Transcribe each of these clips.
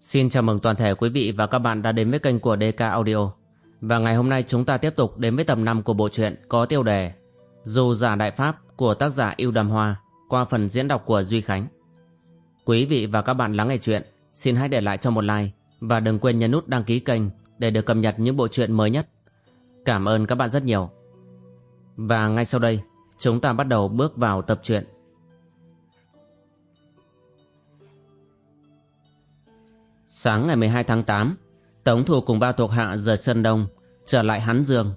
Xin chào mừng toàn thể quý vị và các bạn đã đến với kênh của DK Audio. Và ngày hôm nay chúng ta tiếp tục đến với tập 5 của bộ truyện có tiêu đề Dù giả đại pháp của tác giả Yêu Đàm Hoa qua phần diễn đọc của Duy Khánh. Quý vị và các bạn lắng nghe chuyện, xin hãy để lại cho một like và đừng quên nhấn nút đăng ký kênh để được cập nhật những bộ truyện mới nhất. Cảm ơn các bạn rất nhiều. Và ngay sau đây, chúng ta bắt đầu bước vào tập truyện. Sáng ngày 12 tháng 8, Tống Thủ cùng ba thuộc hạ rời Sơn Đông, trở lại Hán Dương.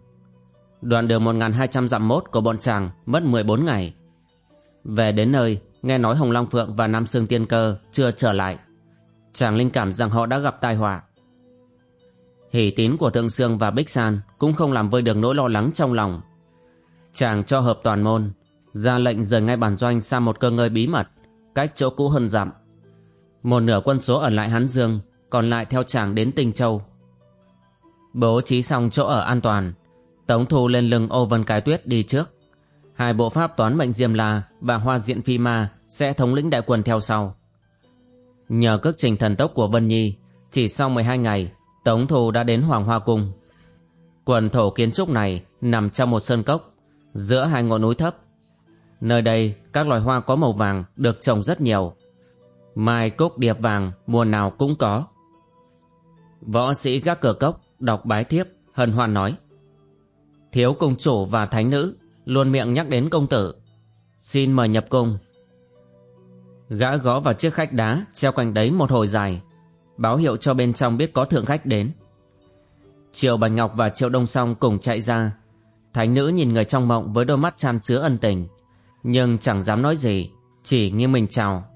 Đoạn đường 1200 dặm mốt của bọn chàng mất 14 ngày. Về đến nơi, nghe nói Hồng Long Phượng và Nam Sương Tiên Cơ chưa trở lại. Chàng linh cảm rằng họ đã gặp tai họa. Hỷ tín của Thượng Sương và Bích San cũng không làm vơi được nỗi lo lắng trong lòng. Chàng cho hợp toàn môn, ra lệnh rời ngay bản doanh sang một cơ ngơi bí mật, cách chỗ cũ hơn dặm. Một nửa quân số ở lại Hán Dương, còn lại theo chàng đến Tinh Châu. Bố trí xong chỗ ở an toàn, Tống Thu lên lưng ô vân cái tuyết đi trước. Hai bộ pháp toán mệnh Diêm La và Hoa Diện Phi Ma sẽ thống lĩnh đại quân theo sau. Nhờ cước trình thần tốc của Vân Nhi, chỉ sau 12 ngày, Tống Thu đã đến Hoàng Hoa Cung. Quần thổ kiến trúc này nằm trong một sơn cốc, giữa hai ngọn núi thấp. Nơi đây, các loài hoa có màu vàng được trồng rất nhiều. Mai cúc điệp vàng mùa nào cũng có. Võ sĩ gác cửa cốc đọc bái thiếp hân hoan nói. Thiếu công chủ và thánh nữ luôn miệng nhắc đến công tử. Xin mời nhập cung. Gã gõ vào chiếc khách đá treo quanh đấy một hồi dài, báo hiệu cho bên trong biết có thượng khách đến. Triệu Bạch Ngọc và Triệu Đông Song cùng chạy ra. Thánh nữ nhìn người trong mộng với đôi mắt chan chứa ân tình, nhưng chẳng dám nói gì, chỉ nghiêng mình chào.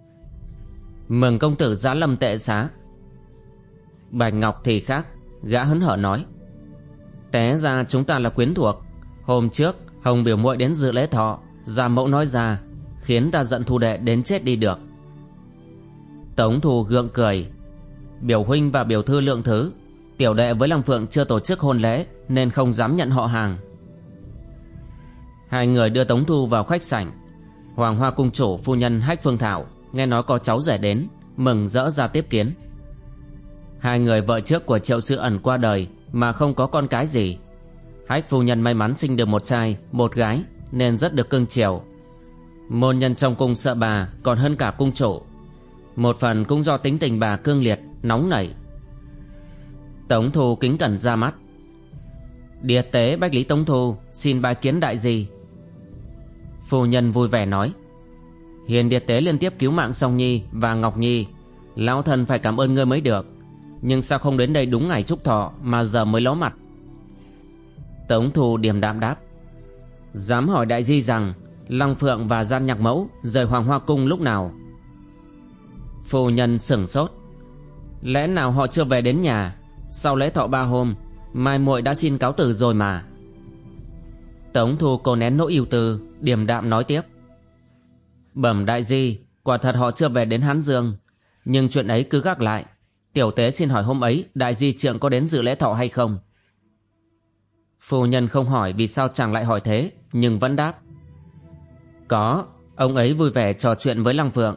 Mừng công tử giã lâm tệ xá. Bạch Ngọc thì khác, gã hấn hở nói. Té ra chúng ta là quyến thuộc. Hôm trước, Hồng biểu muội đến dự lễ thọ, gia mẫu nói ra, khiến ta giận thu đệ đến chết đi được. Tống thù gượng cười. Biểu huynh và biểu thư lượng thứ, tiểu đệ với Lăng Phượng chưa tổ chức hôn lễ nên không dám nhận họ hàng. Hai người đưa Tống Thu vào khách sảnh. Hoàng Hoa Cung chủ phu nhân Hách Phương Thảo nghe nói có cháu rể đến, mừng rỡ ra tiếp kiến. Hai người vợ trước của Triệu Sư Ẩn qua đời mà không có con cái gì. Hách phu nhân may mắn sinh được một trai, một gái nên rất được cưng chiều. Môn nhân trong cung sợ bà còn hơn cả cung chủ. Một phần cũng do tính tình bà cương liệt, nóng nảy. Tống Thu kính cẩn ra mắt. Địa tế Bách Lý Tống Thu xin bái kiến đại gì. Phu nhân vui vẻ nói. Hiền Điệt tế liên tiếp cứu mạng Song Nhi và Ngọc Nhi. Lão thần phải cảm ơn ngươi mới được. Nhưng sao không đến đây đúng ngày chúc thọ Mà giờ mới ló mặt? Tống thù điềm đạm đáp. Dám hỏi đại di rằng, Long Phượng và Gian Nhạc Mẫu Rời Hoàng Hoa Cung lúc nào? Phu nhân sửng sốt. Lẽ nào họ chưa về đến nhà? Sau lễ thọ ba hôm, Mai muội đã xin cáo từ rồi mà. Tống thu cô nén nỗi yêu tư, Điềm đạm nói tiếp. Bẩm đại di Quả thật họ chưa về đến Hán Dương Nhưng chuyện ấy cứ gác lại Tiểu tế xin hỏi hôm ấy đại di trượng có đến dự lễ thọ hay không? Phu nhân không hỏi vì sao chàng lại hỏi thế, nhưng vẫn đáp. Có, ông ấy vui vẻ trò chuyện với Lăng Phượng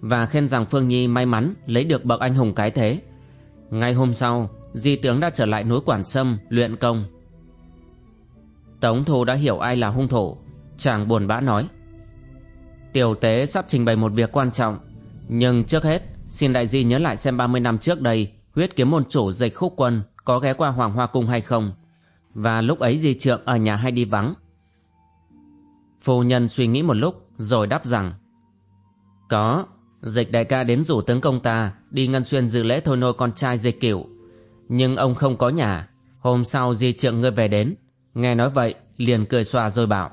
và khen rằng Phương Nhi may mắn lấy được bậc anh hùng cái thế. Ngay hôm sau, di tướng đã trở lại núi Quản Sâm luyện công. Tống Thu đã hiểu ai là hung thủ, chàng buồn bã nói. Tiểu tế sắp trình bày một việc quan trọng, nhưng trước hết Xin đại di nhớ lại xem 30 năm trước đây Huyết kiếm môn chủ dịch khúc quân Có ghé qua Hoàng Hoa Cung hay không? Và lúc ấy di trượng ở nhà hay đi vắng? Phu nhân suy nghĩ một lúc Rồi đáp rằng Có Dịch đại ca đến rủ tướng công ta Đi ngân xuyên dự lễ thôi nôi con trai dịch cửu. Nhưng ông không có nhà. Hôm sau di trượng ngươi về đến. Nghe nói vậy liền cười xòa rồi bảo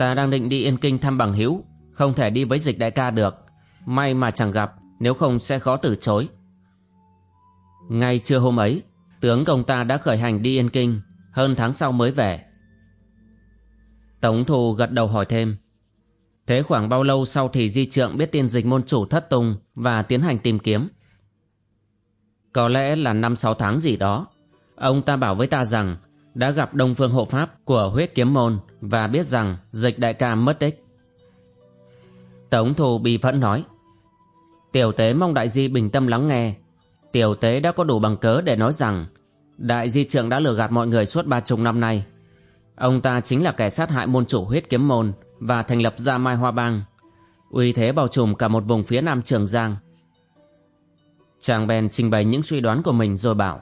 Ta đang định đi Yên Kinh thăm bằng hữu, Không thể đi với dịch đại ca được. May mà chẳng gặp, Nếu không sẽ khó từ chối. Ngay trưa hôm ấy, Tướng công ta đã khởi hành đi Yên Kinh, Hơn tháng sau mới về. Tống thù gật đầu hỏi thêm. Thế khoảng bao lâu sau thì di trượng biết tin dịch môn chủ thất tung Và tiến hành tìm kiếm? Có lẽ là năm sáu tháng gì đó. Ông ta bảo với ta rằng đã gặp Đông Phương Hộ Pháp của huyết kiếm môn Và biết rằng dịch đại ca mất tích Tống thù bị phẫn nói, Tiểu tế mong đại di bình tâm lắng nghe. Tiểu tế đã có đủ bằng cớ để nói rằng đại di trượng đã lừa gạt mọi người suốt ba chục năm nay. Ông ta chính là kẻ sát hại môn chủ huyết kiếm môn và thành lập ra Mai Hoa Bang. Uy thế bao trùm cả một vùng phía nam Trường Giang. Chàng bèn trình bày những suy đoán của mình rồi bảo,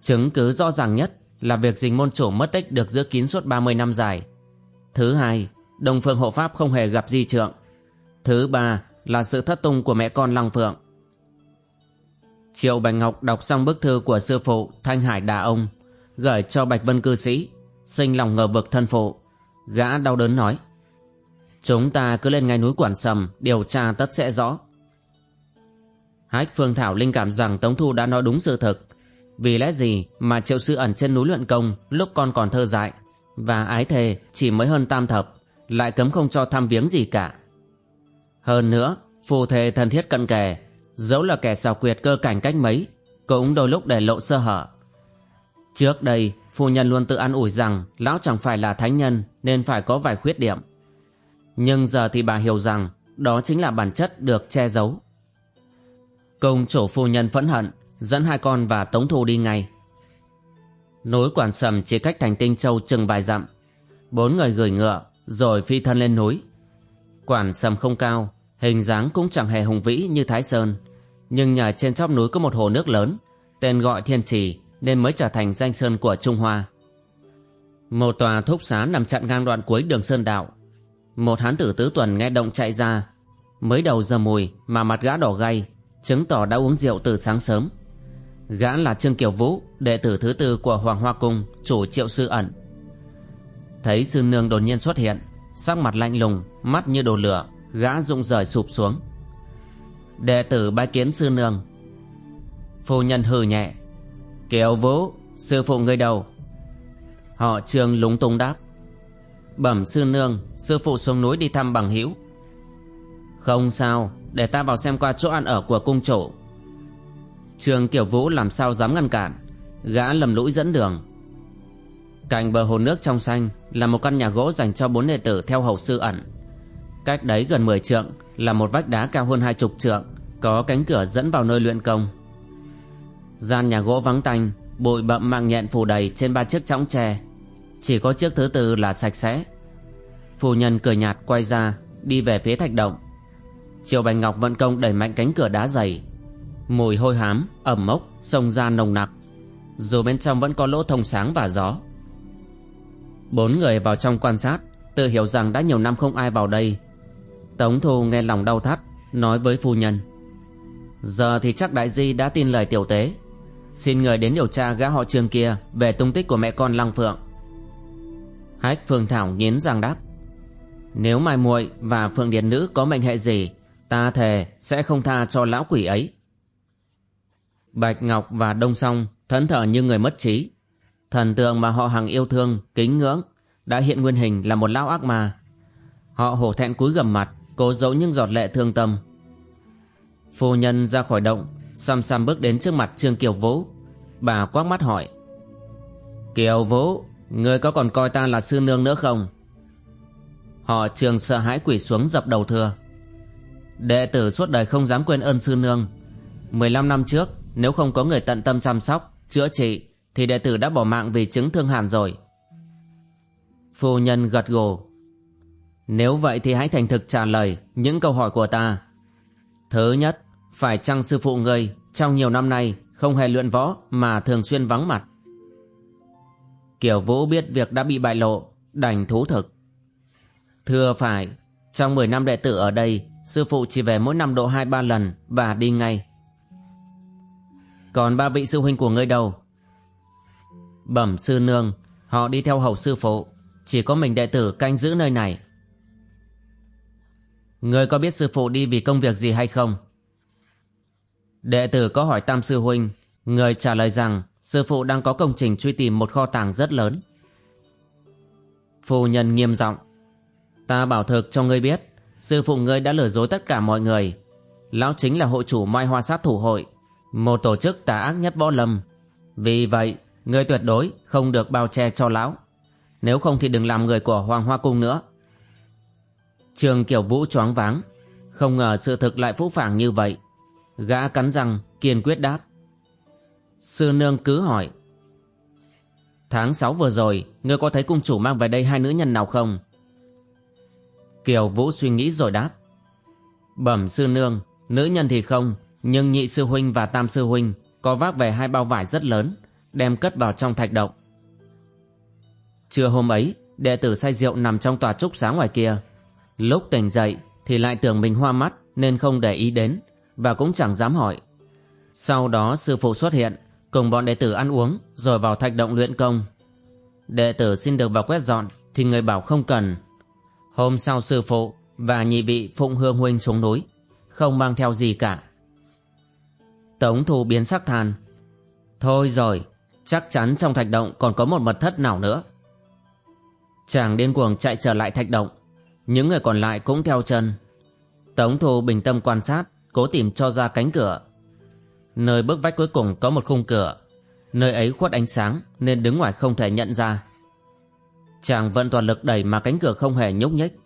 Chứng cứ rõ ràng nhất là việc dình môn chủ mất tích được giữ kín suốt 30 năm dài. Thứ hai, Đồng Phương Hộ Pháp không hề gặp di trượng. Thứ ba là sự thất tung của mẹ con Lăng Phượng. Triệu Bạch Ngọc đọc xong bức thư của sư phụ Thanh Hải Đà Ông, gửi cho Bạch Vân cư sĩ, sinh lòng ngờ vực thân phụ. Gã đau đớn nói, chúng ta cứ lên ngay núi Quản Sầm, điều tra tất sẽ rõ. Hách Phương Thảo linh cảm rằng Tống Thu đã nói đúng sự thật. Vì lẽ gì mà triệu sư ẩn trên núi luyện công lúc con còn thơ dại và ái thề chỉ mới hơn tam thập lại cấm không cho thăm viếng gì cả. Hơn nữa, phù thề thân thiết cận kề, dẫu là kẻ xào quyệt cơ cảnh cách mấy, cũng đôi lúc để lộ sơ hở. Trước đây, phu nhân luôn tự an ủi rằng lão chẳng phải là thánh nhân nên phải có vài khuyết điểm. Nhưng giờ thì bà hiểu rằng đó chính là bản chất được che giấu. Công chủ phu nhân phẫn hận, dẫn hai con và tống thu đi ngay. Núi Quản Sầm chỉ cách thành Tinh Châu chừng vài dặm. Bốn người gửi ngựa, rồi phi thân lên núi. Quản Sầm không cao, hình dáng cũng chẳng hề hùng vĩ như Thái Sơn. Nhưng nhờ trên chóp núi có một hồ nước lớn, tên gọi Thiên Trì nên mới trở thành danh sơn của Trung Hoa. Một tòa thúc xá nằm chặn ngang đoạn cuối đường Sơn Đạo. Một hán tử tứ tuần nghe động chạy ra. Mới đầu giờ mùi mà mặt gã đỏ gay, chứng tỏ đã uống rượu từ sáng sớm. Gã là Trương Kiều Vũ, đệ tử thứ tư của Hoàng Hoa Cung, chủ triệu sư ẩn. Thấy sư nương đột nhiên xuất hiện, sắc mặt lạnh lùng, mắt như đồ lửa, gã rụng rời sụp xuống. Đệ tử bái kiến sư nương. Phu nhân hừ nhẹ. Kiều Vũ, sư phụ người đầu. Họ Trương lúng túng đáp. Bẩm sư nương, sư phụ xuống núi đi thăm bằng hữu. Không sao, để ta vào xem qua chỗ ăn ở của cung chủ trường Kiểu Vũ làm sao dám ngăn cản? Gã lầm lũi dẫn đường. Cạnh bờ hồ nước trong xanh Là một căn nhà gỗ dành cho bốn đệ tử theo hầu sư ẩn. Cách đấy gần 10 trượng Là một vách đá cao hơn hai chục trượng, Có cánh cửa dẫn vào nơi luyện công. Gian nhà gỗ vắng tanh, Bụi bậm mạng nhện phủ đầy trên ba chiếc chõng tre. Chỉ có chiếc thứ tư là sạch sẽ. Phu nhân cười nhạt quay ra, Đi về phía thạch động. Triều Bành Ngọc vận công đẩy mạnh cánh cửa đá dày. Mùi hôi hám, ẩm mốc, sông ra nồng nặc. Dù bên trong vẫn có lỗ thông sáng và gió. Bốn người vào trong quan sát Tự hiểu rằng đã nhiều năm không ai vào đây. Tống Thu nghe lòng đau thắt Nói với phu nhân. Giờ thì chắc đại di đã tin lời tiểu tế. Xin người đến điều tra gã họ trương kia Về tung tích của mẹ con Lăng Phượng. Hách Phương Thảo nghiến răng đáp. Nếu Mai muội và Phượng Điền Nữ có mệnh hệ gì Ta thề sẽ không tha cho lão quỷ ấy. Bạch Ngọc và Đông Song thẫn thờ như người mất trí. Thần tượng mà họ hàng yêu thương, kính ngưỡng đã hiện nguyên hình là một lão ác ma. Họ hổ thẹn cúi gầm mặt, cố giấu những giọt lệ thương tâm. Phu nhân ra khỏi động, xăm xăm bước đến trước mặt Trương Kiều Vũ. Bà quắc mắt hỏi. Kiều Vũ, người có còn coi ta là sư nương nữa không? Họ trường sợ hãi quỷ xuống dập đầu thưa. Đệ tử suốt đời không dám quên ơn sư nương 15 năm trước nếu không có người tận tâm chăm sóc, Chữa trị, Thì đệ tử đã bỏ mạng vì chứng thương hàn rồi. Phu nhân gật gù. Nếu vậy thì hãy thành thực trả lời Những câu hỏi của ta. Thứ nhất, Phải chăng sư phụ ngươi Trong nhiều năm nay Không hề luyện võ Mà thường xuyên vắng mặt? Kiều Vũ biết việc đã bị bại lộ, Đành thú thực. Thưa phải, Trong 10 năm đệ tử ở đây, Sư phụ chỉ về mỗi năm độ hai ba lần Và đi ngay. Còn ba vị sư huynh của ngươi đâu? Bẩm sư nương, Họ đi theo hầu sư phụ. Chỉ có mình đệ tử canh giữ nơi này. Ngươi có biết sư phụ đi vì công việc gì hay không? Đệ tử có hỏi tam sư huynh. Người trả lời rằng, Sư phụ đang có công trình truy tìm một kho tàng rất lớn. Phu nhân nghiêm giọng. Ta bảo thực cho ngươi biết, Sư phụ ngươi đã lừa dối tất cả mọi người. Lão chính là hội chủ Mai Hoa Sát Thủ Hội. Một tổ chức tà ác nhất võ lâm Vì vậy Ngươi tuyệt đối không được bao che cho lão. Nếu không thì đừng làm người của Hoàng Hoa Cung nữa. Trường Kiều Vũ choáng váng. Không ngờ sự thực lại phũ phàng như vậy. Gã cắn răng, kiên quyết đáp. Sư nương cứ hỏi. Tháng 6 vừa rồi, Ngươi có thấy cung chủ mang về đây hai nữ nhân nào không? Kiều Vũ suy nghĩ rồi đáp. Bẩm sư nương, Nữ nhân thì không nhưng nhị sư huynh và tam sư huynh Có vác về hai bao vải rất lớn, Đem cất vào trong thạch động. Trưa hôm ấy, Đệ tử say rượu nằm trong tòa trúc sáng ngoài kia. Lúc tỉnh dậy Thì lại tưởng mình hoa mắt Nên không để ý đến Và cũng chẳng dám hỏi. Sau đó sư phụ xuất hiện, Cùng bọn đệ tử ăn uống Rồi vào thạch động luyện công. Đệ tử xin được vào quét dọn Thì người bảo không cần. Hôm sau sư phụ Và nhị vị phụng hương huynh xuống núi, Không mang theo gì cả. Tống thù biến sắc than. Thôi rồi, Chắc chắn trong thạch động còn có một mật thất nào nữa. Chàng điên cuồng chạy trở lại thạch động. Những người còn lại cũng theo chân. Tống thù bình tâm quan sát, Cố tìm cho ra cánh cửa. Nơi bước vách cuối cùng có một khung cửa. Nơi ấy khuất ánh sáng Nên đứng ngoài không thể nhận ra. Chàng vận toàn lực đẩy mà cánh cửa không hề nhúc nhích.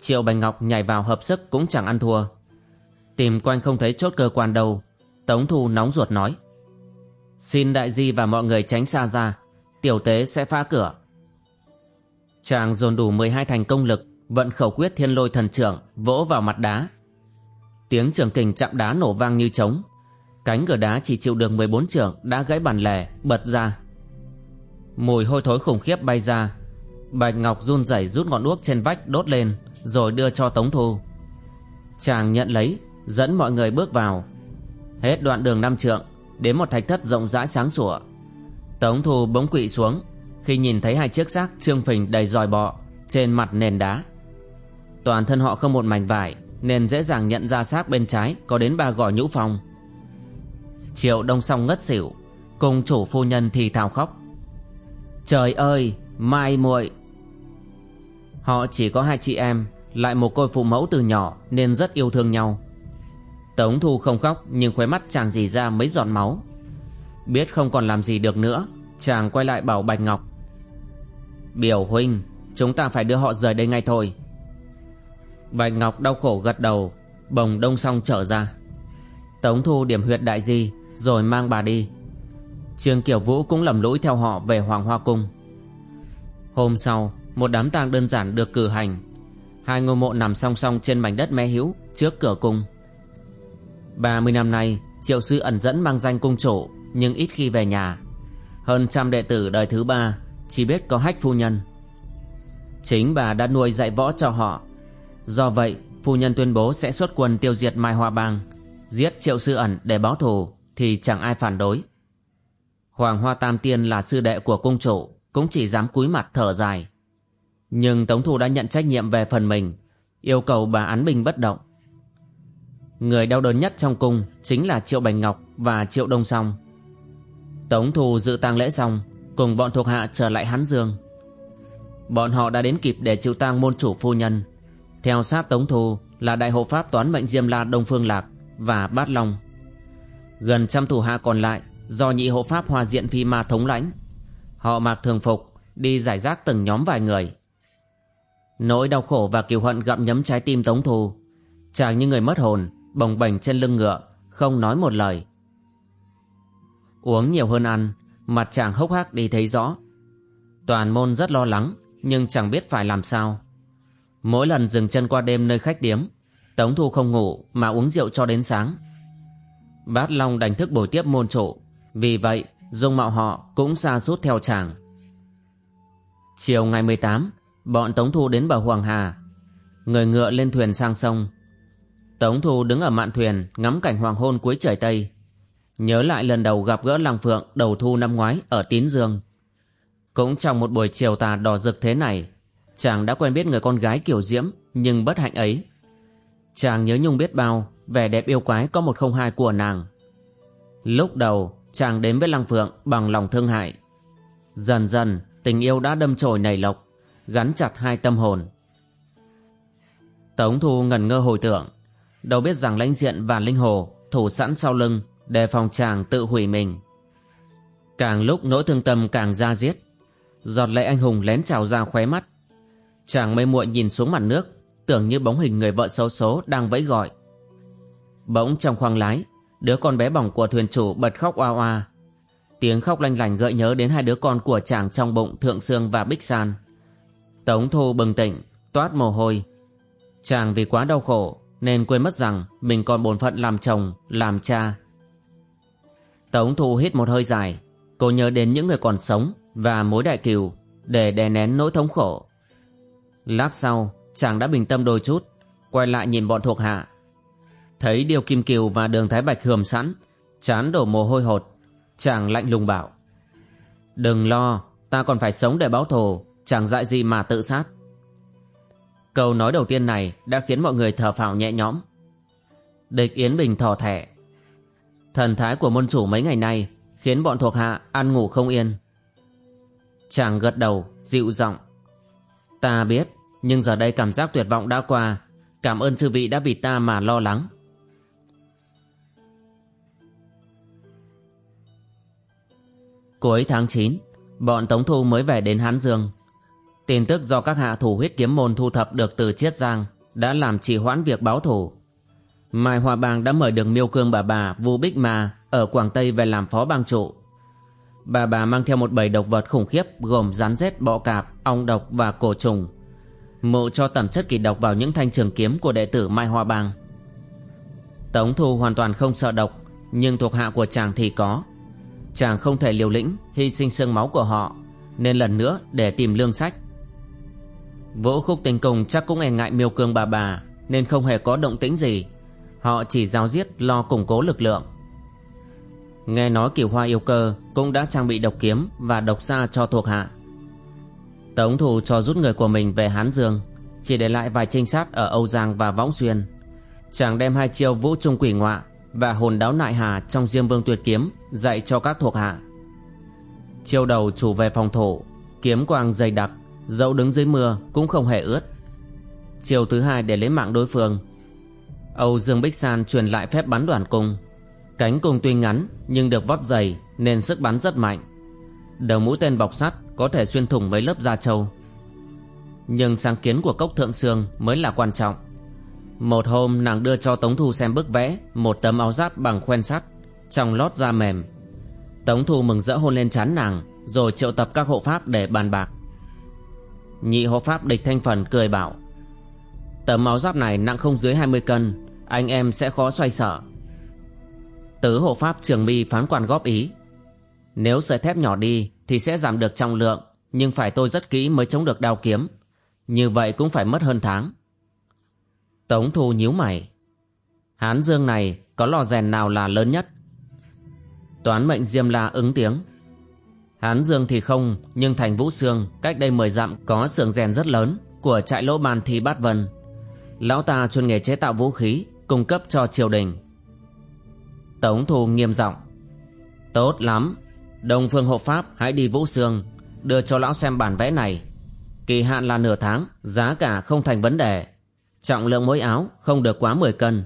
Triệu Bành Ngọc nhảy vào hợp sức cũng chẳng ăn thua. Tìm quanh không thấy chốt cơ quan đâu. Tống Thu nóng ruột nói. Xin đại di và mọi người tránh xa ra, Tiểu tế sẽ phá cửa. Chàng dồn đủ 12 thành công lực, Vận khẩu quyết thiên lôi thần trưởng, Vỗ vào mặt đá. Tiếng trường kình chạm đá nổ vang như trống. Cánh cửa đá chỉ chịu được 14 trưởng Đã gãy bản lẻ bật ra. Mùi hôi thối khủng khiếp bay ra. Bạch Ngọc run rẩy rút ngọn đuốc trên vách đốt lên, Rồi đưa cho Tống Thu. Chàng nhận lấy, Dẫn mọi người bước vào. Hết đoạn đường năm trượng, Đến một thạch thất rộng rãi sáng sủa. Tống Thu bỗng quỵ xuống, Khi nhìn thấy hai chiếc xác trương phình đầy dòi bọ Trên mặt nền đá. Toàn thân họ không một mảnh vải, Nên dễ dàng nhận ra xác bên trái Có đến ba gò nhũ phong. Triệu đông song ngất xỉu, Cùng chủ phu nhân thì thào khóc. Trời ơi, Mai muội! Họ chỉ có hai chị em, Lại một côi phụ mẫu từ nhỏ Nên rất yêu thương nhau. Tống Thu không khóc, Nhưng khóe mắt chàng dì ra mấy giọt máu. Biết không còn làm gì được nữa, Chàng quay lại bảo Bạch Ngọc. Biểu huynh, Chúng ta phải đưa họ rời đây ngay thôi. Bạch Ngọc đau khổ gật đầu, Bồng đông xong trở ra. Tống Thu điểm huyệt đại di, Rồi mang bà đi. Trương Kiều Vũ cũng lầm lũi theo họ về Hoàng Hoa Cung. Hôm sau, Một đám tang đơn giản được cử hành. Hai ngôi mộ nằm song song trên mảnh đất mé hữu Trước cửa cung. 30 năm nay, Triệu sư ẩn dẫn mang danh cung chủ, Nhưng ít khi về nhà. Hơn trăm đệ tử đời thứ ba, Chỉ biết có hách phu nhân. Chính bà đã nuôi dạy võ cho họ. Do vậy, phu nhân tuyên bố sẽ xuất quân tiêu diệt Mai Hoa Bang, Giết triệu sư ẩn để báo thù Thì chẳng ai phản đối. Hoàng Hoa Tam Tiên là sư đệ của cung chủ, Cũng chỉ dám cúi mặt thở dài. Nhưng Tống Thu đã nhận trách nhiệm về phần mình, Yêu cầu bà án bình bất động. Người đau đớn nhất trong cung Chính là Triệu Bành Ngọc và Triệu Đông Song Tống thù dự tang lễ xong Cùng bọn thuộc hạ trở lại Hán Dương Bọn họ đã đến kịp để chịu tang môn chủ phu nhân Theo sát Tống thù là đại hộ pháp toán mệnh Diêm La Đông Phương Lạc và Bát Long Gần trăm thủ hạ còn lại do nhị hộ pháp hòa Diện Phi Ma thống lãnh. Họ mặc thường phục, đi giải rác từng nhóm vài người. Nỗi đau khổ và kiều hận gặm nhấm trái tim Tống thù Chàng như người mất hồn, bồng bềnh trên lưng ngựa, không nói một lời. Uống nhiều hơn ăn, mặt chàng hốc hác đi thấy rõ. Toàn môn rất lo lắng, nhưng chẳng biết phải làm sao. Mỗi lần dừng chân qua đêm nơi khách điếm, Tống Thu không ngủ mà uống rượu cho đến sáng. Bát Long đánh thức bồi tiếp môn chủ, vì vậy dung mạo họ cũng xa suốt theo chàng. Chiều ngày 18, bọn Tống Thu đến bờ Hoàng Hà. Người ngựa lên thuyền sang sông. Tống Thu đứng ở mạn thuyền ngắm cảnh hoàng hôn cuối trời Tây. Nhớ lại lần đầu gặp gỡ Lăng Phượng đầu thu năm ngoái ở Tín Dương. Cũng trong một buổi chiều tà đỏ rực thế này, chàng đã quen biết người con gái kiểu diễm nhưng bất hạnh ấy. Chàng nhớ nhung biết bao vẻ đẹp yêu quái có một không hai của nàng. Lúc đầu chàng đến với Lăng Phượng bằng lòng thương hại. Dần dần tình yêu đã đâm chồi nảy lộc, gắn chặt hai tâm hồn. Tống Thu ngẩn ngơ hồi tưởng, đâu biết rằng lãnh diện và linh hồ thủ sẵn sau lưng đề phòng chàng tự hủy mình. Càng lúc nỗi thương tâm càng ra giết, giọt lệ anh hùng lén trào ra khóe mắt. Chàng mê muội nhìn xuống mặt nước, tưởng như bóng hình người vợ xấu số đang vẫy gọi. Bỗng trong khoang lái, đứa con bé bỏng của thuyền chủ bật khóc oa oa. Tiếng khóc lanh lành gợi nhớ đến hai đứa con của chàng trong bụng Thượng Sương và Bích San. Tống Thu bừng tỉnh, toát mồ hôi. Chàng vì quá đau khổ nên quên mất rằng mình còn bổn phận làm chồng, làm cha. Tống Thu hít một hơi dài, cô nhớ đến những người còn sống và mối đại kiều để đè nén nỗi thống khổ. Lát sau, chàng đã bình tâm đôi chút, quay lại nhìn bọn thuộc hạ. Thấy Điều Kim Kiều và Đường Thái Bạch hườm sẵn, chán đổ mồ hôi hột, chàng lạnh lùng bảo. Đừng lo, ta còn phải sống để báo thù, chẳng dại gì mà tự sát. Câu nói đầu tiên này đã khiến mọi người thở phào nhẹ nhõm. Địch Yến Bình thỏ thẻ. Thần thái của môn chủ mấy ngày nay khiến bọn thuộc hạ ăn ngủ không yên. Chàng gật đầu, dịu giọng. Ta biết, nhưng giờ đây cảm giác tuyệt vọng đã qua. Cảm ơn chư vị đã vì ta mà lo lắng. Cuối tháng 9, bọn Tống Thu mới về đến Hán Dương. Tin tức do các hạ thủ huyết kiếm môn thu thập được từ Chiết Giang đã làm trì hoãn việc báo thủ. Mai Hòa Bang đã mời được miêu cương bà bà Vu Bích Ma ở Quảng Tây về làm phó bang trụ. Bà bà mang theo một bầy độc vật khủng khiếp gồm rắn rết, bọ cạp, ong độc và cổ trùng. Mụ cho tẩm chất kỳ độc vào những thanh trường kiếm của đệ tử Mai Hoa Bang. Tống Thu hoàn toàn không sợ độc, nhưng thuộc hạ của chàng thì có. Chàng không thể liều lĩnh, hy sinh xương máu của họ, nên lần nữa để tìm lương sách. Vũ khúc tình cùng chắc cũng e ngại miêu cương bà bà, nên không hề có động tĩnh gì. Họ chỉ giao giết lo củng cố lực lượng. Nghe nói kiều hoa yêu cơ cũng đã trang bị độc kiếm và độc xa cho thuộc hạ. Tống thủ cho rút người của mình về Hán Dương, chỉ để lại vài trinh sát ở Âu Giang và Võng Xuyên. Chàng đem hai chiêu vũ trung quỷ ngoạ và hồn đáo nại hà trong diêm vương tuyệt kiếm dạy cho các thuộc hạ. Chiêu đầu chủ về phòng thủ, kiếm quang dày đặc, dẫu đứng dưới mưa cũng không hề ướt. chiều thứ hai để lấy mạng đối phương. Âu Dương Bích San truyền lại phép bắn đoàn cung Cánh cung tuy ngắn nhưng được vót dày nên sức bắn rất mạnh. Đầu mũi tên bọc sắt có thể xuyên thủng mấy lớp da trâu. Nhưng sáng kiến của cốc thượng sương mới là quan trọng. Một hôm nàng đưa cho Tống Thu xem bức vẽ một tấm áo giáp bằng khoen sắt, trong lót da mềm. Tống Thu mừng rỡ hôn lên trán nàng rồi triệu tập các hộ pháp để bàn bạc. Nhị hộ pháp địch thanh phần cười bảo Tấm áo giáp này nặng không dưới 20 cân, Anh em sẽ khó xoay sở. Tứ hộ pháp trường mi phán quan góp ý, Nếu sợi thép nhỏ đi Thì sẽ giảm được trọng lượng, Nhưng phải tôi rất kỹ mới chống được đao kiếm, Như vậy cũng phải mất hơn tháng. Tống thu nhíu mày, Hán dương này Có lò rèn nào là lớn nhất? Toán mệnh Diêm La ứng tiếng Hán Dương thì không, Nhưng thành Vũ Sương Cách đây 10 dặm có xưởng rèn rất lớn Của trại lỗ bàn thi bát vân. Lão ta chuyên nghề chế tạo vũ khí, Cung cấp cho triều đình. Tống Thu nghiêm giọng, Tốt lắm. Đồng phương hộ pháp, hãy đi Vũ Sương, Đưa cho lão xem bản vẽ này. Kỳ hạn là nửa tháng, Giá cả không thành vấn đề. Trọng lượng mỗi áo không được quá 10 cân.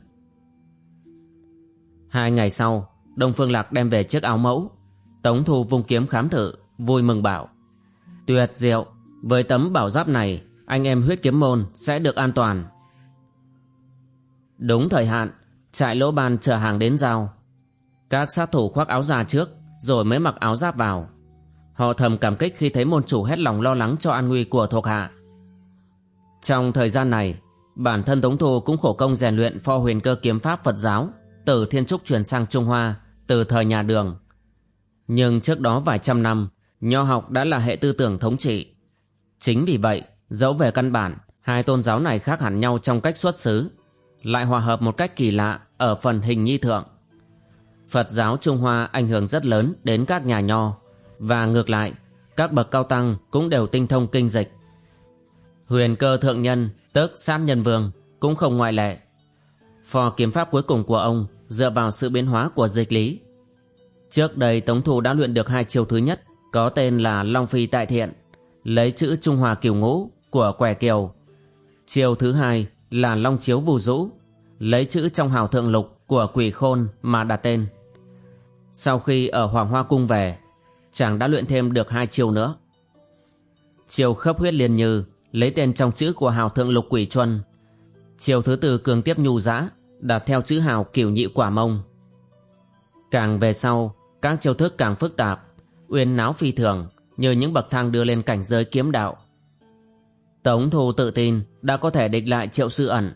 Hai ngày sau Đông Phương Lạc đem về chiếc áo mẫu Tống Thu vung kiếm khám thử, Vui mừng bảo, Tuyệt diệu, Với tấm bảo giáp này, Anh em huyết kiếm môn sẽ được an toàn. Đúng thời hạn, Trại lỗ ban chờ hàng đến giao. Các sát thủ khoác áo già trước, Rồi mới mặc áo giáp vào. Họ thầm cảm kích khi thấy môn chủ hết lòng lo lắng cho an nguy của thuộc hạ. Trong thời gian này, Bản thân Tống Thu cũng khổ công rèn luyện pho huyền cơ kiếm pháp Phật giáo Từ Thiên Trúc truyền sang Trung Hoa, Từ thời nhà đường. Nhưng trước đó vài trăm năm, Nho học đã là hệ tư tưởng thống trị Chính vì vậy, Dẫu về căn bản, Hai tôn giáo này khác hẳn nhau trong cách xuất xứ, Lại hòa hợp một cách kỳ lạ Ở phần hình nhi thượng Phật giáo Trung Hoa ảnh hưởng rất lớn đến các nhà nho, và ngược lại, các bậc cao tăng cũng đều tinh thông kinh dịch. Huyền cơ thượng nhân tức sát nhân vương, cũng không ngoại lệ. Phò kiếm pháp cuối cùng của ông dựa vào sự biến hóa của dịch lý. Trước đây Tống Thủ đã luyện được hai chiêu thứ nhất có tên là Long Phi Tại Thiện lấy chữ Trung hòa Kiều Ngũ của Quẻ Kiều. Chiêu thứ hai là Long Chiếu Vù Dũ lấy chữ trong hào thượng lục của Quỷ Khôn mà đặt tên. Sau khi ở Hoàng Hoa Cung về, chàng đã luyện thêm được hai chiêu nữa. Chiêu khớp huyết liền như lấy tên trong chữ của hào thượng lục quỷ chuân, Chiều thứ tư cường tiếp nhu dã Đặt theo chữ hào kiểu nhị quả mông Càng về sau các chiêu thức càng phức tạp, Uyên náo phi thường, Như những bậc thang đưa lên cảnh giới kiếm đạo. Tống Thu tự tin Đã có thể địch lại triệu sư ẩn.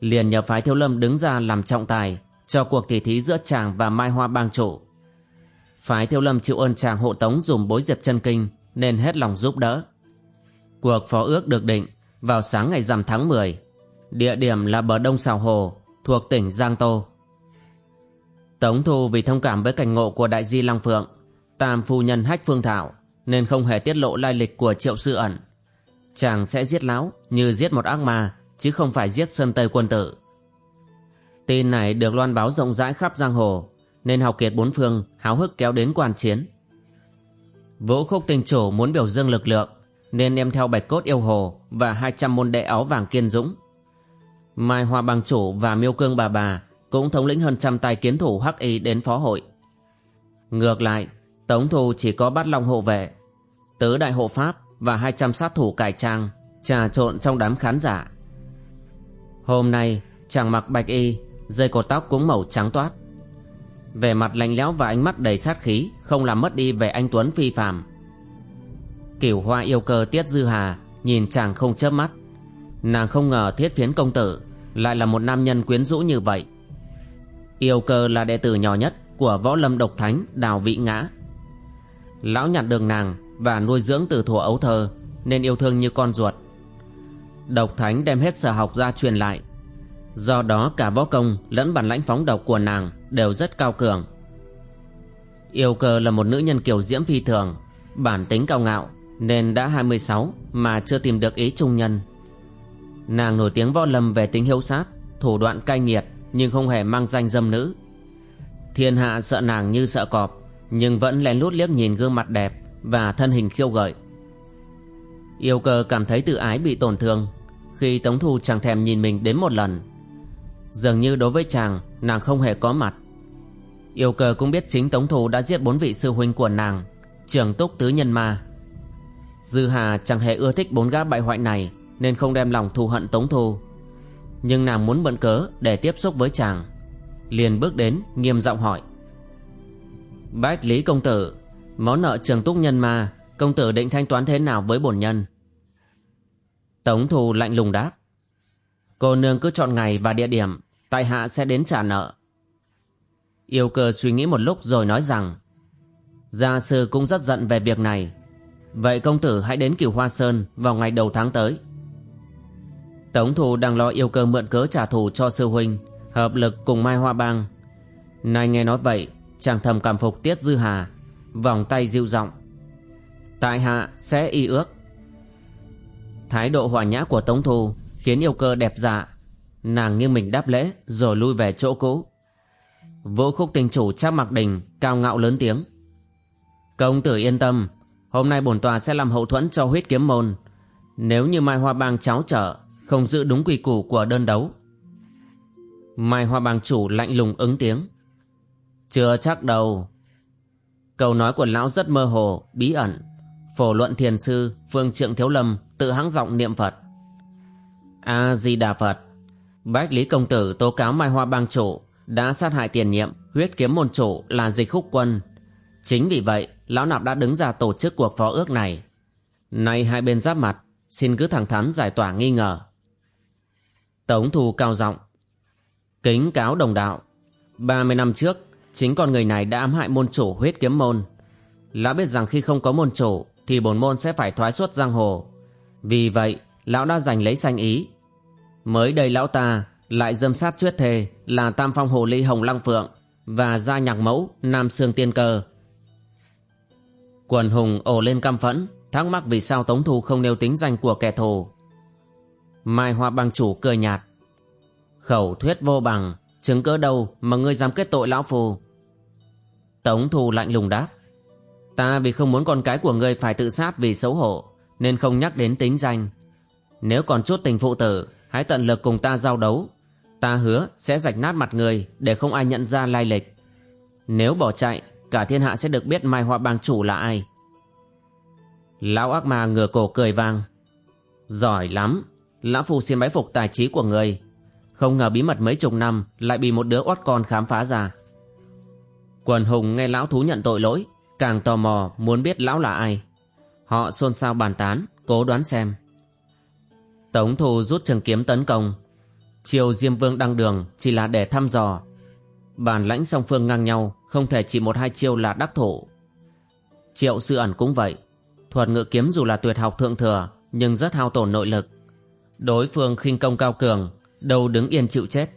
Liền nhờ phái thiếu lâm đứng ra làm trọng tài Cho cuộc tỷ thí giữa chàng và Mai Hoa bang chủ. Phái thiếu lâm chịu ơn chàng hộ tống dùng bối diệp chân kinh Nên hết lòng giúp đỡ. Cuộc phó ước được định Vào sáng ngày rằm tháng 10 Địa điểm là bờ đông xào hồ, Thuộc tỉnh Giang Tô. Tống Thu vì thông cảm với cảnh ngộ của đại di Lăng Phượng. Tam phu nhân hách phương thảo Nên không hề tiết lộ lai lịch của triệu sư ẩn. Chàng sẽ giết lão như giết một ác ma, Chứ không phải giết sơn tây quân tử. Tin này được loan báo rộng rãi khắp giang hồ, Nên học kiệt bốn phương háo hức kéo đến quan chiến. Vũ khúc tình chủ muốn biểu dương lực lượng, Nên đem theo bạch cốt yêu hồ Và 200 môn đệ áo vàng kiên dũng. Mai Hoa Bằng Chủ và Miêu Cương Bà Bà cũng thống lĩnh hơn trăm tay kiến thủ hắc y đến phó hội. Ngược lại, Tống Thu chỉ có bắt long hộ vệ, tứ đại hộ pháp và 200 sát thủ cải trang, trà trộn trong đám khán giả. Hôm nay, chàng mặc bạch y, dây cột tóc cũng màu trắng toát. vẻ mặt lạnh lẽo và ánh mắt đầy sát khí không làm mất đi vẻ anh Tuấn phi phàm. Kiểu hoa yêu cơ Tiết Dư Hà nhìn chàng không chớp mắt. Nàng không ngờ thiết phiến công tử lại là một nam nhân quyến rũ như vậy. Yêu cơ là đệ tử nhỏ nhất của võ lâm độc thánh Đào Vị Ngã. Lão nhặt đường nàng và nuôi dưỡng từ thuở ấu thơ nên yêu thương như con ruột. Độc thánh đem hết sở học ra truyền lại. Do đó cả võ công lẫn bản lãnh phóng độc của nàng đều rất cao cường. Yêu cơ là một nữ nhân kiểu diễm phi thường, bản tính cao ngạo nên đã 26 mà chưa tìm được ý trung nhân. Nàng nổi tiếng võ lâm về tính hiếu sát Thủ đoạn cay nghiệt nhưng không hề mang danh dâm nữ. Thiên hạ sợ nàng như sợ cọp, Nhưng vẫn lén lút liếc nhìn gương mặt đẹp Và thân hình khiêu gợi. Yêu cơ cảm thấy tự ái bị tổn thương, Khi Tống Thu chẳng thèm nhìn mình đến một lần. Dường như đối với chàng, Nàng không hề có mặt. Yêu cơ cũng biết chính Tống Thu đã giết bốn vị sư huynh của nàng, Trường túc tứ nhân ma. Dư Hà chẳng hề ưa thích bốn gã bại hoại này, nên không đem lòng thù hận Tống Thu. Nhưng nàng muốn mượn cớ để tiếp xúc với chàng. Liền bước đến nghiêm giọng hỏi. Bách Lý Công Tử, món nợ trường túc nhân ma, công tử định thanh toán thế nào với bổn nhân? Tống thù lạnh lùng đáp. Cô nương cứ chọn ngày và địa điểm, tại hạ sẽ đến trả nợ. Yêu cơ suy nghĩ một lúc rồi nói rằng Gia sư cũng rất giận về việc này Vậy công tử hãy đến Cửu Hoa Sơn vào ngày đầu tháng tới Tống Thu đang lo yêu cơ mượn cớ trả thù cho sư huynh, Hợp lực cùng Mai Hoa Bang. Nay nghe nói vậy, Chàng thầm cảm phục Tiết Dư Hà, Vòng tay dịu giọng. Tại hạ sẽ y ước. Thái độ hòa nhã của Tống Thu Khiến yêu cơ đẹp dạ. Nàng nghiêng mình đáp lễ Rồi lui về chỗ cũ. Vũ khúc tình chủ Trác mặc đình Cao ngạo lớn tiếng. Công tử yên tâm, Hôm nay bổn tòa sẽ làm hậu thuẫn cho huyết kiếm môn. Nếu như Mai Hoa Bang cháo trở không giữ đúng quy củ của đơn đấu. Mai Hoa Bang chủ lạnh lùng ứng tiếng. Chưa chắc đâu. Câu nói của lão rất mơ hồ, bí ẩn. Phổ luận thiền sư, phương trượng thiếu lâm tự hãng giọng niệm Phật. A-di-đà Phật. Bách Lý Công Tử tố cáo Mai Hoa Bang chủ đã sát hại tiền nhiệm huyết kiếm môn chủ là dịch khúc quân. Chính vì vậy, lão nạp đã đứng ra tổ chức cuộc phó ước này. Nay hai bên giáp mặt, xin cứ thẳng thắn giải tỏa nghi ngờ. Tống Thu cao giọng. Kính cáo đồng đạo 30 năm trước, Chính con người này đã ám hại môn chủ huyết kiếm môn. Lão biết rằng khi không có môn chủ, Thì bổn môn sẽ phải thoái xuất giang hồ. Vì vậy, Lão đã giành lấy sanh ý. Mới đây lão ta lại dâm sát chuyết thề Là tam phong hồ ly hồng lăng phượng Và gia nhạc mẫu, nam sương tiên cơ. Quần hùng ồ lên căm phẫn, Thắc mắc vì sao Tống Thu không nêu tính danh của kẻ thù. Mai Hoa bang chủ cười nhạt. Khẩu thuyết vô bằng, chứng cỡ đâu mà ngươi dám kết tội lão phù. Tống thù lạnh lùng đáp. Ta vì không muốn con cái của ngươi phải tự sát vì xấu hổ, nên không nhắc đến tính danh. Nếu còn chút tình phụ tử, hãy tận lực cùng ta giao đấu. Ta hứa sẽ rạch nát mặt người để không ai nhận ra lai lịch. Nếu bỏ chạy, cả thiên hạ sẽ được biết Mai Hoa bang chủ là ai. Lão ác ma ngửa cổ cười vang. Giỏi lắm, Lão Phu xin bái phục tài trí của người. Không ngờ bí mật mấy chục năm Lại bị một đứa oát con khám phá ra. Quần hùng nghe lão thú nhận tội lỗi, Càng tò mò muốn biết lão là ai. Họ xôn xao bàn tán, Cố đoán xem. Tống thù rút trường kiếm tấn công. Chiều Diêm Vương đăng đường Chỉ là để thăm dò. Bản lãnh song phương ngang nhau, Không thể chỉ một hai chiêu là đắc thủ. Triệu sư ẩn cũng vậy. Thuật ngự kiếm dù là tuyệt học thượng thừa, Nhưng rất hao tổn nội lực. Đối phương khinh công cao cường, Đâu đứng yên chịu chết.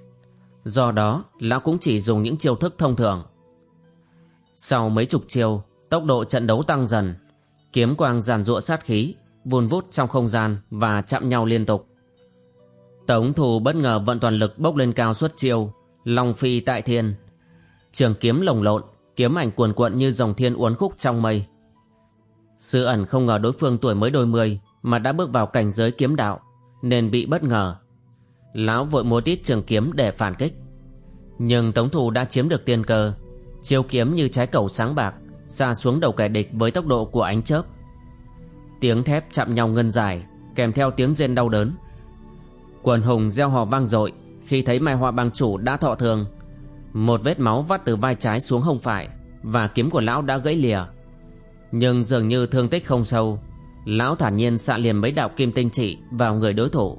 Do đó, lão cũng chỉ dùng những chiêu thức thông thường. Sau mấy chục chiêu, Tốc độ trận đấu tăng dần. Kiếm quang giàn rụa sát khí, vun vút trong không gian và chạm nhau liên tục. Tống thù bất ngờ vận toàn lực bốc lên cao suốt chiêu, Long phi tại thiên. Trường kiếm lồng lộn, Kiếm ảnh cuồn cuộn như dòng thiên uốn khúc trong mây. Sư ẩn không ngờ đối phương tuổi mới đôi mươi Mà đã bước vào cảnh giới kiếm đạo. Nên bị bất ngờ. Lão vội múa tít trường kiếm để phản kích. Nhưng tống thủ đã chiếm được tiên cơ. Chiêu kiếm như trái cầu sáng bạc, Xa xuống đầu kẻ địch với tốc độ của ánh chớp. Tiếng thép chạm nhau ngân dài, Kèm theo tiếng rên đau đớn. Quần hùng gieo hò vang dội, Khi thấy mai hoa bang chủ đã thọ thương Một vết máu vắt từ vai trái xuống hông phải, Và kiếm của lão đã gãy lìa. Nhưng dường như thương tích không sâu Lão thản nhiên xạ liền mấy đạo kim tinh trị Vào người đối thủ.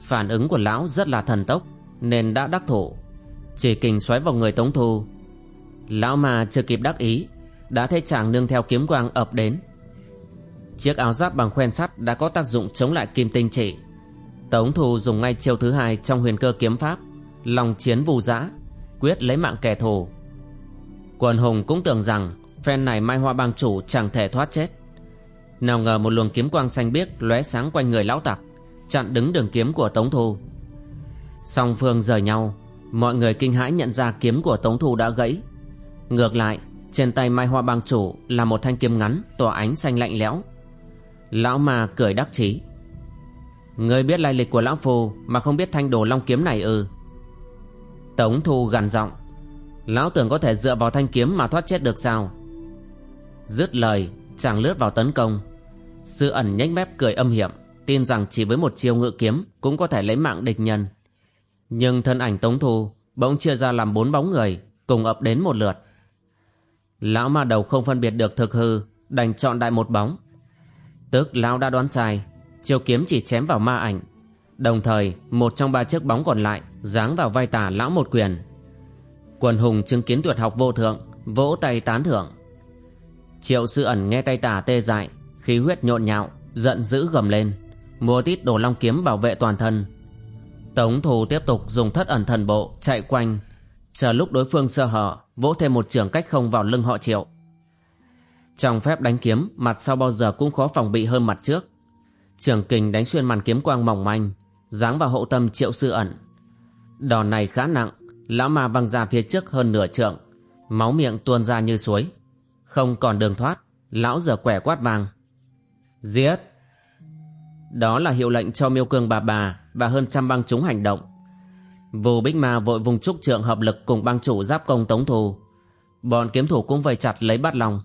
Phản ứng của lão rất là thần tốc, Nên đã đắc thủ. Chỉ kình xoáy vào người Tống Thu. Lão mà chưa kịp đắc ý, Đã thấy chàng nương theo kiếm quang ập đến. Chiếc áo giáp bằng khoen sắt đã có tác dụng chống lại kim tinh trị. Tống Thu dùng ngay chiêu thứ hai trong huyền cơ kiếm pháp Lòng chiến vù dã Quyết lấy mạng kẻ thù. Quần hùng cũng tưởng rằng Phen này Mai Hoa bang chủ chẳng thể thoát chết. Nào ngờ một luồng kiếm quang xanh biếc lóe sáng quanh người lão tặc, Chặn đứng đường kiếm của Tống Thu. Song phương rời nhau, Mọi người kinh hãi nhận ra kiếm của Tống Thu đã gãy. Ngược lại, Trên tay Mai Hoa bang chủ là một thanh kiếm ngắn Tỏa ánh xanh lạnh lẽo. Lão mà cười đắc chí. Ngươi biết lai lịch của lão phù Mà không biết thanh đồ long kiếm này ư? Tống thu gằn giọng. Lão tưởng có thể dựa vào thanh kiếm mà thoát chết được sao? Dứt lời, Chàng lướt vào tấn công. Sư ẩn nhếch mép cười âm hiểm, Tin rằng chỉ với một chiêu ngự kiếm Cũng có thể lấy mạng địch nhân. Nhưng thân ảnh tống thu Bỗng chia ra làm bốn bóng người, Cùng ập đến một lượt. Lão ma đầu không phân biệt được thực hư, Đành chọn đại một bóng. Tức lão đã đoán sai, Chiêu kiếm chỉ chém vào ma ảnh. Đồng thời, một trong ba chiếc bóng còn lại Giáng vào vai tả lão một quyền. Quần hùng chứng kiến tuyệt học vô thượng, Vỗ tay tán thưởng. Triệu sư ẩn nghe tay tả tê dại Khí huyết nhộn nhạo Giận dữ gầm lên Mua tít đồ long kiếm bảo vệ toàn thân Tống thù tiếp tục dùng thất ẩn thần bộ Chạy quanh Chờ lúc đối phương sơ hở Vỗ thêm một trường cách không vào lưng họ triệu trong phép đánh kiếm, mặt sau bao giờ cũng khó phòng bị hơn mặt trước. Trường kình đánh xuyên màn kiếm quang mỏng manh, giáng vào hậu tâm triệu sư ẩn. Đòn này khá nặng, lão ma văng ra phía trước hơn nửa trượng, máu miệng tuôn ra như suối. Không còn đường thoát, lão giờ quẻ quát vang. Giết! Đó là hiệu lệnh cho miêu cương bà bà và hơn trăm băng chúng hành động. Vù Bích Ma vội vùng trúc trượng hợp lực cùng băng chủ giáp công tống thù. Bọn kiếm thủ cũng vây chặt lấy bắt lòng.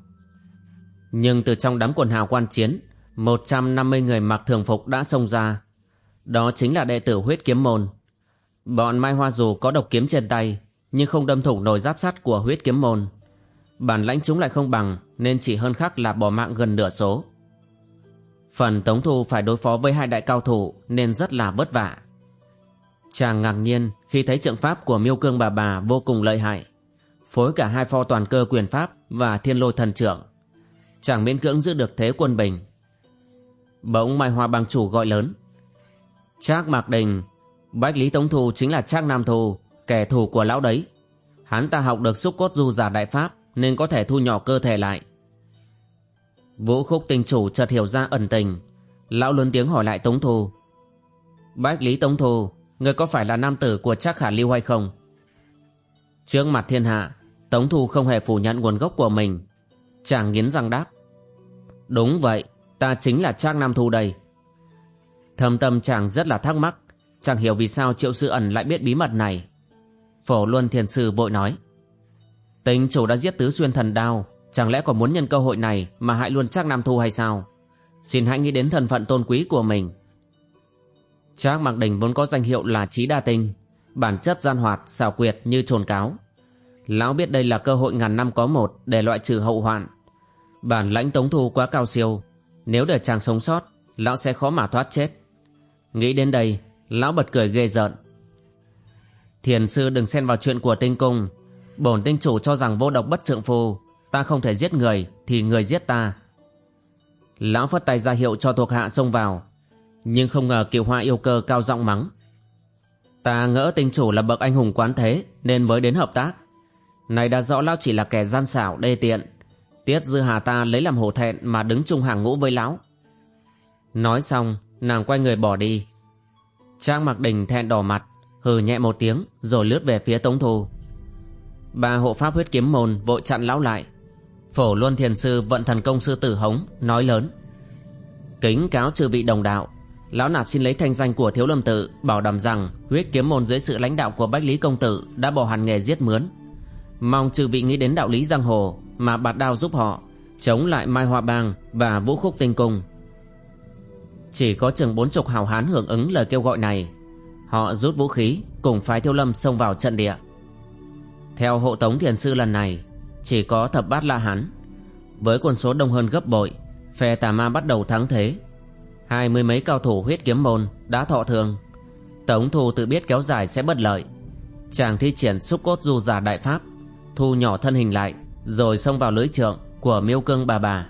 Nhưng từ trong đám quần hào quan chiến 150 người mặc thường phục đã xông ra Đó chính là đệ tử huyết kiếm môn Bọn Mai Hoa dù có độc kiếm trên tay, Nhưng không đâm thủng nồi giáp sắt của huyết kiếm môn Bản lãnh chúng lại không bằng, Nên chỉ hơn khắc là bỏ mạng gần nửa số Phần Tống Thu phải đối phó với hai đại cao thủ Nên rất là vất vả. Chàng ngạc nhiên khi thấy trận pháp của miêu cương bà bà vô cùng lợi hại, Phối cả hai pho toàn cơ quyền pháp và thiên lôi thần trưởng. Chàng miễn cưỡng giữ được thế quân bình. Bỗng mai hoa bang chủ gọi lớn. Trác mạc đình, bách lý tống Thu chính là trác nam thù kẻ thù của lão đấy. Hắn ta học được xúc cốt du giả đại pháp nên có thể thu nhỏ cơ thể lại vũ khúc tình chủ chợt hiểu ra ẩn tình lão lớn tiếng hỏi lại tống thù bách lý tống thù người có phải là nam tử của trác khả lưu hay không trước mặt thiên hạ tống thù không hề phủ nhận nguồn gốc của mình chàng nghiến răng đáp Đúng vậy, ta chính là trác Nam Thu đây. Thâm tâm chàng rất là thắc mắc, chẳng hiểu vì sao triệu sư ẩn lại biết bí mật này. Phổ Luân Thiền Sư vội nói. Tính chủ đã giết tứ xuyên thần đao, chẳng lẽ còn muốn nhân cơ hội này mà hại luôn trác Nam Thu hay sao? Xin hãy nghĩ đến thân phận tôn quý của mình. Trác Mạc Đình vốn có danh hiệu là Trí Đa Tinh, bản chất gian hoạt, xảo quyệt như trồn cáo. Lão biết đây là cơ hội ngàn năm có một để loại trừ hậu hoạn. Bản lãnh tống thu quá cao siêu, nếu để chàng sống sót, lão sẽ khó mà thoát chết. Nghĩ đến đây, lão bật cười ghê rợn. Thiền sư đừng xen vào chuyện của tinh cung, bổn tinh chủ cho rằng vô độc bất trượng phu, ta không thể giết người thì người giết ta. Lão phất tay ra hiệu cho thuộc hạ xông vào, nhưng không ngờ kiều hoa yêu cơ cao giọng mắng. Ta ngỡ tinh chủ là bậc anh hùng quán thế nên mới đến hợp tác. Này đã rõ lão chỉ là kẻ gian xảo đê tiện. Tiết dư hà ta lấy làm hổ thẹn mà đứng chung hàng ngũ với lão. Nói xong, nàng quay người bỏ đi. Trang mặc đình thẹn đỏ mặt, hừ nhẹ một tiếng rồi lướt về phía Tống Thu. Ba hộ pháp huyết kiếm môn vội chặn lão lại. Phổ Luân Thiền Sư vận thần công sư tử hống, nói lớn. Kính cáo trừ vị đồng đạo, lão nạp xin lấy thanh danh của thiếu lâm tự bảo đảm rằng huyết kiếm môn dưới sự lãnh đạo của bách lý công tử đã bỏ hẳn nghề giết mướn. Mong trừ vị nghĩ đến đạo lý giang hồ mà bạt đao giúp họ chống lại mai hoa bang và vũ khúc tinh cung. Chỉ có chừng bốn chục hào hán hưởng ứng lời kêu gọi này họ rút vũ khí cùng phái thiếu lâm xông vào trận địa. Theo hộ tống thiền sư lần này chỉ có thập bát la hán. Với quân số đông hơn gấp bội, phe tà ma bắt đầu thắng thế. Hai mươi mấy cao thủ huyết kiếm môn đã thọ thương tống thu tự biết kéo dài sẽ bất lợi. Chàng thi triển xúc cốt du giả đại pháp, thu nhỏ thân hình lại, rồi xông vào lưới trượng của miêu cương bà bà.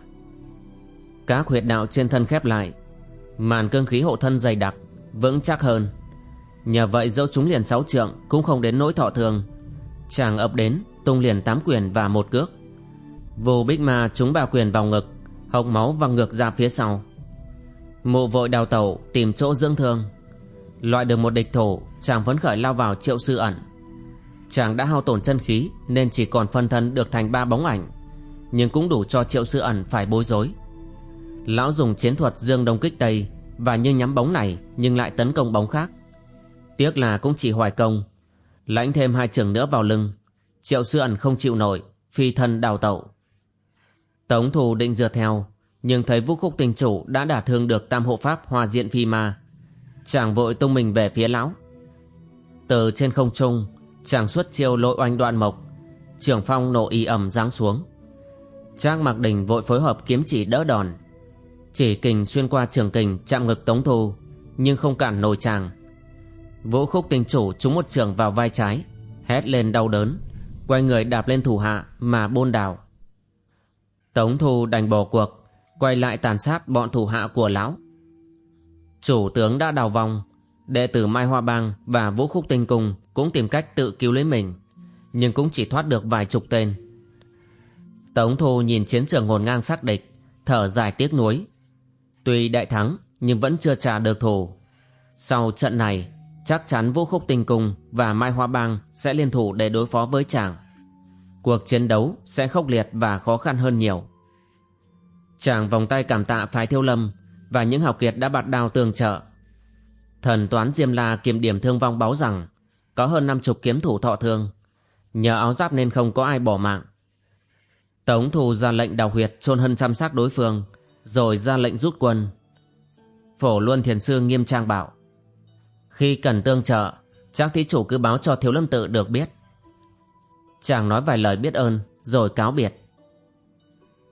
Các huyệt đạo trên thân khép lại. Màn cương khí hộ thân dày đặc, vững chắc hơn. Nhờ vậy dẫu chúng liền sáu trượng cũng không đến nỗi thọ thương chàng ập đến tung liền tám quyền và một cước. Vô bích ma trúng ba quyền vào ngực, hộc máu văng ngược ra phía sau. Mụ vội đào tẩu tìm chỗ dưỡng thương. Loại được một địch thủ, chàng phấn khởi lao vào triệu sư ẩn. Chàng đã hao tổn chân khí nên chỉ còn phân thân được thành ba bóng ảnh, nhưng cũng đủ cho triệu sư ẩn phải bối rối. Lão dùng chiến thuật dương đông kích tây và như nhắm bóng này nhưng lại tấn công bóng khác. Tiếc là cũng chỉ hoài công, lãnh thêm hai trường nữa vào lưng triệu sư ẩn không chịu nổi, phi thân đào tẩu. Tống thù định dựa theo, nhưng thấy vũ khúc tình chủ đã đả thương được tam hộ pháp hòa diện phi ma. Chàng vội tung mình về phía lão. Từ trên không trung, chàng xuất chiêu lội oanh đoạn mộc. Trường phong nổ y ẩm giáng xuống. Trang mặc đình vội phối hợp kiếm chỉ đỡ đòn. Chỉ kình xuyên qua trường kình chạm ngực tống thu nhưng không cản nổi chàng. Vũ khúc tình chủ trúng một trường vào vai trái, hét lên đau đớn quay người đạp lên thủ hạ mà bôn đào tống thu đành bỏ cuộc, quay lại tàn sát bọn thủ hạ của lão. Chủ tướng đã đào vong đệ tử mai hoa bang và vũ khúc tinh cung cũng tìm cách tự cứu lấy mình, nhưng cũng chỉ thoát được vài chục tên. Tống thu nhìn chiến trường ngổn ngang xác địch, thở dài tiếc nuối. Tuy đại thắng, nhưng vẫn chưa trả được thù. Sau trận này chắc chắn vũ khúc tình cung và mai hoa bang sẽ liên thủ để đối phó với chàng. Cuộc chiến đấu sẽ khốc liệt và khó khăn hơn nhiều. Chàng vòng tay cảm tạ phái thiêu lâm và những hào kiệt đã bạt đao tương trợ. Thần toán diêm la kiểm điểm thương vong báo rằng có hơn năm chục kiếm thủ thọ thương. Nhờ áo giáp nên không có ai bỏ mạng. Tống thù ra lệnh đào huyệt chôn hơn chăm xác đối phương, rồi ra lệnh rút quân. Phổ luân thiền sư nghiêm trang bảo khi cần tương trợ chắc thí chủ cứ báo cho thiếu lâm tự được biết. Chàng nói vài lời biết ơn, rồi cáo biệt.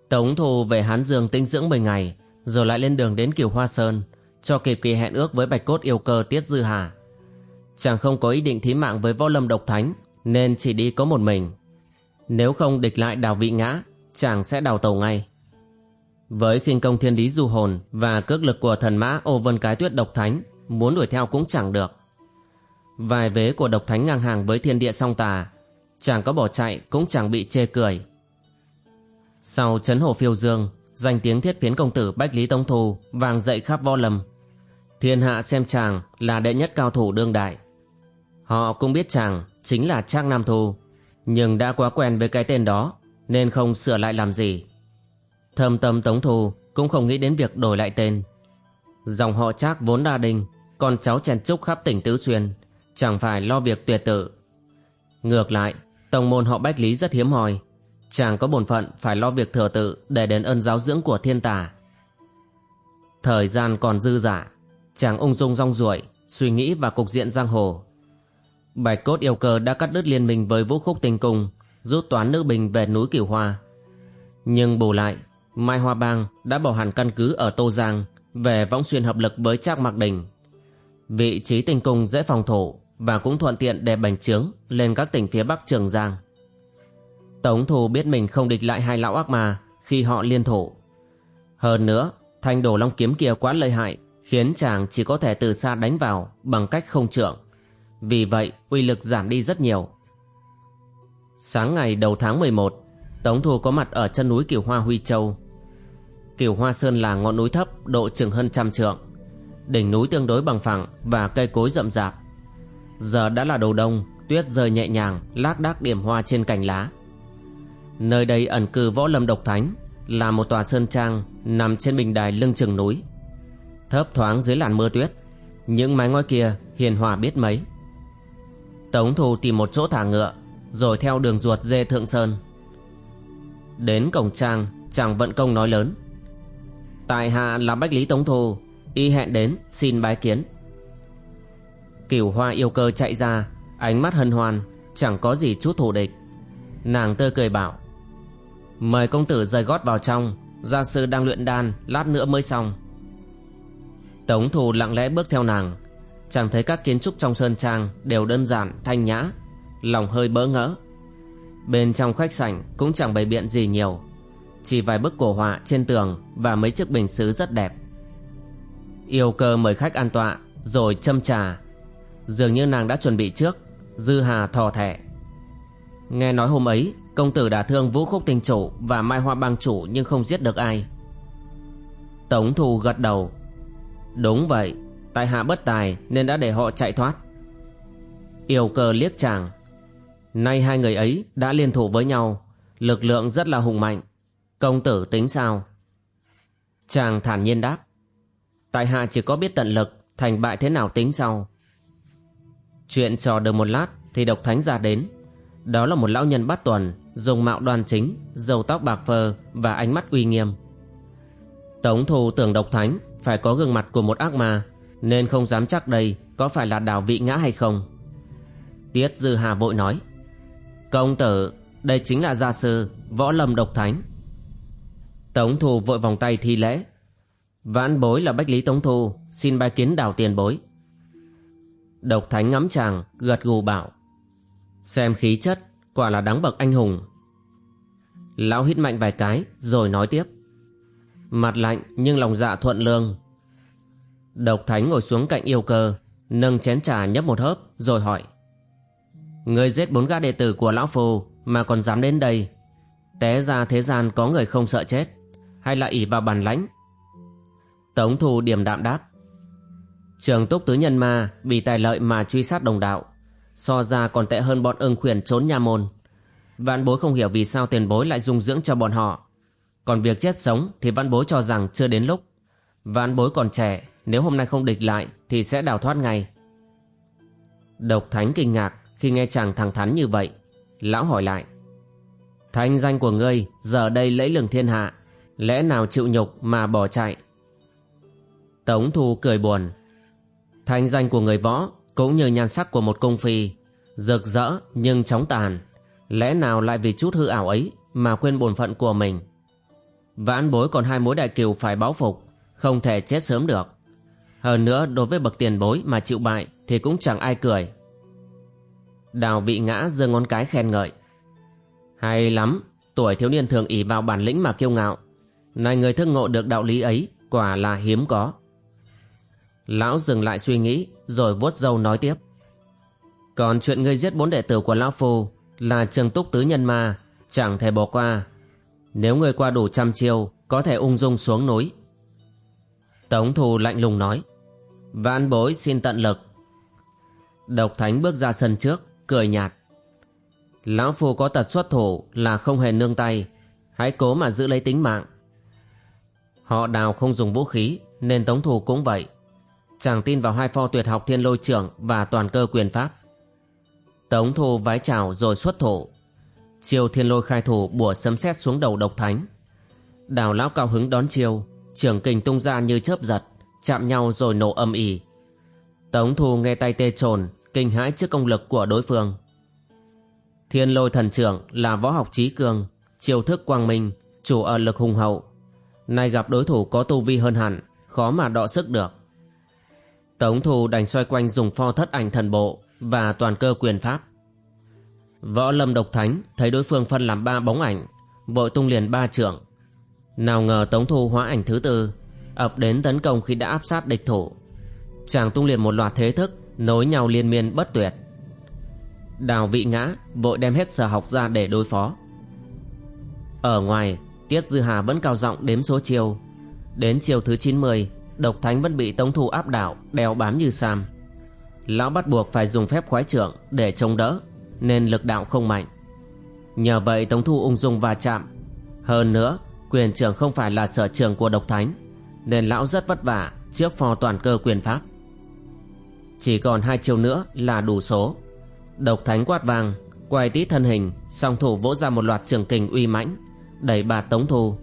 Tống thù về hán dương tinh dưỡng 10 ngày, rồi lại lên đường đến kiều hoa sơn, cho kịp kỳ hẹn ước với bạch cốt yêu cơ tiết dư hà. Chàng không có ý định thí mạng với võ lâm độc thánh, nên chỉ đi có một mình. Nếu không địch lại đào vị ngã, chàng sẽ đào tàu ngay. Với khinh công thiên lý du hồn và cước lực của thần mã ô vân cái tuyết độc thánh muốn đuổi theo cũng chẳng được. Vài vế của độc thánh ngang hàng với thiên địa song tà, chàng có bỏ chạy cũng chẳng bị chê cười. Sau chấn hồ phiêu dương, danh tiếng thiết phiến công tử bách lý tông thù vàng dậy khắp võ lâm. Thiên hạ xem chàng là đệ nhất cao thủ đương đại. Họ cũng biết chàng chính là trác nam thu, nhưng đã quá quen với cái tên đó nên không sửa lại làm gì. Thâm tâm tống thù cũng không nghĩ đến việc đổi lại tên. Dòng họ trác vốn đa đình con cháu chen trúc khắp tỉnh tứ xuyên chẳng phải lo việc tuyệt tự ngược lại tổng môn họ bách lý rất hiếm hoi chàng có bổn phận phải lo việc thừa tự để đền ơn giáo dưỡng của thiên tà thời gian còn dư giả chàng ung dung rong ruổi suy nghĩ và cục diện giang hồ. Bạch cốt yêu cơ đã cắt đứt liên minh với vũ khúc tinh cung, rút toán nữ bình về núi Cửu Hoa. Nhưng bù lại, Mai Hoa Bang đã bỏ hẳn căn cứ ở Tô Giang về võng xuyên hợp lực với Trác Mạc Đình. Vị trí tinh cung dễ phòng thủ và cũng thuận tiện để bành trướng lên các tỉnh phía Bắc Trường Giang. Tống Thù biết mình không địch lại hai lão ác mà khi họ liên thủ. Hơn nữa, thanh đồ long kiếm kia quá lợi hại khiến chàng chỉ có thể từ xa đánh vào bằng cách không trượng. Vì vậy, uy lực giảm đi rất nhiều. Sáng ngày đầu tháng 11, Tống Thù có mặt ở chân núi Kiều Hoa Huy Châu. Kiều Hoa Sơn là ngọn núi thấp độ chừng hơn trăm trượng. Đỉnh núi tương đối bằng phẳng và cây cối rậm rạp. Giờ đã là đầu đông, tuyết rơi nhẹ nhàng, lác đác điểm hoa trên cành lá. Nơi đây ẩn cư võ lâm độc thánh, là một tòa sơn trang nằm trên bình đài lưng chừng núi. Thấp thoáng dưới làn mưa tuyết, những mái ngói kia hiền hòa biết mấy. Tống Thù tìm một chỗ thả ngựa, rồi theo đường ruột dê thượng sơn. Đến cổng trang, chàng vận công nói lớn. Tại hạ là Bách Lý Tống Thù, y hẹn đến xin bái kiến. Cửu hoa yêu cơ chạy ra, ánh mắt hân hoan, chẳng có gì chút thù địch. Nàng tươi cười bảo. Mời công tử rời gót vào trong, gia sư đang luyện đan, lát nữa mới xong. Tống thù lặng lẽ bước theo nàng, chàng thấy các kiến trúc trong sơn trang đều đơn giản, thanh nhã, lòng hơi bỡ ngỡ. Bên trong khách sảnh cũng chẳng bày biện gì nhiều, chỉ vài bức cổ họa trên tường và mấy chiếc bình sứ rất đẹp. Yêu cơ mời khách an tọa, rồi châm trà. Dường như nàng đã chuẩn bị trước, dư hà thò thẻ. Nghe nói hôm ấy, công tử đã thương vũ khúc tình chủ và mai hoa bang chủ nhưng không giết được ai. Tống thù gật đầu. Đúng vậy, tại hạ bất tài nên đã để họ chạy thoát. Yêu cơ liếc chàng. Nay hai người ấy đã liên thủ với nhau, lực lượng rất là hùng mạnh. Công tử tính sao? Chàng thản nhiên đáp. Tại hạ chỉ có biết tận lực, thành bại thế nào tính sau. Chuyện trò được một lát thì độc thánh ra đến. Đó là một lão nhân bát tuần, dùng mạo đoan chính, dầu tóc bạc phơ và ánh mắt uy nghiêm. Tống thù tưởng độc thánh phải có gương mặt của một ác ma, nên không dám chắc đây có phải là đào vị ngã hay không. Tiết Dư Hà vội nói, Công tử, đây chính là gia sư, võ lâm độc thánh. Tống thù vội vòng tay thi lễ. Vãn bối là Bách Lý Tống thu xin bài kiến đào tiền bối. Độc thánh ngắm chàng, gật gù bảo. Xem khí chất, quả là đáng bậc anh hùng. Lão hít mạnh vài cái, rồi nói tiếp. Mặt lạnh nhưng lòng dạ thuận lương. Độc thánh ngồi xuống cạnh yêu cơ, nâng chén trà nhấp một hớp, rồi hỏi. Người giết bốn gã đệ tử của lão phù mà còn dám đến đây. Té ra thế gian có người không sợ chết, hay là ỷ vào bản lãnh. Tống thù điềm đạm đáp. Trường túc tứ nhân ma vì tài lợi mà truy sát đồng đạo so ra còn tệ hơn bọn ưng khuyển trốn nhà môn. Vạn bối không hiểu vì sao tiền bối lại dung dưỡng cho bọn họ. Còn việc chết sống thì văn bối cho rằng chưa đến lúc. Vạn bối còn trẻ, nếu hôm nay không địch lại thì sẽ đào thoát ngay. Độc Thánh kinh ngạc khi nghe chàng thẳng thắn như vậy. Lão hỏi lại. Thanh danh của ngươi giờ đây lẫy lừng thiên hạ, lẽ nào chịu nhục mà bỏ chạy? Tống Thu cười buồn. Thanh danh của người võ cũng như nhan sắc của một cung phi, rực rỡ nhưng chóng tàn. Lẽ nào lại vì chút hư ảo ấy mà quên bổn phận của mình? Vãn bối còn hai mối đại kiều phải báo phục, không thể chết sớm được. Hơn nữa, đối với bậc tiền bối mà chịu bại thì cũng chẳng ai cười. Đào vị ngã giơ ngón cái khen ngợi. Hay lắm, tuổi thiếu niên thường ỉ vào bản lĩnh mà kiêu ngạo. Này người thức ngộ được đạo lý ấy, quả là hiếm có. Lão dừng lại suy nghĩ, Rồi vuốt râu nói tiếp. Còn chuyện ngươi giết bốn đệ tử của Lão Phu Là trường túc tứ nhân ma, Chẳng thể bỏ qua. Nếu ngươi qua đủ trăm chiêu, Có thể ung dung xuống núi. Tống thù lạnh lùng nói Vãn bối xin tận lực. Độc thánh bước ra sân trước, Cười nhạt, Lão Phu có tật xuất thủ Là không hề nương tay, Hãy cố mà giữ lấy tính mạng. Họ đào không dùng vũ khí, Nên tống thù cũng vậy chàng tin vào hai pho tuyệt học thiên lôi trưởng và toàn cơ quyền pháp. Tống thu vái chào rồi xuất thủ. Chiêu thiên lôi khai thủ bùa sấm sét xuống đầu độc thánh. Đào lão cao hứng đón chiêu, trưởng kình tung ra như chớp giật, chạm nhau rồi nổ âm ỉ. Tống Thu nghe tay tê trồn, kinh hãi trước công lực của đối phương. Thiên lôi thần trưởng là võ học trí cường, chiêu thức quang minh, chủ ở lực hùng hậu. Nay gặp đối thủ có tu vi hơn hẳn, khó mà đọ sức được. Tống Thu đành xoay quanh dùng pho thất ảnh thần bộ và toàn cơ quyền pháp. Võ lâm độc thánh thấy đối phương phân làm ba bóng ảnh, vội tung liền ba trưởng. Nào ngờ Tống Thu hóa ảnh thứ tư, ập đến tấn công khi đã áp sát địch thủ. Chàng tung liền một loạt thế thức, nối nhau liên miên bất tuyệt. Đào vị ngã, vội đem hết sở học ra để đối phó. Ở ngoài, Tiết Dư Hà vẫn cao giọng đếm số chiêu. Đến chiều thứ 90, Độc Thánh vẫn bị Tống Thu áp đảo, đeo bám như Sam. Lão bắt buộc phải dùng phép khoái trưởng để chống đỡ, nên lực đạo không mạnh. Nhờ vậy Tống Thu ung dung va chạm. Hơn nữa, quyền trưởng không phải là sở trường của Độc Thánh, nên lão rất vất vả trước phò toàn cơ quyền pháp. Chỉ còn hai chiều nữa là đủ số. Độc Thánh quát vang, quay tít thân hình, song thủ vỗ ra một loạt trường kình uy mãnh, đẩy bà Tống Thu.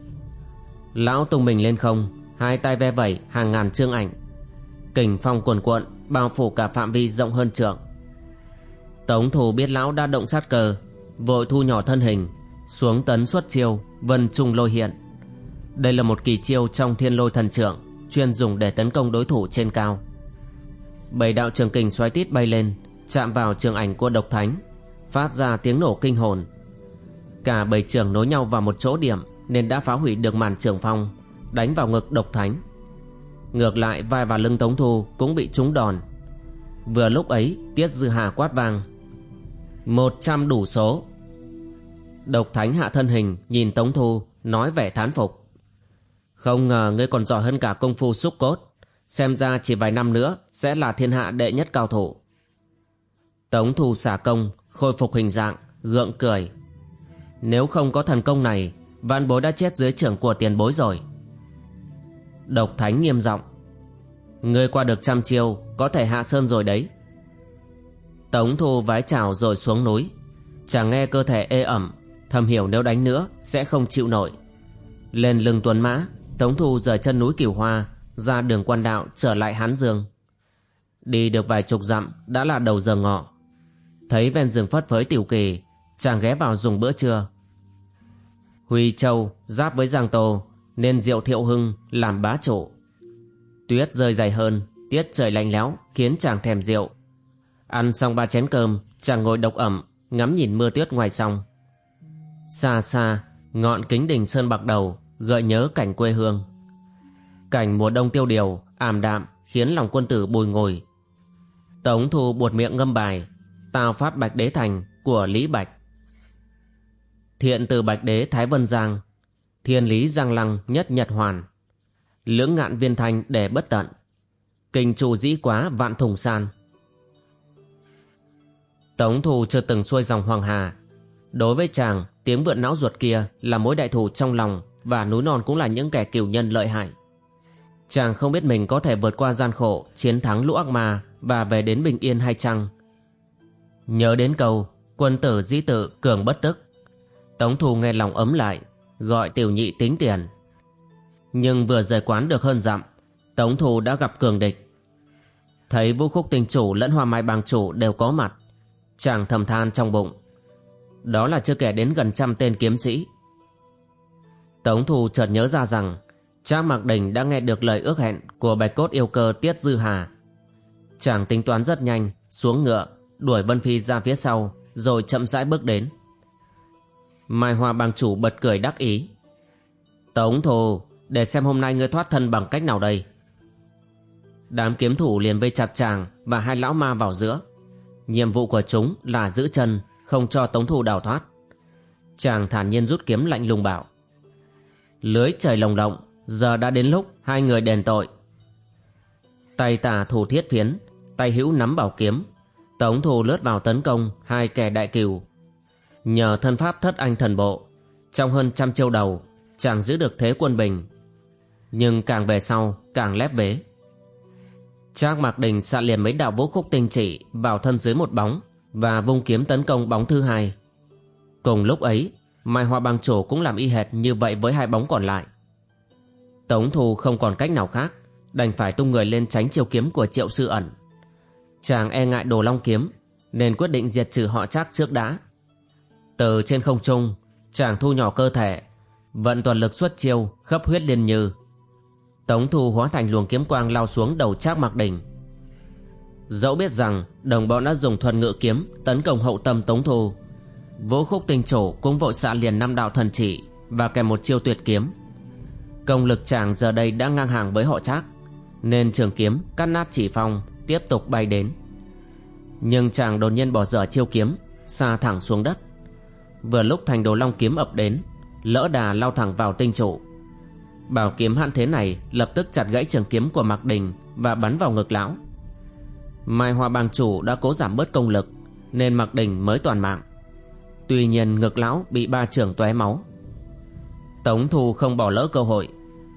Lão tung mình lên không, hai tay ve vẩy hàng ngàn chương ảnh. Kình phong cuồn cuộn, bao phủ cả phạm vi rộng hơn trượng. Tống thủ biết lão đã động sát cờ, vội thu nhỏ thân hình, xuống tấn xuất chiêu, vân trung lôi hiện. Đây là một kỳ chiêu trong thiên lôi thần trưởng, chuyên dùng để tấn công đối thủ trên cao. Bảy đạo trường kình xoáy tít bay lên, chạm vào trường ảnh của độc thánh, phát ra tiếng nổ kinh hồn. Cả bảy trường nối nhau vào một chỗ điểm nên đã phá hủy được màn trường phong, đánh vào ngực độc thánh. Ngược lại vai và lưng Tống Thu cũng bị trúng đòn. Vừa lúc ấy Tiết Dư Hà quát vang. Một trăm đủ số. Độc thánh hạ thân hình nhìn Tống Thu nói vẻ thán phục. Không ngờ ngươi còn giỏi hơn cả công phu xúc cốt. Xem ra chỉ vài năm nữa sẽ là thiên hạ đệ nhất cao thủ. Tống Thu xả công, khôi phục hình dạng, gượng cười. Nếu không có thần công này, văn bối đã chết dưới trưởng của tiền bối rồi. Độc Thánh nghiêm giọng Ngươi qua được trăm chiêu, có thể hạ sơn rồi đấy. Tống Thu vái chào rồi xuống núi. Chàng nghe cơ thể ê ẩm, thầm hiểu nếu đánh nữa sẽ không chịu nổi. Lên lưng tuấn mã, Tống Thu rời chân núi Kiều Hoa, ra đường quan đạo trở lại Hán Dương. Đi được vài chục dặm đã là đầu giờ ngọ. Thấy ven rừng phất phới tiểu kỳ, chàng ghé vào dùng bữa trưa. Huy Châu giáp với Giang Tô nên Diệu Thiệu Hưng làm bá chủ. Tuyết rơi dày hơn, tiết trời lạnh lẽo khiến chàng thèm rượu. Ăn xong ba chén cơm, chàng ngồi độc ẩm, ngắm nhìn mưa tuyết ngoài sông. Xa xa, ngọn kính đình sơn bạc đầu gợi nhớ cảnh quê hương. Cảnh mùa đông tiêu điều, ảm đạm khiến lòng quân tử bùi ngồi. Tống thu buột miệng ngâm bài, tào phát bạch đế thành của Lý Bạch. Thiện từ bạch đế Thái Vân Giang, thiên lý giang lăng nhất nhật hoàn. Lưỡng ngạn viên thanh để bất tận, kinh trù dĩ quá vạn thùng san. Tống thù chưa từng xuôi dòng Hoàng Hà. Đối với chàng, tiếng vượn não ruột kia là mối đại thù trong lòng và núi non cũng là những kẻ cửu nhân lợi hại. Chàng không biết mình có thể vượt qua gian khổ, chiến thắng lũ ác ma và về đến bình yên hay chăng. Nhớ đến câu, quân tử dĩ tự cường bất tức. Tống thù nghe lòng ấm lại, gọi tiểu nhị tính tiền. Nhưng vừa rời quán được hơn dặm, Tống thù đã gặp cường địch. Thấy vũ khúc tình chủ lẫn hoa mai bang chủ đều có mặt, chàng thầm than trong bụng. Đó là chưa kể đến gần trăm tên kiếm sĩ Tống Thù chợt nhớ ra rằng Trang Mạc Đình đã nghe được lời ước hẹn của Bạch Cốt yêu cơ Tiết Dư Hà. Chàng tính toán rất nhanh, xuống ngựa, đuổi Vân Phi ra phía sau, rồi chậm rãi bước đến. Mai Hoa bang chủ bật cười đắc ý. Tống Thù, để xem hôm nay ngươi thoát thân bằng cách nào đây. Đám kiếm thủ liền vây chặt chàng và hai lão ma vào giữa. Nhiệm vụ của chúng là giữ chân, không cho Tống Thù đào thoát. Chàng thản nhiên rút kiếm lạnh lùng bảo. Lưới trời lồng động, giờ đã đến lúc hai người đền tội. Tay tả thủ thiết phiến, tay hữu nắm bảo kiếm. Tống thù lướt vào tấn công hai kẻ đại cừu. Nhờ thân pháp thất anh thần bộ, trong hơn trăm chiêu đầu, chàng giữ được thế quân bình. Nhưng càng về sau, càng lép vế. Trác Mạc Đình xạ liền mấy đạo vũ khúc tinh chỉ vào thân dưới một bóng và vung kiếm tấn công bóng thứ hai. Cùng lúc ấy, Mai Hoa bang chủ cũng làm y hệt như vậy với hai bóng còn lại. Tống Thu không còn cách nào khác, đành phải tung người lên tránh chiêu kiếm của triệu sư ẩn. Chàng e ngại đồ long kiếm Nên quyết định diệt trừ họ trác trước đã từ trên không trung, Chàng thu nhỏ cơ thể, Vận toàn lực xuất chiêu, Khắp huyết liên như. Tống thu hóa thành luồng kiếm quang lao xuống đầu trác mặc đỉnh Dẫu biết rằng đồng bọn đã dùng thuần ngự kiếm tấn công hậu tâm Tống Thu, Vũ khúc tinh chủ cũng vội xạ liền năm đạo thần chỉ và kèm một chiêu tuyệt kiếm. Công lực chàng giờ đây đã ngang hàng với họ trác, Nên trường kiếm cắt nát chỉ phong tiếp tục bay đến. Nhưng chàng đột nhiên bỏ dở chiêu kiếm, xa thẳng xuống đất. Vừa lúc thành đồ long kiếm ập đến, Lỡ đà lao thẳng vào tinh trụ. Bảo kiếm hạn thế này lập tức chặt gãy trường kiếm của Mạc Đình và bắn vào ngực lão. Mai Hoa Bang chủ đã cố giảm bớt công lực, Nên Mạc Đình mới toàn mạng. Tuy nhiên ngực lão bị ba trưởng tóe máu. Tống Thu không bỏ lỡ cơ hội,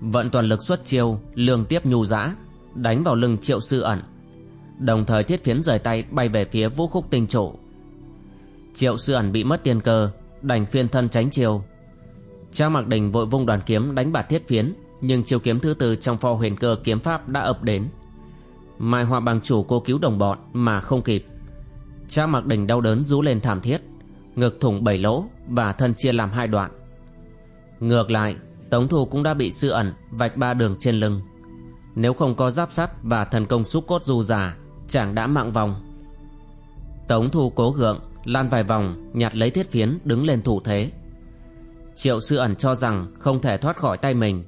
Vận toàn lực xuất chiêu, Lương tiếp nhu giã Đánh vào lưng triệu sư ẩn, Đồng thời thiết phiến rời tay bay về phía vũ khúc tinh trụ. Triệu sư ẩn bị mất tiền cơ, Đành phiên thân tránh chiều Trang Mạc Đình vội vung đoàn kiếm đánh bạt thiết phiến, Nhưng chiêu kiếm thứ tư trong pho huyền cơ kiếm pháp đã ập đến. Mai Hoa bằng chủ cô cứu đồng bọn mà không kịp. Trang Mạc Đình đau đớn rú lên thảm thiết, Ngực thủng bảy lỗ và thân chia làm hai đoạn. Ngược lại, Tống Thu cũng đã bị sư ẩn vạch ba đường trên lưng. Nếu không có giáp sắt và thần công xúc cốt du già, Chàng đã mạng vòng. Tống Thu cố gượng Lan vài vòng, nhặt lấy thiết phiến, đứng lên thủ thế. Triệu sư ẩn cho rằng không thể thoát khỏi tay mình.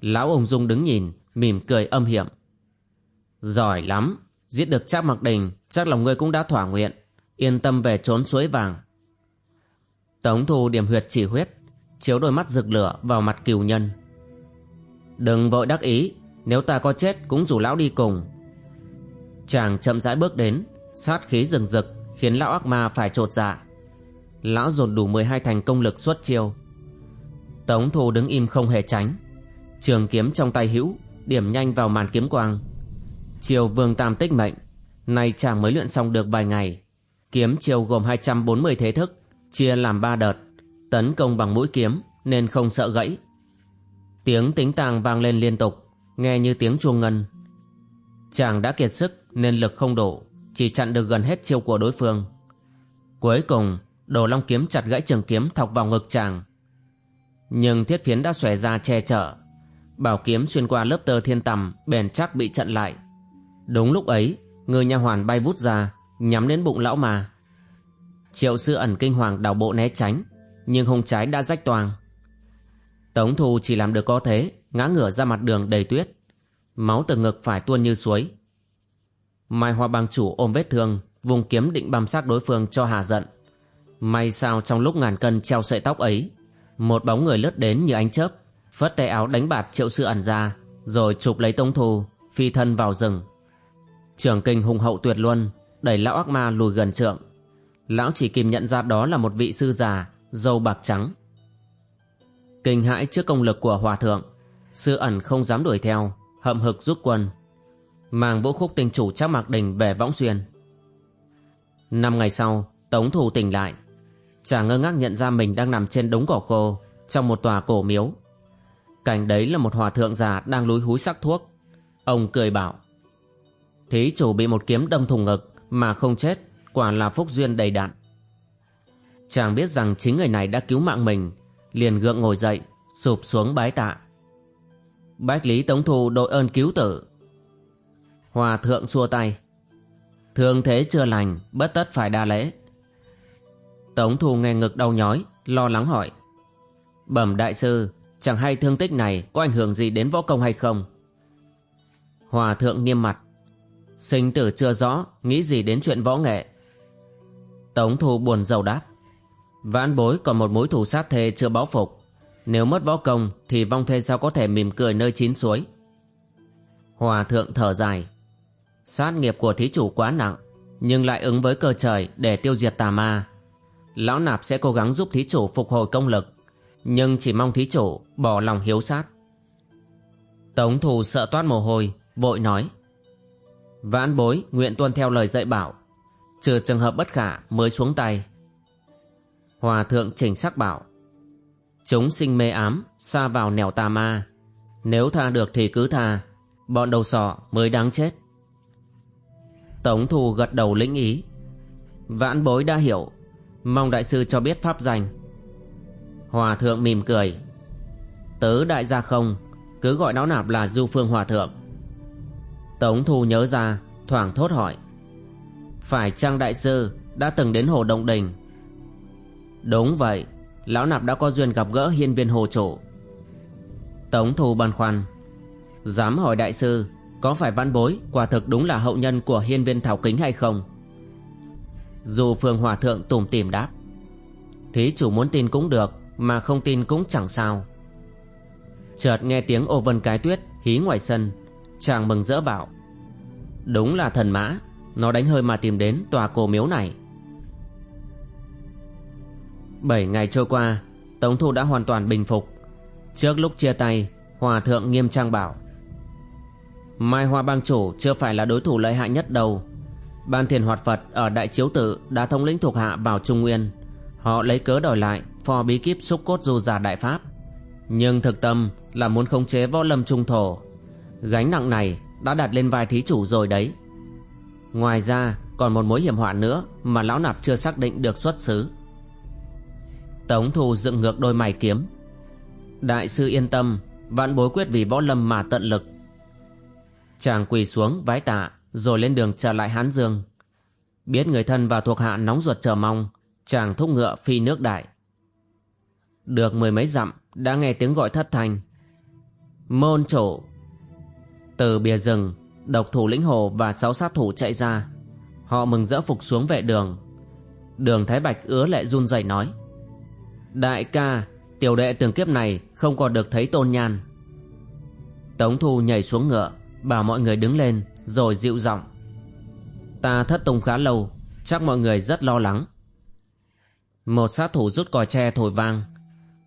Lão ông Dung đứng nhìn, Mỉm cười âm hiểm. Giỏi lắm, Giết được Trác Mặc Đình, Chắc lòng ngươi cũng đã thỏa nguyện. Yên tâm về trốn suối vàng. Tống thu điểm huyệt chỉ huyết, Chiếu đôi mắt rực lửa vào mặt cừu nhân. Đừng vội đắc ý, Nếu ta có chết cũng rủ lão đi cùng. Chàng chậm rãi bước đến, Sát khí rừng rực. Khiến lão ác ma phải trột dạ. Lão dồn đủ 12 thành công lực xuất chiêu. Tống thu đứng im không hề tránh. Trường kiếm trong tay hữu, Điểm nhanh vào màn kiếm quang. Chiều vương tam tích mệnh, Nay chàng mới luyện xong được vài ngày. Kiếm chiều gồm 240 thế thức, Chia làm ba đợt, Tấn công bằng mũi kiếm Nên không sợ gãy. Tiếng tính tàng vang lên liên tục, Nghe như tiếng chuông ngân. Chàng đã kiệt sức nên lực không đủ. Chỉ chặn được gần hết chiêu của đối phương. Cuối cùng, Đồ long kiếm chặt gãy trường kiếm thọc vào ngực chàng. Nhưng thiết phiến đã xòe ra che chở. Bảo kiếm xuyên qua lớp tơ thiên tầm Bền chắc bị chặn lại. Đúng lúc ấy Người nha hoàn bay vút ra, Nhắm đến bụng lão mà Triệu sư ẩn kinh hoàng đào bộ né tránh, Nhưng hung trái đã rách toang Tống thu chỉ làm được có thế, Ngã ngửa ra mặt đường đầy tuyết. Máu từ ngực phải tuôn như suối. Mai hoa bang chủ ôm vết thương, Vùng kiếm định băm sát đối phương cho hà giận. May sao trong lúc ngàn cân treo sợi tóc ấy, Một bóng người lướt đến như ánh chớp, Phất tay áo đánh bạt triệu sư ẩn ra, Rồi chụp lấy tông thu, Phi thân vào rừng. Trường kinh hùng hậu tuyệt luân, Đẩy lão ác ma lùi gần trượng. Lão chỉ kìm nhận ra đó là một vị sư già, Dâu bạc trắng. Kinh hãi trước công lực của hòa thượng, Sư ẩn không dám đuổi theo, Hậm hực giúp quân. Mang vũ khúc tình chủ trác mạc đình về võng xuyên Năm ngày sau, Tống thủ tỉnh lại. Chàng ngơ ngác nhận ra mình đang nằm trên đống cỏ khô Trong một tòa cổ miếu. Cảnh đấy là một hòa thượng già đang lúi húi sắc thuốc. Ông cười bảo, Thí chủ bị một kiếm đâm thùng ngực Mà không chết, Quả là phúc duyên đầy đặn. Chàng biết rằng chính người này đã cứu mạng mình, Liền gượng ngồi dậy, Sụp xuống bái tạ. Bách Lý Tống Thu đội ơn cứu tử. Hòa thượng xua tay. Thương thế chưa lành, Bất tất phải đa lễ. Tống Thu nghe ngực đau nhói, Lo lắng hỏi. Bẩm đại sư, Chẳng hay thương tích này có ảnh hưởng gì đến võ công hay không? Hòa thượng nghiêm mặt. Sinh tử chưa rõ, Nghĩ gì đến chuyện võ nghệ? Tống thu buồn rầu đáp. Vãn bối còn một mối thù sát thê chưa báo phục. Nếu mất võ công Thì vong thê sao có thể mỉm cười nơi chín suối? Hòa thượng thở dài. Sát nghiệp của thí chủ quá nặng, Nhưng lại ứng với cơ trời Để tiêu diệt tà ma. Lão nạp sẽ cố gắng giúp thí chủ phục hồi công lực, Nhưng chỉ mong thí chủ Bỏ lòng hiếu sát. Tống thù sợ toát mồ hôi, Vội nói. Vãn bối, nguyện tuân theo lời dạy bảo. Trừ trường hợp bất khả mới xuống tay. Hòa thượng chỉnh sắc bảo. Chúng sinh mê ám, Xa vào nẻo tà ma. Nếu tha được thì cứ tha, Bọn đầu sọ mới đáng chết. Tống Thù gật đầu lĩnh ý. Vãn bối đã hiểu. Mong đại sư cho biết pháp danh. Hòa thượng mỉm cười. Tớ đại gia không, Cứ gọi não nạp là Du Phương Hòa thượng. Tống Thù nhớ ra, Thoảng thốt hỏi. Phải chăng đại sư Đã từng đến Hồ Động Đình? Đúng vậy, Lão nạp đã có duyên gặp gỡ hiên viên hồ chủ. Tống Thù băn khoăn. Dám hỏi đại sư có phải văn bối quả thực đúng là hậu nhân của hiên viên thảo kính hay không? Dù phương hòa thượng tủm tìm đáp. Thí chủ muốn tin cũng được, Mà không tin cũng chẳng sao. Chợt nghe tiếng ô vân cái tuyết, Hí ngoài sân, Chàng mừng rỡ bảo, Đúng là thần mã, Nó đánh hơi mà tìm đến tòa cổ miếu này. Bảy ngày trôi qua, Tống Thu đã hoàn toàn bình phục. Trước lúc chia tay, Hòa thượng nghiêm trang bảo Mai Hoa Bang Chủ chưa phải là đối thủ lợi hại nhất đâu. Ban thiền hoạt Phật ở Đại Chiếu Tự đã thống lĩnh thuộc hạ vào Trung Nguyên. Họ lấy cớ đòi lại, phò bí kíp xúc cốt du giả Đại Pháp. Nhưng thực tâm là muốn khống chế võ lâm trung thổ. Gánh nặng này đã đặt lên vai thí chủ rồi đấy. Ngoài ra, còn một mối hiểm họa nữa mà lão nạp chưa xác định được xuất xứ. Tống Thu dựng ngược đôi mày kiếm. Đại sư yên tâm, Vạn bối quyết vì võ lâm mà tận lực. Chàng quỳ xuống vái tạ, Rồi lên đường trở lại Hán Dương. Biết người thân và thuộc hạ nóng ruột chờ mong, Chàng thúc ngựa phi nước đại. Được mười mấy dặm, Đã nghe tiếng gọi thất thanh. Môn chủ, Từ bìa rừng, Độc thủ lĩnh hồ và sáu sát thủ chạy ra. Họ mừng rỡ phục xuống vệ đường. Đường Thái Bạch ứa lệ run rẩy nói, Đại ca, Tiểu đệ từng kiếp này không còn được thấy tôn nhan. Tống Thu nhảy xuống ngựa Bảo mọi người đứng lên Rồi dịu giọng. Ta thất tung khá lâu Chắc mọi người rất lo lắng. Một sát thủ rút còi tre thổi vang.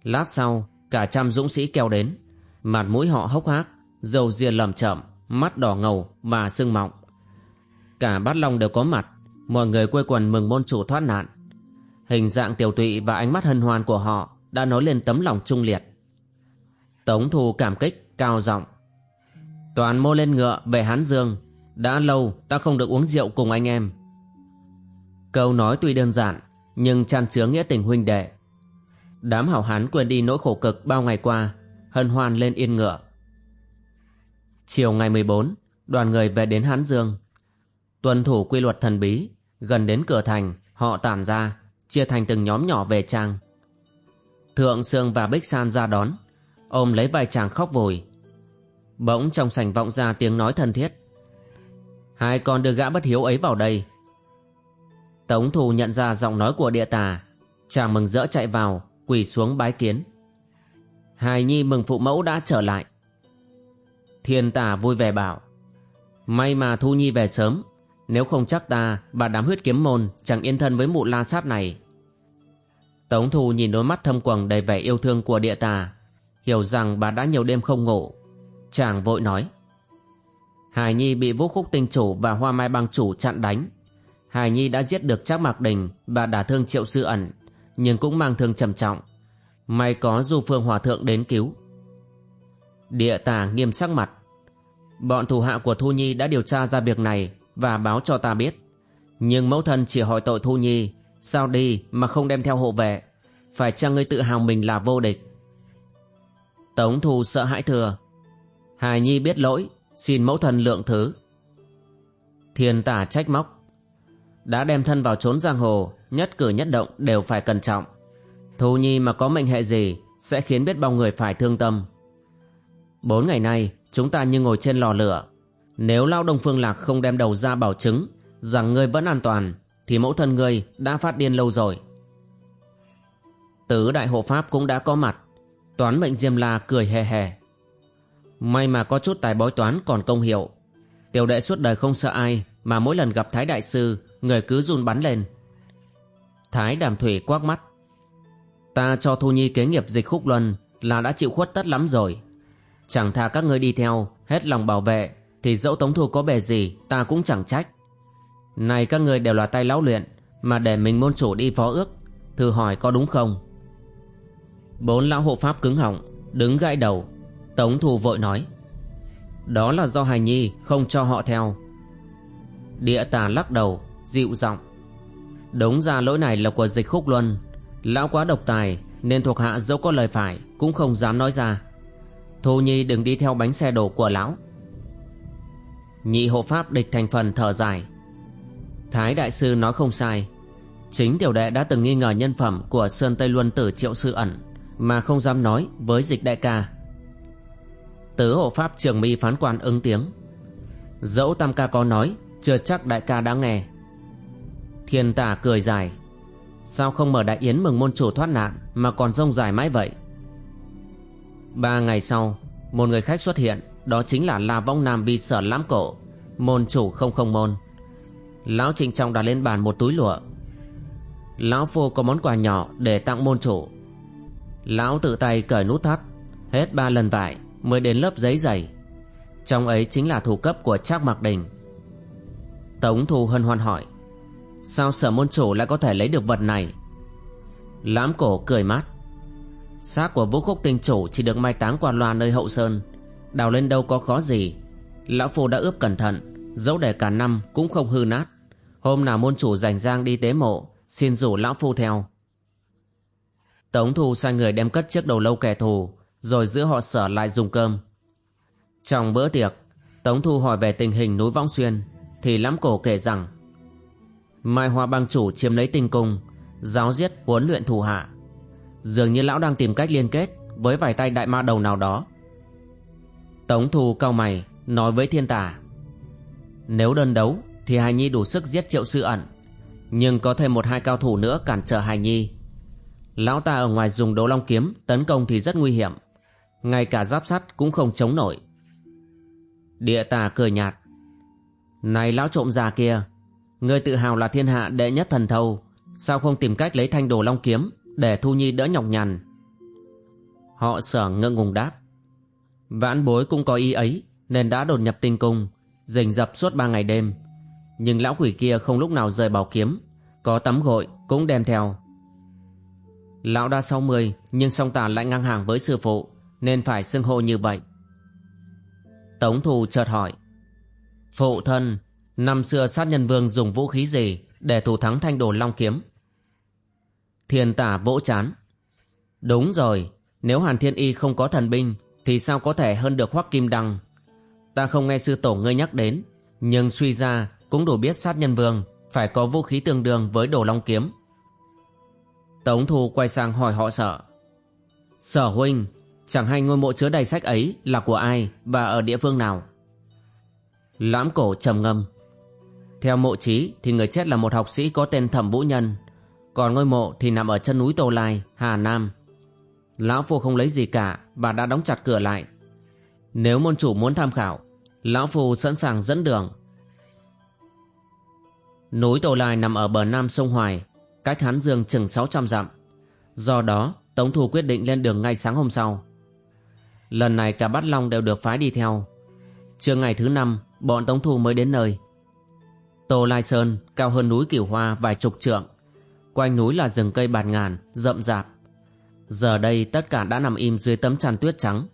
Lát sau Cả trăm dũng sĩ kéo đến. Mặt mũi họ hốc hác Dầu ria lầm chậm Mắt đỏ ngầu và sưng mọng. Cả bát long đều có mặt Mọi người quây quần mừng môn chủ thoát nạn. Hình dạng tiểu tụy và ánh mắt hân hoan của họ đã nói lên tấm lòng trung liệt. Tống Thu cảm kích, cao giọng. Toàn mô lên ngựa về Hán Dương. Đã lâu ta không được uống rượu cùng anh em. Câu nói tuy đơn giản, nhưng tràn chứa nghĩa tình huynh đệ. Đám hảo hán quên đi nỗi khổ cực bao ngày qua, hân hoan lên yên ngựa. Chiều ngày 14, đoàn người về đến Hán Dương. Tuân thủ quy luật thần bí, gần đến cửa thành, họ tản ra, chia thành từng nhóm nhỏ về trang. Thượng Sương và Bích San ra đón, ôm lấy vài chàng khóc vùi. Bỗng trong sảnh vọng ra tiếng nói thân thiết. Hai con đưa gã bất hiếu ấy vào đây. Tống Thù nhận ra giọng nói của địa tà, chàng mừng rỡ chạy vào, quỳ xuống bái kiến. Hài Nhi mừng phụ mẫu đã trở lại. Thiên tà vui vẻ bảo, may mà Thu Nhi về sớm, nếu không chắc ta và đám huyết kiếm môn chẳng yên thân với mụ la sát này. Tống thù nhìn đôi mắt thâm quầng đầy vẻ yêu thương của địa tà, hiểu rằng bà đã nhiều đêm không ngủ. Chàng vội nói. Hải Nhi bị vũ khúc tinh chủ và hoa mai bang chủ chặn đánh. Hải Nhi đã giết được Trác Mạc Đình và đả thương triệu sư ẩn, nhưng cũng mang thương trầm trọng. May có du phương hòa thượng đến cứu. Địa tà nghiêm sắc mặt. Bọn thủ hạ của Thu Nhi đã điều tra ra việc này và báo cho ta biết. Nhưng mẫu thân chỉ hỏi tội Thu Nhi Sao đi mà không đem theo hộ vệ Phải chăng ngươi tự hào mình là vô địch Tống Thu sợ hãi thừa Hài Nhi biết lỗi Xin mẫu thân lượng thứ. Thiên tả trách móc. Đã đem thân vào trốn giang hồ Nhất cử nhất động đều phải cẩn trọng. Thu Nhi mà có mệnh hệ gì Sẽ khiến biết bao người phải thương tâm. Bốn ngày nay Chúng ta như ngồi trên lò lửa. Nếu Lao Đông Phương Lạc không đem đầu ra bảo chứng Rằng ngươi vẫn an toàn thì mẫu thân ngươi đã phát điên lâu rồi. Tứ đại hộ pháp cũng đã có mặt, toán mệnh Diêm La cười hề hề. May mà có chút tài bói toán còn công hiệu. Tiểu đệ suốt đời không sợ ai mà mỗi lần gặp Thái Đại Sư người cứ run bắn lên. Thái Đàm Thủy quắc mắt. Ta cho Thu Nhi kế nghiệp dịch khúc luân là đã chịu khuất tất lắm rồi. Chẳng thà các ngươi đi theo, hết lòng bảo vệ, thì dẫu Tống Thu có bề gì ta cũng chẳng trách. Này các ngươi đều là tay lão luyện Mà để mình môn chủ đi phó ước Thử hỏi có đúng không Bốn lão hộ pháp cứng họng Đứng gãi đầu Tống thù vội nói, Đó là do hài nhi không cho họ theo. Địa tà lắc đầu, Dịu giọng Đúng ra lỗi này là của dịch khúc luân. Lão quá độc tài, Nên thuộc hạ dẫu có lời phải Cũng không dám nói ra. Thu Nhi đừng đi theo bánh xe đổ của lão. Nhị hộ pháp địch thành phần thở dài, Thái đại sư nói không sai. Chính tiểu đệ đã từng nghi ngờ nhân phẩm Của Sơn Tây Luân tử triệu sư ẩn Mà không dám nói với dịch đại ca. Tứ hộ pháp trường mi phán quan ứng tiếng. Dẫu tam ca có nói, Chưa chắc đại ca đã nghe. Thiên tả cười dài. Sao không mở đại yến mừng môn chủ thoát nạn Mà còn rông dài mãi vậy? Ba ngày sau, Một người khách xuất hiện, Đó chính là La Vong Nam Vi Sở Lãm Cổ, Môn chủ không không môn. Lão trịnh trọng đặt lên bàn một túi lụa. Lão phu có món quà nhỏ Để tặng môn chủ. Lão tự tay cởi nút thắt, Hết ba lần vải. Mới đến lớp giấy dày. Trong ấy chính là thủ cấp của Trác Mạc Đình. Tống Thu hân hoan hỏi, Sao sở môn chủ lại có thể lấy được vật này? Lãm cổ cười mát, xác của vũ khúc tinh chủ chỉ được mai táng qua loa nơi hậu sơn. Đào lên đâu có khó gì. Lão phu đã ướp cẩn thận, dẫu để cả năm cũng không hư nát. Hôm nào môn chủ rảnh rang đi tế mộ, xin rủ lão phu theo. Tống thu sai người đem cất chiếc đầu lâu kẻ thù rồi giữ họ sở lại dùng cơm. Trong bữa tiệc, tống thu hỏi về tình hình núi võng xuyên, thì lãm cổ kể rằng, mai hoa bang chủ chiếm lấy tinh cung, giáo giết huấn luyện thủ hạ. Dường như lão đang tìm cách liên kết Với vài tay đại ma đầu nào đó. Tống Thu cao mày, Nói với thiên tả Nếu đơn đấu, Thì Hài Nhi đủ sức giết triệu sư ẩn, Nhưng có thêm một hai cao thủ nữa cản trở Hài Nhi. Lão ta ở ngoài dùng đấu long kiếm, Tấn công thì rất nguy hiểm. Ngay cả giáp sắt cũng không chống nổi Địa tà cười nhạt Này lão trộm già kia Ngươi tự hào là thiên hạ đệ nhất thần thâu Sao không tìm cách lấy thanh đồ long kiếm để Thu Nhi đỡ nhọc nhằn. Họ sở ngượng ngùng đáp. Vãn bối cũng có ý ấy nên đã đột nhập tinh cung, rình rập suốt ba ngày đêm. Nhưng lão quỷ kia không lúc nào rời bảo kiếm, có tấm gội cũng đem theo. Lão đã 60 nhưng song tà lại ngang hàng với sư phụ nên phải xưng hô như vậy. Tống thù chợt hỏi Phụ thân, năm xưa sát nhân vương dùng vũ khí gì để thủ thắng thanh đồ long kiếm? Thiên tả vỗ chán. Đúng rồi, nếu Hàn Thiên Y không có thần binh thì sao có thể hơn được Hoắc Kim Đăng? Ta không nghe sư tổ ngươi nhắc đến, nhưng suy ra cũng đủ biết sát nhân vương phải có vũ khí tương đương với đồ long kiếm. Tống Thu quay sang hỏi họ sợ. Sở huynh, chẳng hay ngôi mộ chứa đầy sách ấy là của ai và ở địa phương nào? Lãm cổ trầm ngâm. Theo mộ trí thì người chết là một học sĩ có tên Thẩm Vũ Nhân còn ngôi mộ thì nằm ở chân núi Tô Lai, Hà Nam. Lão Phu không lấy gì cả và đã đóng chặt cửa lại. Nếu môn chủ muốn tham khảo, Lão Phu sẵn sàng dẫn đường. Núi Tô Lai nằm ở bờ nam sông Hoài, cách Hán Dương chừng 600 dặm. Do đó, Tống Thu quyết định lên đường ngay sáng hôm sau. Lần này cả Bát Long đều được phái đi theo. Trưa ngày thứ năm, bọn Tống thu mới đến nơi. Tô Lai Sơn cao hơn núi Cửu Hoa vài chục trượng. Quanh núi là rừng cây bạt ngàn, rậm rạp. Giờ đây tất cả đã nằm im dưới tấm tràn tuyết trắng.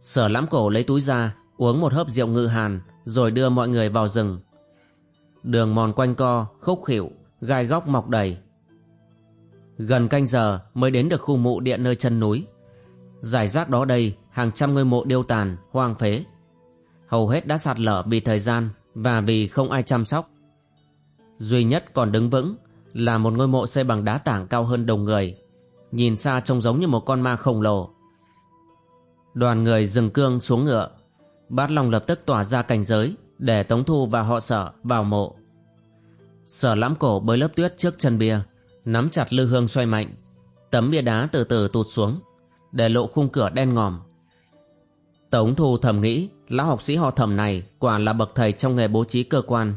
Sở lãm cổ lấy túi ra, uống một hớp rượu ngự hàn, rồi đưa mọi người vào rừng. Đường mòn quanh co, khúc khỉu, gai góc mọc đầy. Gần canh giờ mới đến được khu mộ điện nơi chân núi. Giải rác đó đây, hàng trăm ngôi mộ điêu tàn, hoang phế. Hầu hết đã sạt lở vì thời gian và vì không ai chăm sóc. Duy nhất còn đứng vững là một ngôi mộ xây bằng đá tảng cao hơn đồng người nhìn xa trông giống như một con ma khổng lồ. Đoàn người dừng cương xuống ngựa. Bát long lập tức tỏa ra cảnh giới để tống thu và họ sở vào mộ. Sở lãm cổ bơi lớp tuyết trước chân bia nắm chặt lư hương xoay mạnh. Tấm bia đá từ từ tụt xuống để lộ khung cửa đen ngòm tống thu thầm nghĩ lão học sĩ họ thẩm này quả là bậc thầy trong nghề bố trí cơ quan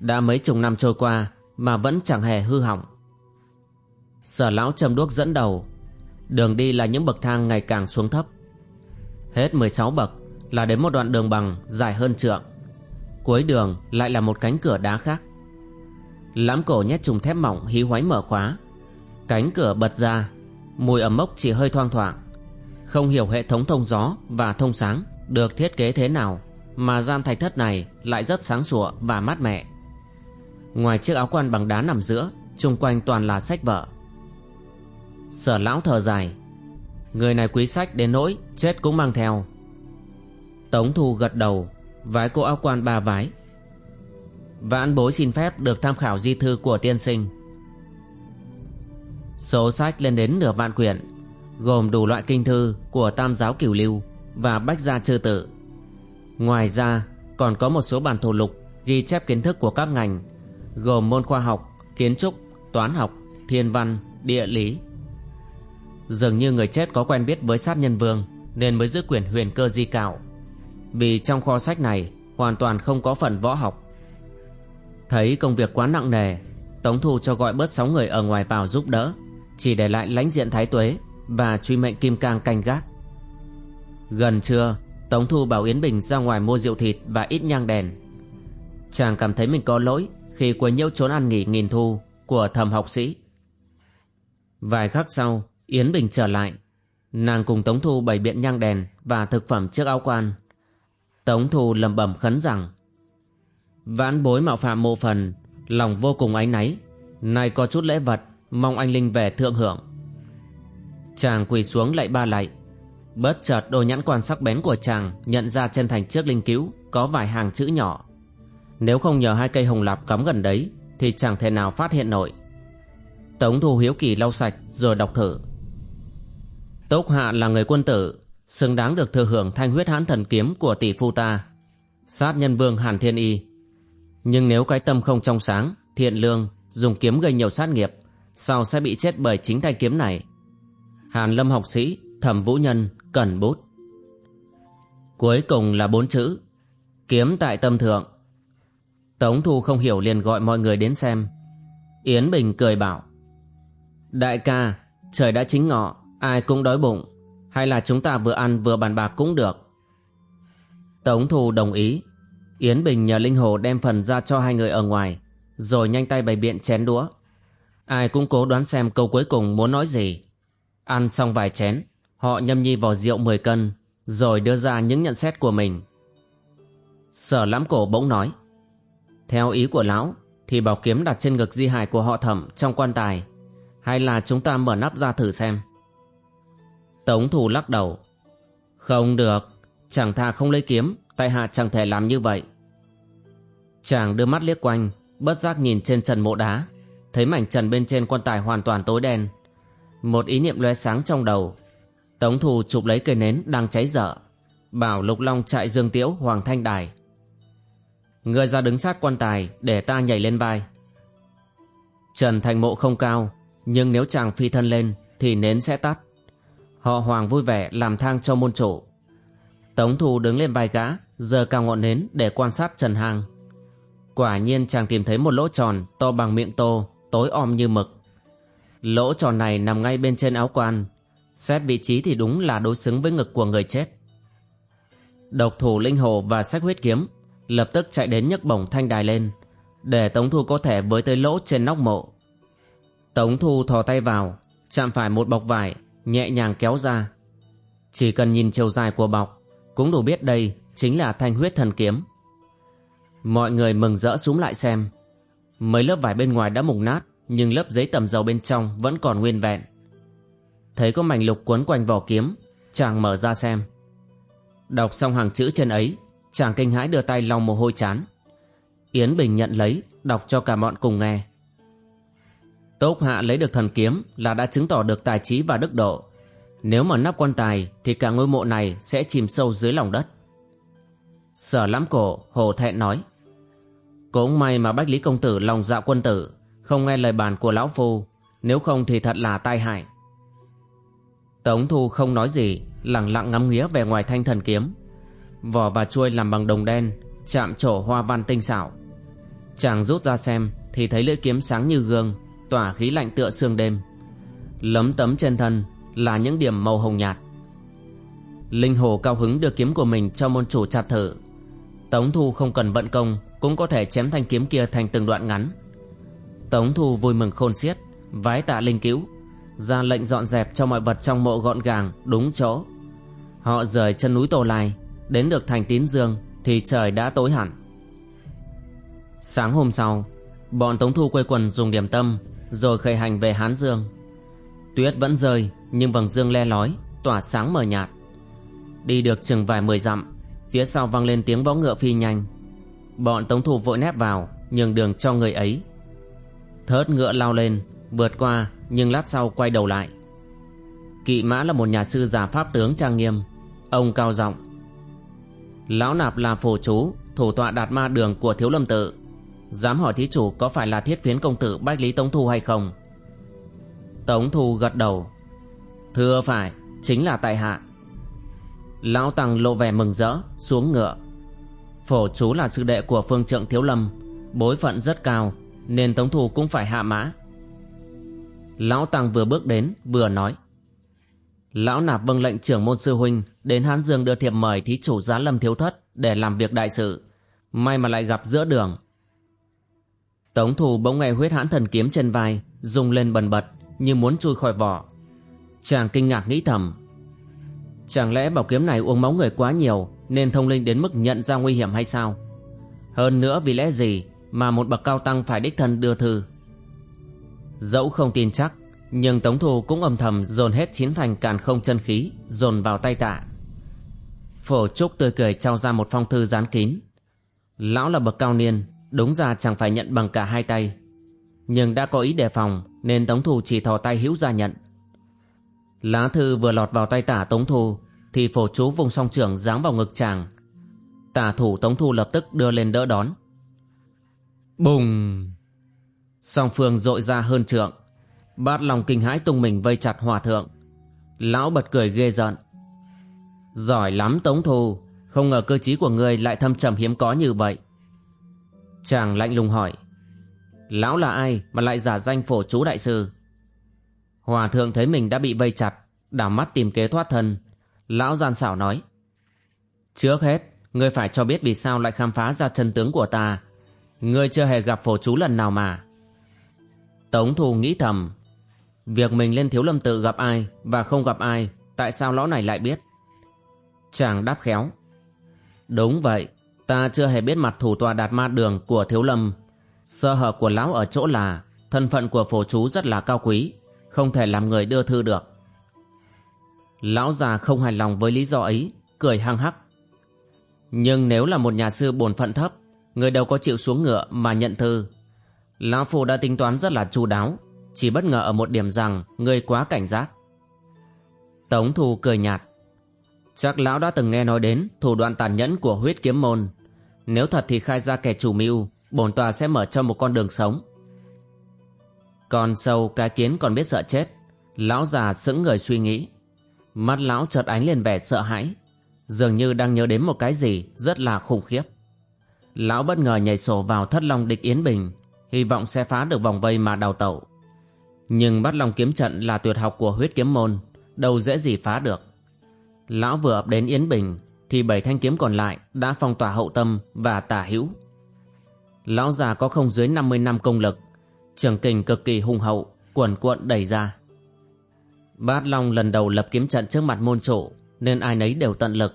đã mấy chục năm trôi qua mà vẫn chẳng hề hư hỏng. Sở lão trầm đuốc dẫn đầu, đường đi là những bậc thang ngày càng xuống thấp. Hết 16 bậc là đến một đoạn đường bằng dài hơn trượng. Cuối đường lại là một cánh cửa đá khác. Lãm cổ nhét trùng thép mỏng hí hoáy mở khóa. Cánh cửa bật ra, mùi ẩm mốc chỉ hơi thoang thoảng. Không hiểu hệ thống thông gió và thông sáng được thiết kế thế nào, Mà gian thạch thất này lại rất sáng sủa và mát mẻ. Ngoài chiếc áo quan bằng đá nằm giữa, chung quanh toàn là sách vở. Sở lão thở dài. Người này quý sách đến nỗi Chết cũng mang theo. Tống thu gật đầu, Vái cô áo quan ba vái. Vãn bối xin phép được tham khảo di thư của tiên sinh. Số sách lên đến nửa vạn quyển Gồm đủ loại kinh thư của tam giáo cửu lưu Và bách gia chư tử. Ngoài ra còn có một số bản thổ lục Ghi chép kiến thức của các ngành Gồm môn khoa học, kiến trúc, toán học, thiên văn, địa lý. Dường như người chết có quen biết với sát nhân vương Nên mới giữ quyển huyền cơ di cạo. Vì trong kho sách này Hoàn toàn không có phần võ học. Thấy công việc quá nặng nề Tống Thu cho gọi bớt 6 người ở ngoài vào giúp đỡ. Chỉ để lại lãnh diện thái tuế Và truy mệnh kim cang canh gác. Gần trưa, Tống Thu bảo Yến Bình ra ngoài mua rượu thịt Và ít nhang đèn. Chàng cảm thấy mình có lỗi Khi quấy nhiễu trốn ăn nghỉ nghìn thu Của thầm học sĩ. Vài khắc sau, Yến Bình trở lại. Nàng cùng Tống Thu bày biện nhang đèn Và thực phẩm trước áo quan. Tống Thu lẩm bẩm khấn rằng, Vãn bối mạo phạm mộ phần, Lòng vô cùng áy náy, Nay có chút lễ vật Mong anh Linh về thượng hưởng. Chàng quỳ xuống lạy ba lạy. Bất chợt đôi nhãn quan sắc bén của chàng Nhận ra trên thành trước linh cứu Có vài hàng chữ nhỏ. Nếu không nhờ hai cây hồng lạp cắm gần đấy, Thì chẳng thể nào phát hiện nổi. Tống thu hiếu kỳ lau sạch Rồi đọc thử. Tốc hạ là người quân tử, Xứng đáng được thừa hưởng thanh huyết hãn thần kiếm Của tỷ phu ta. Sát nhân vương Hàn Thiên Y. Nhưng nếu cái tâm không trong sáng, Thiện lương, Dùng kiếm gây nhiều sát nghiệp Sao sẽ bị chết bởi chính thanh kiếm này? Hàn lâm học sĩ, Thẩm vũ nhân Cần bút. Cuối cùng là bốn chữ, Kiếm tại tâm thượng. Tống Thu không hiểu liền gọi mọi người đến xem. Yến Bình cười bảo, Đại ca, Trời đã chính ngọ, Ai cũng đói bụng, Hay là chúng ta vừa ăn vừa bàn bạc cũng được. Tống Thu đồng ý. Yến Bình nhờ Linh Hồ đem phần ra cho hai người ở ngoài, Rồi nhanh tay bày biện chén đũa. Ai cũng cố đoán xem câu cuối cùng muốn nói gì. Ăn xong vài chén, Họ nhâm nhi vào rượu 10 cân, Rồi đưa ra những nhận xét của mình. Sở lãm cổ bỗng nói, Theo ý của lão, Thì bảo kiếm đặt trên ngực di hài của họ thẩm trong quan tài, Hay là chúng ta mở nắp ra thử xem? Tống thủ lắc đầu, Không được, Chẳng thà không lấy kiếm, Tại hạ chẳng thể làm như vậy. Chàng đưa mắt liếc quanh, Bất giác nhìn trên trần mộ đá. Thấy mảnh trần bên trên quan tài hoàn toàn tối đen. Một ý niệm lóe sáng trong đầu. Tống thù chụp lấy cây nến đang cháy dở, Bảo Lục Long chạy Dương Tiễu, Hoàng Thanh Đài. Người ra đứng sát quan tài Để ta nhảy lên vai. Trần thành mộ không cao, Nhưng nếu chàng phi thân lên Thì nến sẽ tắt. Họ Hoàng vui vẻ làm thang cho môn chủ. Tống thù đứng lên vai gã Giờ cao ngọn nến để quan sát Trần Hang Quả nhiên chàng tìm thấy một lỗ tròn To bằng miệng tô. Tối om như mực. Lỗ tròn này nằm ngay bên trên áo quan. Xét vị trí thì đúng là đối xứng với ngực của người chết. Độc thủ linh hồ và sách huyết kiếm Lập tức chạy đến nhấc bổng thanh đài lên, Để Tống Thu có thể với tới lỗ trên nóc mộ. Tống Thu thò tay vào, Chạm phải một bọc vải, Nhẹ nhàng kéo ra. Chỉ cần nhìn chiều dài của bọc, Cũng đủ biết đây chính là thanh huyết thần kiếm. Mọi người mừng rỡ súng lại xem. Mấy lớp vải bên ngoài đã mục nát, Nhưng lớp giấy tầm dầu bên trong vẫn còn nguyên vẹn. Thấy có mảnh lục cuốn quanh vỏ kiếm, Chàng mở ra xem. Đọc xong hàng chữ trên ấy, Chàng kinh hãi đưa tay lau mồ hôi chán. Yến Bình nhận lấy, Đọc cho cả bọn cùng nghe. Tốc hạ lấy được thần kiếm Là đã chứng tỏ được tài trí và đức độ. Nếu mà nắp quan tài Thì cả ngôi mộ này sẽ chìm sâu dưới lòng đất. Sở lắm cổ Hồ thẹn nói. Cũng may mà Bách Lý Công Tử lòng dạ quân tử, Không nghe lời bàn của Lão Phu, Nếu không thì thật là tai hại. Tống Thu không nói gì lặng lặng ngắm nghía về ngoài thanh thần kiếm. Vỏ và chuôi làm bằng đồng đen, Chạm trổ hoa văn tinh xảo. Chàng rút ra xem, Thì thấy lưỡi kiếm sáng như gương, Tỏa khí lạnh tựa sương đêm. Lấm tấm trên thân Là những điểm màu hồng nhạt. Linh hồ cao hứng đưa kiếm của mình Cho môn chủ chặt thử. Tống Thu không cần vận công cũng có thể chém thanh kiếm kia thành từng đoạn ngắn. Tống Thu vui mừng khôn xiết, Vái tạ linh cứu ra lệnh dọn dẹp cho mọi vật trong mộ gọn gàng, đúng chỗ. Họ rời chân núi tổ lai, đến được thành tín dương Thì trời đã tối hẳn. Sáng hôm sau, Bọn Tống Thu quây quần dùng điểm tâm Rồi khởi hành về Hán Dương. Tuyết vẫn rơi, Nhưng vầng dương le lói, Tỏa sáng mờ nhạt. Đi được chừng vài mười dặm, Phía sau vang lên tiếng võ ngựa phi nhanh. Bọn Tống thủ vội nép vào, Nhường đường cho người ấy. Thớt ngựa lao lên, Vượt qua, nhưng lát sau quay đầu lại. Kỵ mã là một nhà sư giả pháp tướng trang nghiêm. Ông cao giọng, Lão nạp là phổ chú, Thủ tọa đạt ma đường của thiếu lâm tự. Dám hỏi thí chủ có phải là thiết phiến công tử Bách Lý Tống Thu hay không? Tống Thu gật đầu, Thưa phải, Chính là tại hạ. Lão Tăng lộ vẻ mừng rỡ, Xuống ngựa. Phổ chú là sư đệ của phương trượng thiếu lâm, Bối phận rất cao, Nên Tống thủ cũng phải hạ mã. Lão Tăng vừa bước đến, vừa nói, Lão nạp vâng lệnh trưởng môn sư huynh Đến Hán Dương đưa thiệp mời thí chủ giá lâm thiếu thất Để làm việc đại sự. May mà lại gặp giữa đường. Tống thủ bỗng nghe huyết hãn thần kiếm trên vai, Rung lên bần bật, Như muốn chui khỏi vỏ. Chàng kinh ngạc nghĩ thầm, Chẳng lẽ bảo kiếm này uống máu người quá nhiều nên thông linh đến mức nhận ra nguy hiểm hay sao? Hơn nữa vì lẽ gì Mà một bậc cao tăng phải đích thân đưa thư? Dẫu không tin chắc, Nhưng Tống Thu cũng âm thầm dồn hết chín thành càn không chân khí, Dồn vào tay tạ. Phổ Trúc tươi cười trao ra một phong thư dán kín. Lão là bậc cao niên, Đúng ra chẳng phải nhận bằng cả hai tay. Nhưng đã có ý đề phòng, Nên Tống Thu chỉ thò tay hữu ra nhận. Lá thư vừa lọt vào tay tả Tống Thu thì phổ chú vùng song trưởng giáng vào ngực chàng. Tả thủ Tống Thu lập tức đưa lên đỡ đón. Bùng! Song phương dội ra hơn trượng. Bát lòng kinh hãi tung mình vây chặt hòa thượng. Lão bật cười ghê giận Giỏi lắm, Tống Thu. Không ngờ cơ trí của người lại thâm trầm hiếm có như vậy. Chàng lạnh lùng hỏi. Lão là ai mà lại giả danh phổ chú đại sư? Hòa thượng thấy mình đã bị vây chặt, Đảo mắt tìm kế thoát thân. Lão gian xảo nói, Trước hết, Ngươi phải cho biết vì sao lại khám phá ra chân tướng của ta. Ngươi chưa hề gặp phổ chú lần nào mà. Tống thù nghĩ thầm, Việc mình lên thiếu lâm tự gặp ai Và không gặp ai, Tại sao lão này lại biết? Chàng đáp khéo, Đúng vậy, Ta chưa hề biết mặt thủ tòa đạt ma đường của thiếu lâm. Sơ hở của lão ở chỗ là Thân phận của phổ chú rất là cao quý, Không thể làm người đưa thư được. Lão già không hài lòng với lý do ấy, Cười hăng hắc. Nhưng nếu là một nhà sư bổn phận thấp, Người đâu có chịu xuống ngựa mà nhận thư. Lão Phu đã tính toán rất là chu đáo, Chỉ bất ngờ ở một điểm rằng người quá cảnh giác. Tống Thù cười nhạt. Chắc lão đã từng nghe nói đến Thủ đoạn tàn nhẫn của huyết kiếm môn. Nếu thật thì khai ra kẻ chủ mưu, Bổn tòa sẽ mở cho một con đường sống. Còn sâu cái kiến còn biết sợ chết, Lão già sững người suy nghĩ. Mắt lão chợt ánh lên vẻ sợ hãi Dường như đang nhớ đến một cái gì Rất là khủng khiếp Lão bất ngờ nhảy sổ vào thất long địch Yến Bình hy vọng sẽ phá được vòng vây mà đào tẩu. Nhưng bắt lòng kiếm trận là tuyệt học của huyết kiếm môn, đâu dễ gì phá được. Lão vừa ập đến Yến Bình, thì bảy thanh kiếm còn lại đã phong tỏa hậu tâm và tả hữu. Lão già có không dưới 50 năm công lực, trường kình cực kỳ hùng hậu, cuồn cuộn đẩy ra. Bát Long lần đầu lập kiếm trận trước mặt môn chủ, nên ai nấy đều tận lực.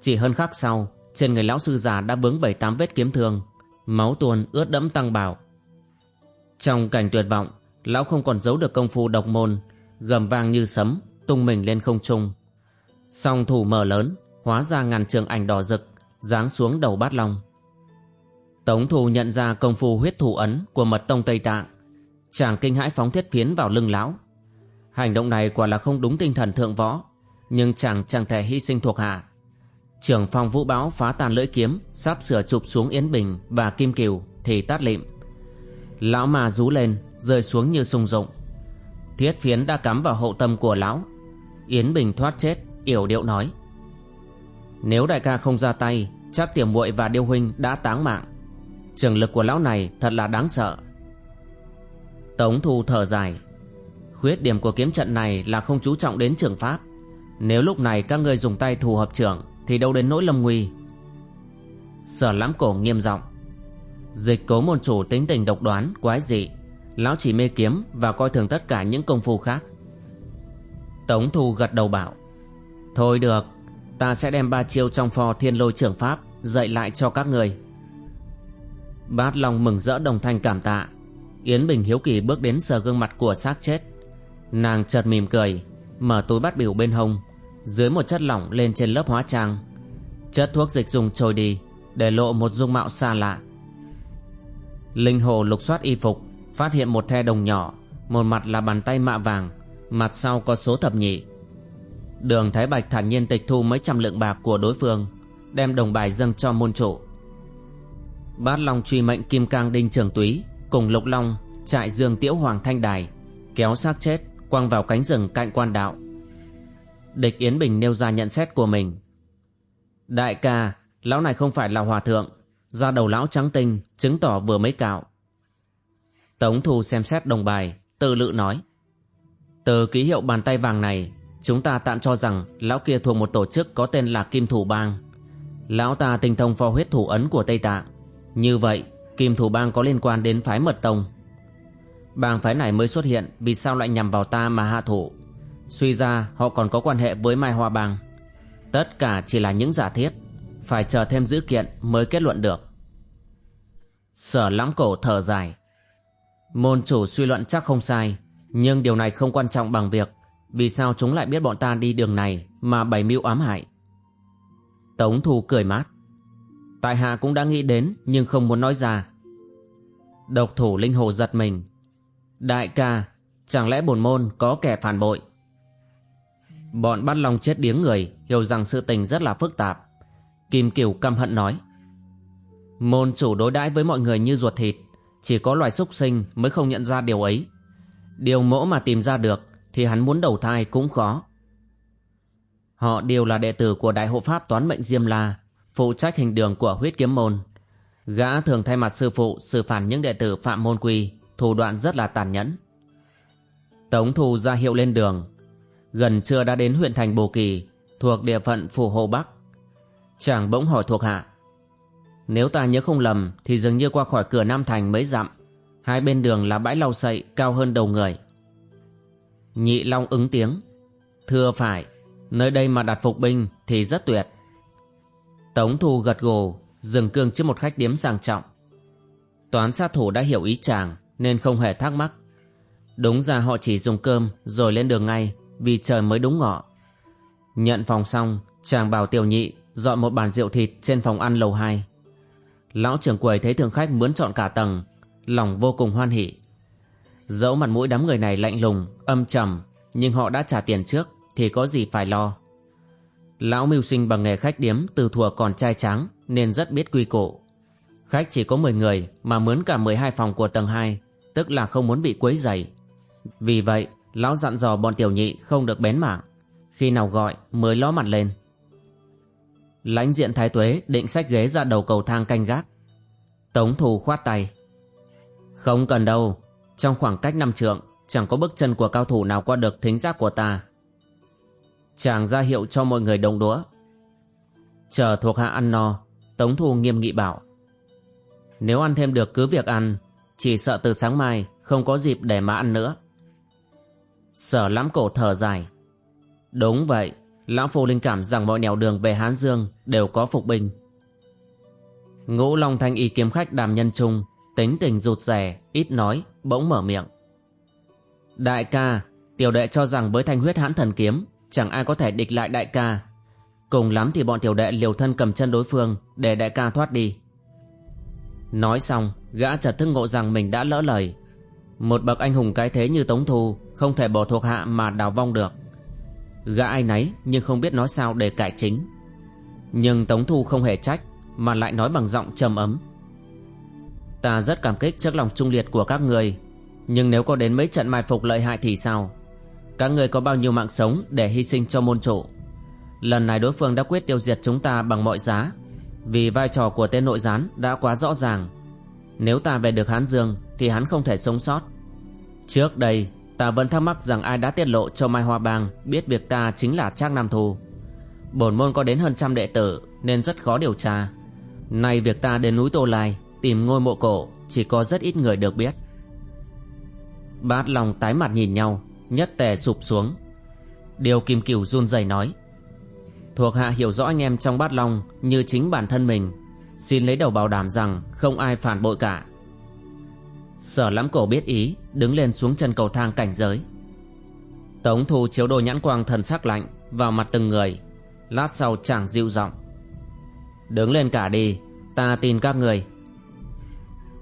Chỉ hơn khắc sau, trên người lão sư già đã vướng bảy tám vết kiếm thương, máu tuôn ướt đẫm tăng bào. Trong cảnh tuyệt vọng Lão không còn giấu được công phu độc môn Gầm vang như sấm Tung mình lên không trung Song thủ mở lớn Hóa ra ngàn trường ảnh đỏ rực Giáng xuống đầu bát long Tống thù nhận ra công phu huyết thủ ấn Của mật tông Tây Tạng Chàng kinh hãi phóng thiết phiến vào lưng lão Hành động này quả là không đúng tinh thần thượng võ, Nhưng chàng chẳng thể hy sinh thuộc hạ. Trưởng phòng vũ báo phá tàn lưỡi kiếm, Sắp sửa chụp xuống Yến Bình và Kim Kiều Thì tát lịm. Lão mà rú lên, Rơi xuống như sung rụng Thiết phiến đã cắm vào hậu tâm của lão. Yến Bình thoát chết, Yểu điệu nói. Nếu đại ca không ra tay, Chắc tiểu muội và điêu huynh đã táng mạng. Trường lực của lão này thật là đáng sợ. Tống thu thở dài. Khuyết điểm của kiếm trận này là không chú trọng đến trường pháp. Nếu lúc này các ngươi dùng tay thù hợp trưởng Thì đâu đến nỗi lâm nguy. Sở lãm cổ nghiêm giọng. Dịch cố môn chủ tính tình độc đoán, quái dị. Lão chỉ mê kiếm và coi thường tất cả những công phu khác. Tống Thu gật đầu bảo Thôi được Ta sẽ đem ba chiêu trong phò thiên lôi trưởng pháp dạy lại cho các người Bát Long mừng rỡ đồng thanh cảm tạ. Yến Bình hiếu kỳ bước đến sờ gương mặt của xác chết. Nàng chợt mỉm cười, Mở túi bát biểu bên hông, Dưới một chất lỏng lên trên lớp hóa trang. Chất thuốc dịch dùng trôi đi, Để lộ một dung mạo xa lạ. Linh hồ lục soát y phục, Phát hiện một the đồng nhỏ, Một mặt là bàn tay mạ vàng, Mặt sau có số thập nhị. Đường Thái Bạch thản nhiên tịch thu mấy trăm lượng bạc của đối phương, Đem đồng bài dâng cho môn chủ. Bát Long truy mệnh Kim Cang Đinh Trường Túy Cùng Lục Long trại Dương Tiễu Hoàng Thanh Đài, Kéo xác chết quăng vào cánh rừng cạnh quan đạo. Địch Yến Bình nêu ra nhận xét của mình. Đại ca, Lão này không phải là hòa thượng. Da đầu lão trắng tinh Chứng tỏ vừa mới cạo. Tống Thu xem xét đồng bài, Tự lự nói. Từ ký hiệu bàn tay vàng này, Chúng ta tạm cho rằng Lão kia thuộc một tổ chức có tên là Kim Thủ Bang. Lão ta tinh thông phò huyết thủ ấn của Tây Tạng. Như vậy, Kim Thủ Bang có liên quan đến phái mật tông. Bang phái này mới xuất hiện, Vì sao lại nhằm vào ta mà hạ thủ? Suy ra, họ còn có quan hệ với Mai Hoa Bang Tất cả chỉ là những giả thiết. Phải chờ thêm dữ kiện mới kết luận được. Sở lắm cổ thở dài. Môn chủ suy luận chắc không sai, Nhưng điều này không quan trọng bằng việc Vì sao chúng lại biết bọn ta đi đường này Mà bày mưu ám hại. Tống Thu cười mát. Tại hạ cũng đã nghĩ đến, Nhưng không muốn nói ra. Độc thủ linh hồ giật mình. Đại ca, Chẳng lẽ bổn môn có kẻ phản bội? Bọn bắt long chết điếng người, Hiểu rằng sự tình rất là phức tạp. Kim Kiều căm hận nói, Môn chủ đối đãi với mọi người như ruột thịt, Chỉ có loài súc sinh mới không nhận ra điều ấy. Điều mỗ mà tìm ra được Thì hắn muốn đầu thai cũng khó. Họ đều là đệ tử của Đại hộ Pháp Toán Mệnh Diêm La, Phụ trách hình đường của huyết kiếm môn. Gã thường thay mặt sư phụ xử phản những đệ tử phạm môn quy. Thủ đoạn rất là tàn nhẫn. Tống thù ra hiệu lên đường. Gần trưa đã đến huyện thành Bồ Kỳ, Thuộc địa phận Phủ Hồ Bắc. Chàng bỗng hỏi thuộc hạ, Nếu ta nhớ không lầm Thì dường như qua khỏi cửa Nam Thành mấy dặm, Hai bên đường là bãi lau sậy Cao hơn đầu người. Nhị Long ứng tiếng, Thưa phải, Nơi đây mà đặt phục binh thì rất tuyệt. Tống Thu gật gù, Dừng cương trước một khách điếm sang trọng. Toán sát thủ đã hiểu ý chàng nên không hề thắc mắc. Đúng ra họ chỉ dùng cơm Rồi lên đường ngay Vì trời mới đúng ngọ. Nhận phòng xong, Chàng bảo tiểu nhị Dọn một bàn rượu thịt trên phòng ăn lầu 2 Lão trưởng quầy thấy thường khách mướn chọn cả tầng, Lòng vô cùng hoan hỉ Dẫu mặt mũi đám người này lạnh lùng, Âm trầm, Nhưng họ đã trả tiền trước Thì có gì phải lo. Lão mưu sinh bằng nghề khách điếm Từ thuở còn trai trắng Nên rất biết quy củ. Khách chỉ có 10 người Mà mướn cả 12 phòng của tầng 2 Tức là không muốn bị quấy dày. Vì vậy, Lão dặn dò bọn tiểu nhị không được bén mảng Khi nào gọi, mới ló mặt lên. Lãnh diện thái tuế định sách ghế ra đầu cầu thang canh gác. Tống thù khoát tay. Không cần đâu. Trong khoảng cách năm trượng, Chẳng có bước chân của cao thủ nào qua được thính giác của ta. Chàng ra hiệu cho mọi người đồng đũa. Chờ thuộc hạ ăn no, Tống thu nghiêm nghị bảo. Nếu ăn thêm được cứ việc ăn chỉ sợ từ sáng mai Không có dịp để mà ăn nữa. Sở lắm cổ thở dài. Đúng vậy, Lão Phu linh cảm rằng mọi nẻo đường về Hán Dương Đều có phục binh. Ngũ Long Thanh y kiếm khách đàm nhân trung Tính tình rụt rè, Ít nói, Bỗng mở miệng. Đại ca, Tiểu đệ cho rằng với thanh huyết hãn thần kiếm, Chẳng ai có thể địch lại đại ca. Cùng lắm thì bọn tiểu đệ liều thân cầm chân đối phương Để đại ca thoát đi. Nói xong, Gã chợt thức ngộ rằng mình đã lỡ lời. Một bậc anh hùng cái thế như Tống Thu, Không thể bỏ thuộc hạ mà đào vong được. Gã ai nấy, nhưng không biết nói sao để cải chính. Nhưng Tống Thu không hề trách, Mà lại nói bằng giọng trầm ấm. Ta rất cảm kích trước lòng trung liệt của các người, Nhưng nếu có đến mấy trận mai phục lợi hại thì sao? Các người có bao nhiêu mạng sống để hy sinh cho môn chủ? Lần này đối phương đã quyết tiêu diệt chúng ta bằng mọi giá. Vì vai trò của tên nội gián đã quá rõ ràng. Nếu ta về được Hán Dương, Thì hắn không thể sống sót. Trước đây, Ta vẫn thắc mắc rằng ai đã tiết lộ cho Mai Hoa Bang Biết việc ta chính là Trác Nam Thu. Bổn môn có đến hơn trăm đệ tử, Nên rất khó điều tra. Nay việc ta đến núi Tô Lai, Tìm ngôi mộ cổ, Chỉ có rất ít người được biết. Bát lòng tái mặt nhìn nhau, Nhất tề sụp xuống. Điều Kim Cửu run rẩy nói Thuộc hạ hiểu rõ anh em trong bát long Như chính bản thân mình. Xin lấy đầu bảo đảm rằng không ai phản bội cả. Sở Lãm cổ biết ý, Đứng lên xuống chân cầu thang cảnh giới. Tống thu chiếu đôi nhãn quang thần sắc lạnh Vào mặt từng người, Lát sau chàng dịu giọng. Đứng lên cả đi, Ta tin các người.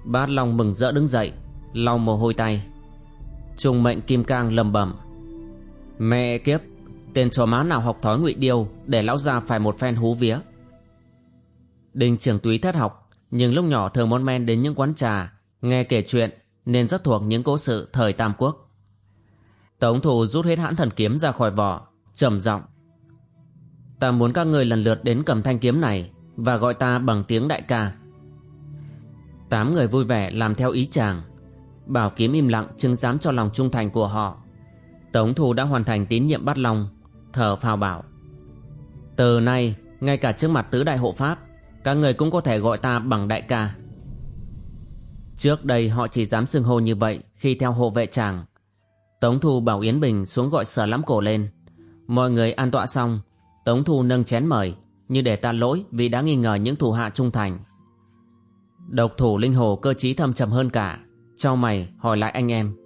Bát Long mừng rỡ đứng dậy, lau mồ hôi tay. Trung mệnh Kim Cang lầm bẩm. Mẹ kiếp Tên chó má nào học thói ngụy điêu Để lão già phải một phen hú vía. Đinh trường túy thất học, Nhưng lúc nhỏ thường món men đến những quán trà, Nghe kể chuyện Nên rất thuộc những cố sự thời Tam Quốc. Tống thủ rút hết hãn thần kiếm ra khỏi vỏ, trầm giọng, Ta muốn các người lần lượt đến cầm thanh kiếm này Và gọi ta bằng tiếng đại ca. Tám người vui vẻ làm theo ý chàng, Bảo kiếm im lặng chứng giám cho lòng trung thành của họ. Tống Thủ đã hoàn thành tín nhiệm bắt Long. Thở phào bảo, Từ nay, Ngay cả trước mặt tứ đại hộ pháp, Các người cũng có thể gọi ta bằng đại ca. Trước đây họ chỉ dám xưng hô như vậy Khi theo hộ vệ chàng Tống Thu bảo Yến Bình xuống gọi sở lắm cổ lên. Mọi người an tọa xong, Tống Thu nâng chén mời, Như để ta lỗi vì đã nghi ngờ những thủ hạ trung thành. Độc thủ linh hồ cơ trí thâm trầm hơn cả, Cho mày hỏi lại anh em.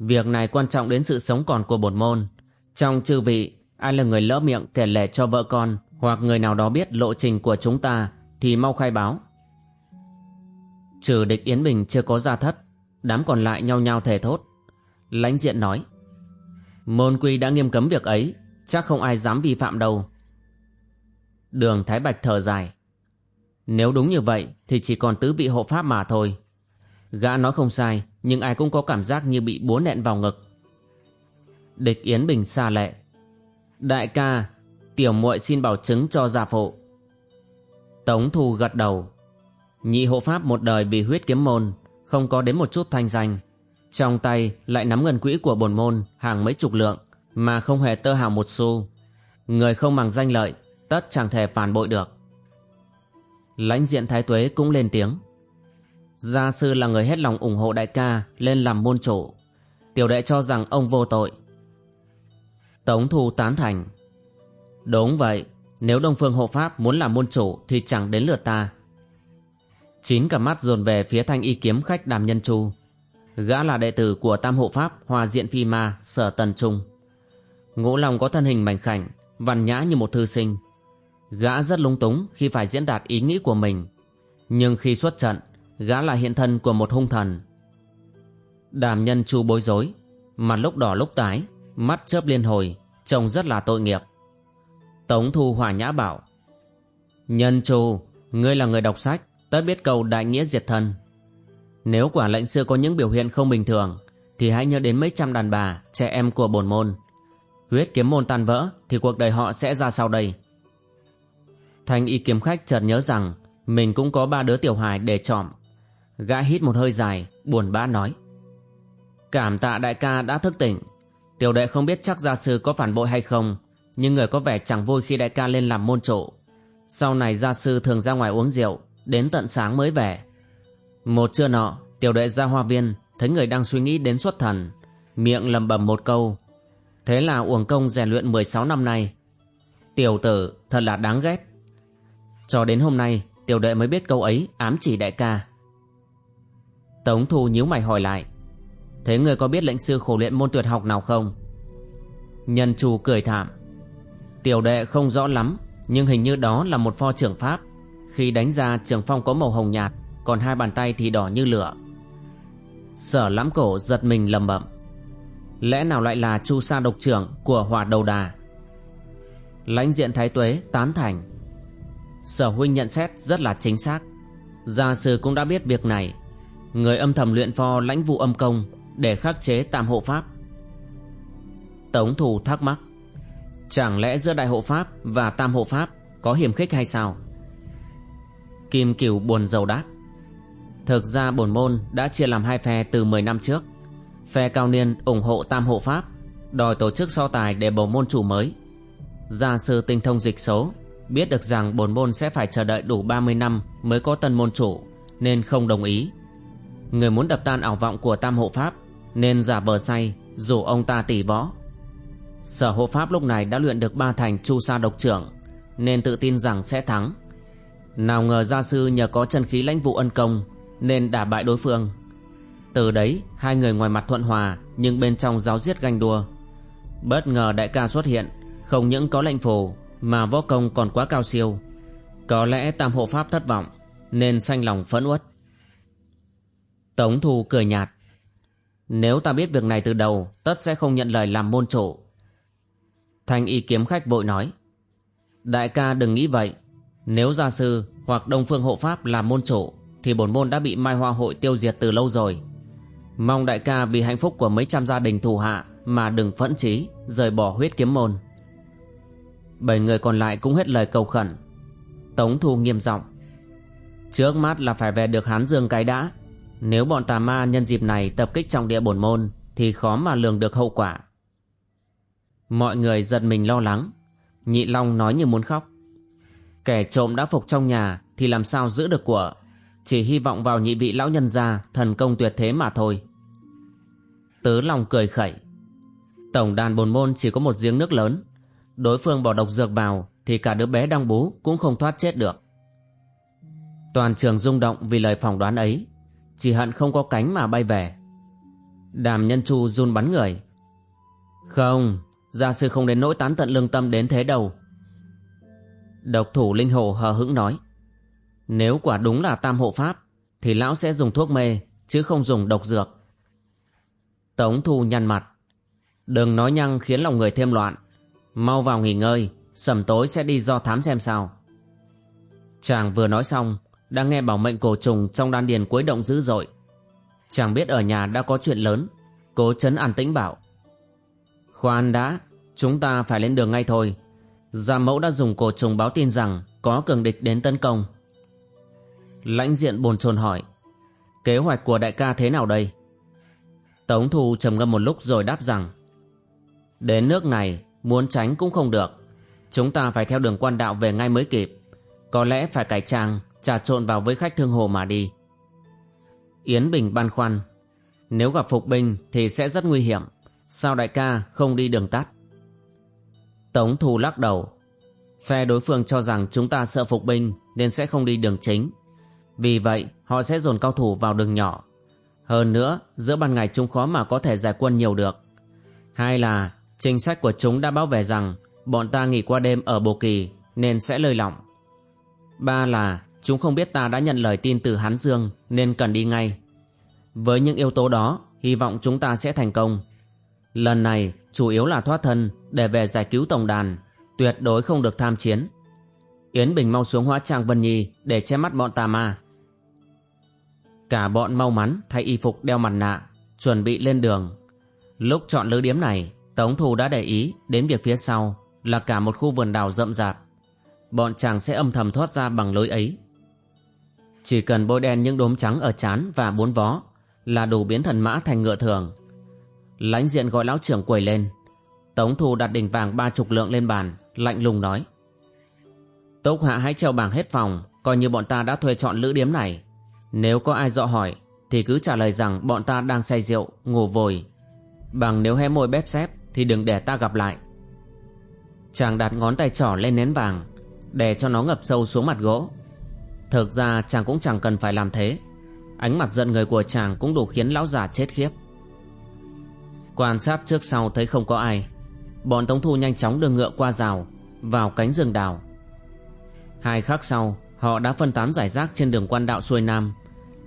Việc này quan trọng đến sự sống còn của bổn môn. Trong chư vị, Ai là người lỡ miệng kể lể cho vợ con Hoặc người nào đó biết lộ trình của chúng ta Thì mau khai báo. Trừ địch Yến Bình chưa có ra thất, Đám còn lại nhau nhau thề thốt. Lãnh diện nói, Môn quy đã nghiêm cấm việc ấy, Chắc không ai dám vi phạm đâu. Đường Thái Bạch thở dài, Nếu đúng như vậy Thì chỉ còn tứ vị hộ pháp mà thôi. Gã nói không sai, Nhưng ai cũng có cảm giác như bị búa nện vào ngực. Địch Yến Bình xa lệ. Đại ca, Tiểu muội xin bảo chứng cho gia phụ. Tống Thu gật đầu. Nhị hộ pháp một đời vì huyết kiếm môn, Không có đến một chút thanh danh. Trong tay lại nắm ngân quỹ của bồn môn Hàng mấy chục lượng, Mà không hề tơ hào một xu. Người không bằng danh lợi, Tất chẳng thể phản bội được. Lãnh diện thái tuế cũng lên tiếng. Gia sư là người hết lòng ủng hộ đại ca Lên làm môn chủ. Tiểu đệ cho rằng ông vô tội. Tống Thu tán thành. Đúng vậy, Nếu Đông Phương Hộ Pháp muốn làm môn chủ Thì chẳng đến lượt ta. Chín cả mắt dồn về phía thanh y kiếm khách đàm nhân chu. Gã là đệ tử của Tam Hộ Pháp Hòa Diện Phi Ma, Sở Tần Trung. Ngũ Long có thân hình mảnh khảnh, Văn nhã như một thư sinh. Gã rất lung túng khi phải diễn đạt ý nghĩ của mình. Nhưng khi xuất trận, Gã là hiện thân của một hung thần. Đàm nhân chu bối rối, Mặt lúc đỏ lúc tái. Mắt chớp liên hồi, Trông rất là tội nghiệp. Tống thu hòa nhã bảo, Nhân chu, Ngươi là người đọc sách, Tất biết câu đại nghĩa diệt thân Nếu quả lệnh xưa có những biểu hiện không bình thường, Thì hãy nhớ đến mấy trăm đàn bà, Trẻ em của bổn môn. Huyết kiếm môn tan vỡ, Thì cuộc đời họ sẽ ra sao đây? Thanh y kiếm khách chợt nhớ rằng, Mình cũng có ba đứa tiểu hài để chọn. Gã hít một hơi dài, Buồn bã nói, Cảm tạ đại ca đã thức tỉnh. Tiểu đệ không biết chắc gia sư có phản bội hay không, Nhưng người có vẻ chẳng vui khi đại ca lên làm môn trụ. Sau này gia sư thường ra ngoài uống rượu, Đến tận sáng mới về. Một trưa nọ, Tiểu đệ ra hoa viên, Thấy người đang suy nghĩ đến xuất thần. Miệng lầm bầm một câu, Thế là uổng công rèn luyện 16 năm nay. Tiểu tử, thật là đáng ghét. Cho đến hôm nay, Tiểu đệ mới biết câu ấy ám chỉ đại ca. Tống Thu nhíu mày hỏi lại Thế người có biết lệnh sư khổ luyện môn tuyệt học nào không? Nhân chủ cười thảm. Tiểu đệ không rõ lắm, Nhưng hình như đó là một pho trưởng pháp. Khi đánh ra, trường phong có màu hồng nhạt, Còn hai bàn tay thì đỏ như lửa. Sở lãm cổ giật mình lầm bẩm. Lẽ nào lại là chu sa độc trưởng Của hỏa đầu đà? Lãnh diện thái tuế tán thành. Sở huynh nhận xét rất là chính xác. Gia sư cũng đã biết việc này. Người âm thầm luyện pho lãnh vụ âm công để khắc chế tam hộ pháp. Tống thủ thắc mắc, Chẳng lẽ giữa đại hộ pháp và tam hộ pháp Có hiểm khích hay sao? Kim Cửu buồn rầu đáp, Thực ra bổn môn đã chia làm hai phe từ 10 năm trước. Phe cao niên ủng hộ tam hộ pháp, Đòi tổ chức so tài để bầu môn chủ mới. Gia sư tinh thông dịch số, Biết được rằng bổn môn sẽ phải chờ đợi đủ 30 năm Mới có tân môn chủ, Nên không đồng ý. Người muốn đập tan ảo vọng của tam hộ pháp nên giả vờ say Rủ ông ta tỉ võ. Sở hộ pháp lúc này đã luyện được ba thành chu sa độc trưởng, Nên tự tin rằng sẽ thắng. Nào ngờ gia sư nhờ có chân khí lãnh vụ ân công, Nên đả bại đối phương. Từ đấy, hai người ngoài mặt thuận hòa, Nhưng bên trong giáo giết ganh đua. Bất ngờ đại ca xuất hiện, Không những có lệnh phù, Mà võ công còn quá cao siêu. Có lẽ tam hộ pháp thất vọng, Nên sanh lòng phẫn uất. Tống Thu cười nhạt. Nếu ta biết việc này từ đầu, Tất sẽ không nhận lời làm môn chủ. Thanh y kiếm khách vội nói, Đại ca đừng nghĩ vậy. Nếu gia sư hoặc đông phương hộ pháp làm môn chủ, Thì bổn môn đã bị mai hoa hội tiêu diệt từ lâu rồi. Mong đại ca vì hạnh phúc của mấy trăm gia đình thù hạ Mà đừng phẫn chí, Rời bỏ huyết kiếm môn. Bảy người còn lại cũng hết lời cầu khẩn. Tống thu nghiêm giọng, Trước mắt là phải về được Hán Dương cái đã. Nếu bọn tà ma nhân dịp này tập kích trong địa bổn môn, Thì khó mà lường được hậu quả. Mọi người giật mình lo lắng. Nhị Long nói như muốn khóc. Kẻ trộm đã phục trong nhà Thì làm sao giữ được của? Chỉ hy vọng vào nhị vị lão nhân gia, Thần công tuyệt thế mà thôi. Tứ Long cười khẩy. Tổng đàn bồn môn chỉ có một giếng nước lớn. Đối phương bỏ độc dược vào Thì cả đứa bé đang bú cũng không thoát chết được. Toàn trường rung động vì lời phỏng đoán ấy. Chỉ hận không có cánh mà bay về. Đàm nhân chu run bắn người. Không, Gia sư không đến nỗi tán tận lương tâm đến thế đâu. Độc thủ linh hồ hờ hững nói. Nếu quả đúng là tam hộ pháp, Thì lão sẽ dùng thuốc mê, Chứ không dùng độc dược. Tống thu nhăn mặt. Đừng nói nhăng khiến lòng người thêm loạn. Mau vào nghỉ ngơi, Sầm tối sẽ đi do thám xem sao. Chàng vừa nói xong đang nghe bảo mệnh cổ trùng Trong đan điền quấy động dữ dội. Chàng biết ở nhà đã có chuyện lớn, Cố chấn an tĩnh bảo. Khoan đã, Chúng ta phải lên đường ngay thôi. Gia mẫu đã dùng cổ trùng báo tin rằng Có cường địch đến tấn công. Lãnh diện bồn chồn hỏi, Kế hoạch của đại ca thế nào đây? Tống Thu trầm ngâm một lúc rồi đáp rằng, Đến nước này, Muốn tránh cũng không được. Chúng ta phải theo đường quan đạo về ngay mới kịp. Có lẽ phải cải trang Trà trộn vào với khách thương hồ mà đi. Yến Bình băn khoăn, Nếu gặp phục binh thì sẽ rất nguy hiểm, Sao đại ca không đi đường tắt? Tống Thu lắc đầu, Phe đối phương cho rằng chúng ta sợ phục binh Nên sẽ không đi đường chính. Vì vậy, họ sẽ dồn cao thủ vào đường nhỏ. Hơn nữa, Giữa ban ngày chúng khó mà có thể giải quân nhiều được. Hai là, Chính sách của chúng đã báo về rằng Bọn ta nghỉ qua đêm ở Bồ Kỳ Nên sẽ lơi lỏng. Ba là Chúng không biết ta đã nhận lời tin từ Hán Dương Nên cần đi ngay Với những yếu tố đó Hy vọng chúng ta sẽ thành công Lần này chủ yếu là thoát thân để về giải cứu tổng đàn, tuyệt đối không được tham chiến. Yến Bình mau xuống hóa trang Vân Nhi để che mắt bọn tà ma. Cả bọn mau mắn thay y phục đeo mặt nạ, chuẩn bị lên đường. Lúc chọn lữ điếm này, Tống Thù đã để ý đến việc phía sau là cả một khu vườn đào rậm rạp. Bọn chàng sẽ âm thầm thoát ra bằng lối ấy. Chỉ cần bôi đen những đốm trắng ở chán và bốn vó là đủ biến thần mã thành ngựa thường. Lãnh diện gọi lão trưởng quầy lên. Tống thu đặt đỉnh vàng ba chục lượng lên bàn, lạnh lùng nói. Túc hạ hãy treo bảng hết phòng, coi như bọn ta đã thuê chọn lữ điếm này. Nếu có ai dọ hỏi, thì cứ trả lời rằng bọn ta đang say rượu, ngủ vồi. Bằng nếu hé môi bép xép thì đừng để ta gặp lại. Chàng đặt ngón tay trỏ lên nén vàng để cho nó ngập sâu xuống mặt gỗ thực ra chàng cũng chẳng cần phải làm thế. Ánh mặt giận người của chàng cũng đủ khiến lão già chết khiếp. Quan sát trước sau thấy không có ai. Bọn Tống Thu nhanh chóng đưa ngựa qua rào, Vào cánh rừng đào Hai khắc sau, Họ đã phân tán giải rác trên đường quan đạo xuôi Nam,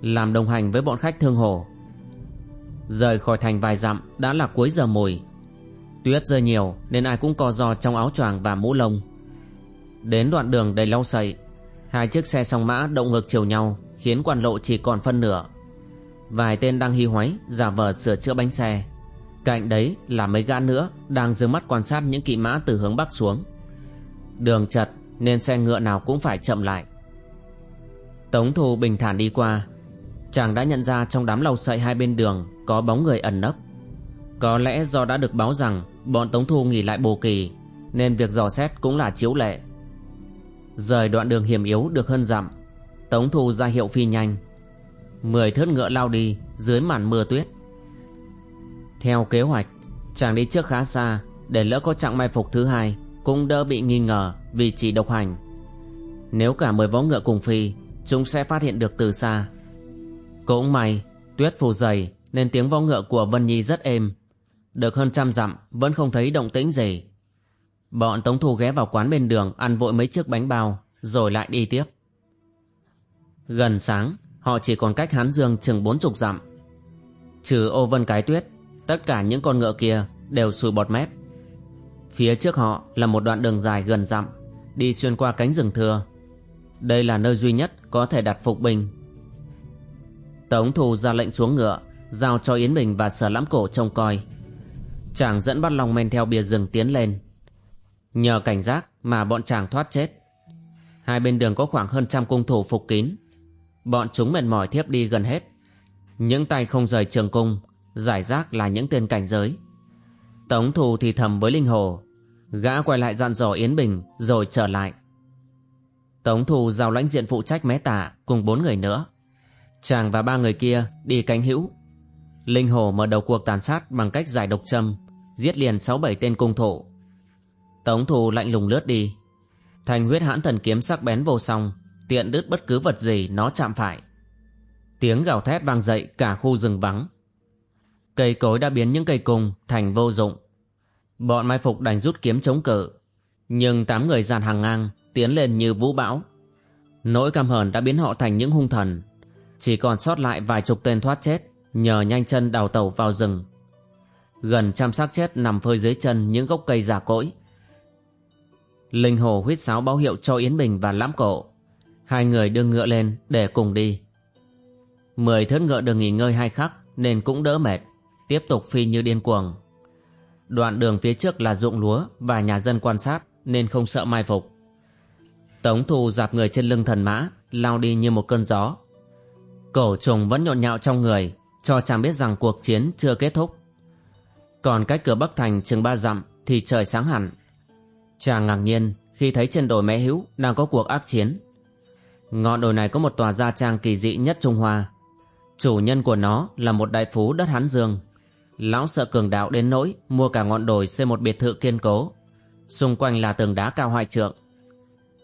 Làm đồng hành với bọn khách thương hồ. Rời khỏi thành vài dặm Đã là cuối giờ mùi Tuyết rơi nhiều nên ai cũng co giò trong áo choàng và mũ lông. Đến đoạn đường đầy lau sậy Hai chiếc xe song mã động ngược chiều nhau, Khiến quan lộ chỉ còn phân nửa. Vài tên đang hy hoáy, Giả vờ sửa chữa bánh xe. Cạnh đấy là mấy gã nữa Đang dương mắt quan sát những kỵ mã từ hướng bắc xuống. Đường chật, Nên xe ngựa nào cũng phải chậm lại. Tống thù bình thản đi qua. Chàng đã nhận ra trong đám lau sậy hai bên đường Có bóng người ẩn nấp. Có lẽ do đã được báo rằng Bọn Tống Thu nghỉ lại bồ kỳ, Nên việc dò xét cũng là chiếu lệ. Rời đoạn đường hiểm yếu được hơn dặm. Tống Thu ra hiệu phi nhanh. Mười thớt ngựa lao đi Dưới màn mưa tuyết. Theo kế hoạch, Chàng đi trước khá xa để lỡ có trạng mai phục thứ hai cũng đỡ bị nghi ngờ vì chỉ độc hành. Nếu cả mười võ ngựa cùng phi, chúng sẽ phát hiện được từ xa. Cũng may, tuyết phủ dày nên tiếng võ ngựa của vân nhi rất êm. Được hơn trăm dặm, vẫn không thấy động tĩnh gì bọn tống thu ghé vào quán bên đường, ăn vội mấy chiếc bánh bao, rồi lại đi tiếp. Gần sáng, họ chỉ còn cách hán dương chừng bốn chục dặm. Trừ ô vân cái tuyết, tất cả những con ngựa kia đều sùi bọt mép. Phía trước họ là một đoạn đường dài gần dặm, đi xuyên qua cánh rừng thưa. Đây là nơi duy nhất có thể đặt phục binh. Tống thủ ra lệnh xuống ngựa, giao cho yến bình và sở lãm cổ trông coi. Chàng dẫn bắt long men theo bìa rừng tiến lên nhờ cảnh giác mà bọn chàng thoát chết. Hai bên đường có khoảng hơn trăm cung thủ phục kín. Bọn chúng mệt mỏi thiếp đi gần hết. Những tay không rời trường cung, giải rác là những tên cảnh giới. Tống thù thì thầm với linh hồ. Gã quay lại dặn dò yến bình rồi trở lại. Tống thù giao lãnh diện phụ trách mé tả cùng bốn người nữa. Chàng và ba người kia đi cánh hữu. Linh hồ mở đầu cuộc tàn sát bằng cách giải độc châm, giết liền sáu bảy tên cung thủ tống thù lạnh lùng lướt đi. Thành huyết hãn thần kiếm sắc bén vô song, tiện đứt bất cứ vật gì nó chạm phải. Tiếng gào thét vang dậy cả khu rừng vắng. Cây cối đã biến những cây cung thành vô dụng. Bọn mai phục đành rút kiếm chống cự, nhưng tám người dàn hàng ngang tiến lên như vũ bão. Nỗi căm hờn đã biến họ thành những hung thần, chỉ còn sót lại vài chục tên thoát chết nhờ nhanh chân đào tẩu vào rừng. Gần trăm xác chết nằm phơi dưới chân những gốc cây già cỗi linh hồ huyết sáo báo hiệu cho yến bình và lãm cổ. Hai người đưa ngựa lên để cùng đi. Mười thớt ngựa được nghỉ ngơi hai khắc nên cũng đỡ mệt, tiếp tục phi như điên cuồng. Đoạn đường phía trước là ruộng lúa và nhà dân quan sát nên không sợ mai phục. Tống thù dạp người trên lưng thần mã, lao đi như một cơn gió. Cổ trùng vẫn nhộn nhạo trong người, cho chàng biết rằng cuộc chiến chưa kết thúc. Còn cách cửa bắc thành chừng ba dặm thì trời sáng hẳn chàng ngạc nhiên khi thấy trên đồi mé hữu đang có cuộc ác chiến. Ngọn đồi này có một tòa gia trang kỳ dị nhất trung hoa. Chủ nhân của nó là một đại phú đất hán dương. Lão sợ cường đạo đến nỗi mua cả ngọn đồi xây một biệt thự kiên cố. Xung quanh là tường đá cao hai trượng.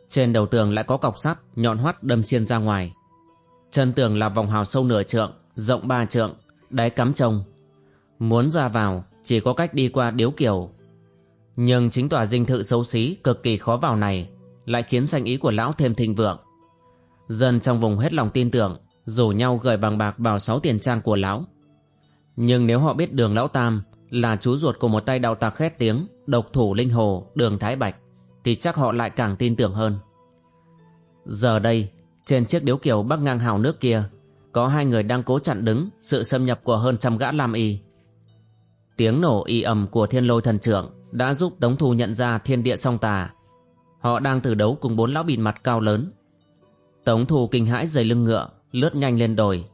Trên đầu tường lại có cọc sắt nhọn hoắt đâm xiên ra ngoài. Chân tường là vòng hào sâu nửa trượng, rộng ba trượng, đáy cắm trông muốn ra vào, chỉ có cách đi qua điếu kiều nhưng chính tòa dinh thự xấu xí, cực kỳ khó vào này, lại khiến danh ý của lão thêm thịnh vượng. Dân trong vùng hết lòng tin tưởng, rủ nhau gửi bằng bạc vào sáu tiền trang của lão. Nhưng nếu họ biết đường lão tam là chú ruột của một tay đạo tặc khét tiếng, độc thủ linh hồ, đường thái bạch, thì chắc họ lại càng tin tưởng hơn. Giờ đây, trên chiếc điếu kiều bắc ngang hào nước kia, có hai người đang cố chặn đứng sự xâm nhập của hơn trăm gã lam y. Tiếng nổ y ầm của thiên lôi thần trưởng đã giúp tống thù nhận ra thiên địa song tà. Họ đang từ đấu cùng bốn lão bịt mặt cao lớn. Tống thù kinh hãi dày lưng ngựa, lướt nhanh lên đồi.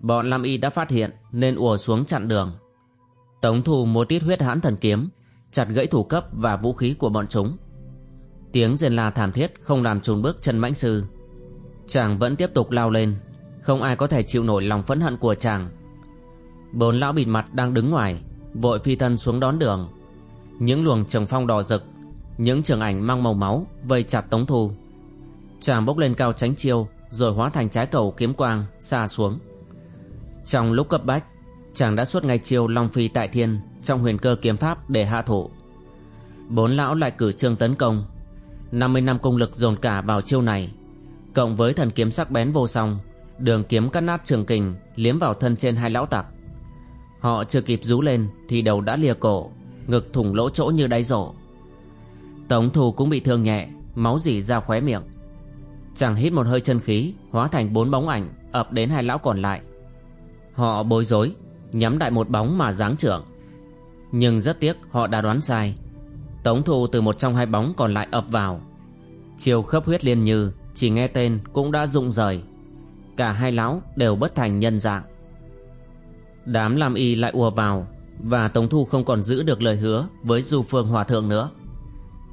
Bọn lam y đã phát hiện nên ùa xuống chặn đường. Tống thù múa tít huyết hãn thần kiếm, chặt gãy thủ cấp và vũ khí của bọn chúng. Tiếng rền la thảm thiết không làm trùn bước chân mãnh sư. Chàng vẫn tiếp tục lao lên, không ai có thể chịu nổi lòng phẫn hận của chàng. Bốn lão bịt mặt đang đứng ngoài, vội phi thân xuống đón đường những luồng trường phong đỏ rực, những trường ảnh mang màu máu vây chặt tống thu. Chàng bốc lên cao tránh chiêu, rồi hóa thành trái cầu kiếm quang xa xuống. Trong lúc cấp bách, chàng đã xuất ngay chiêu long phi tại thiên trong huyền cơ kiếm pháp để hạ thủ. Bốn lão lại cử trương tấn công. 50 năm công lực dồn cả vào chiêu này, cộng với thần kiếm sắc bén vô song, đường kiếm cắt nát trường kình liếm vào thân trên hai lão tặc. Họ chưa kịp rú lên thì đầu đã lìa cổ ngực thủng lỗ chỗ như đáy rổ. Tống thù cũng bị thương nhẹ, máu dỉ ra khóe miệng. Chàng hít một hơi chân khí, hóa thành bốn bóng ảnh, ập đến hai lão còn lại. Họ bối rối, nhắm đại một bóng mà giáng trưởng. Nhưng rất tiếc, họ đã đoán sai. Tống thù từ một trong hai bóng còn lại ập vào. Chiều khớp huyết liên như, chỉ nghe tên cũng đã rụng rời. Cả hai lão đều bất thành nhân dạng. Đám làm y lại ùa vào và tống thu không còn giữ được lời hứa với du phương hòa thượng nữa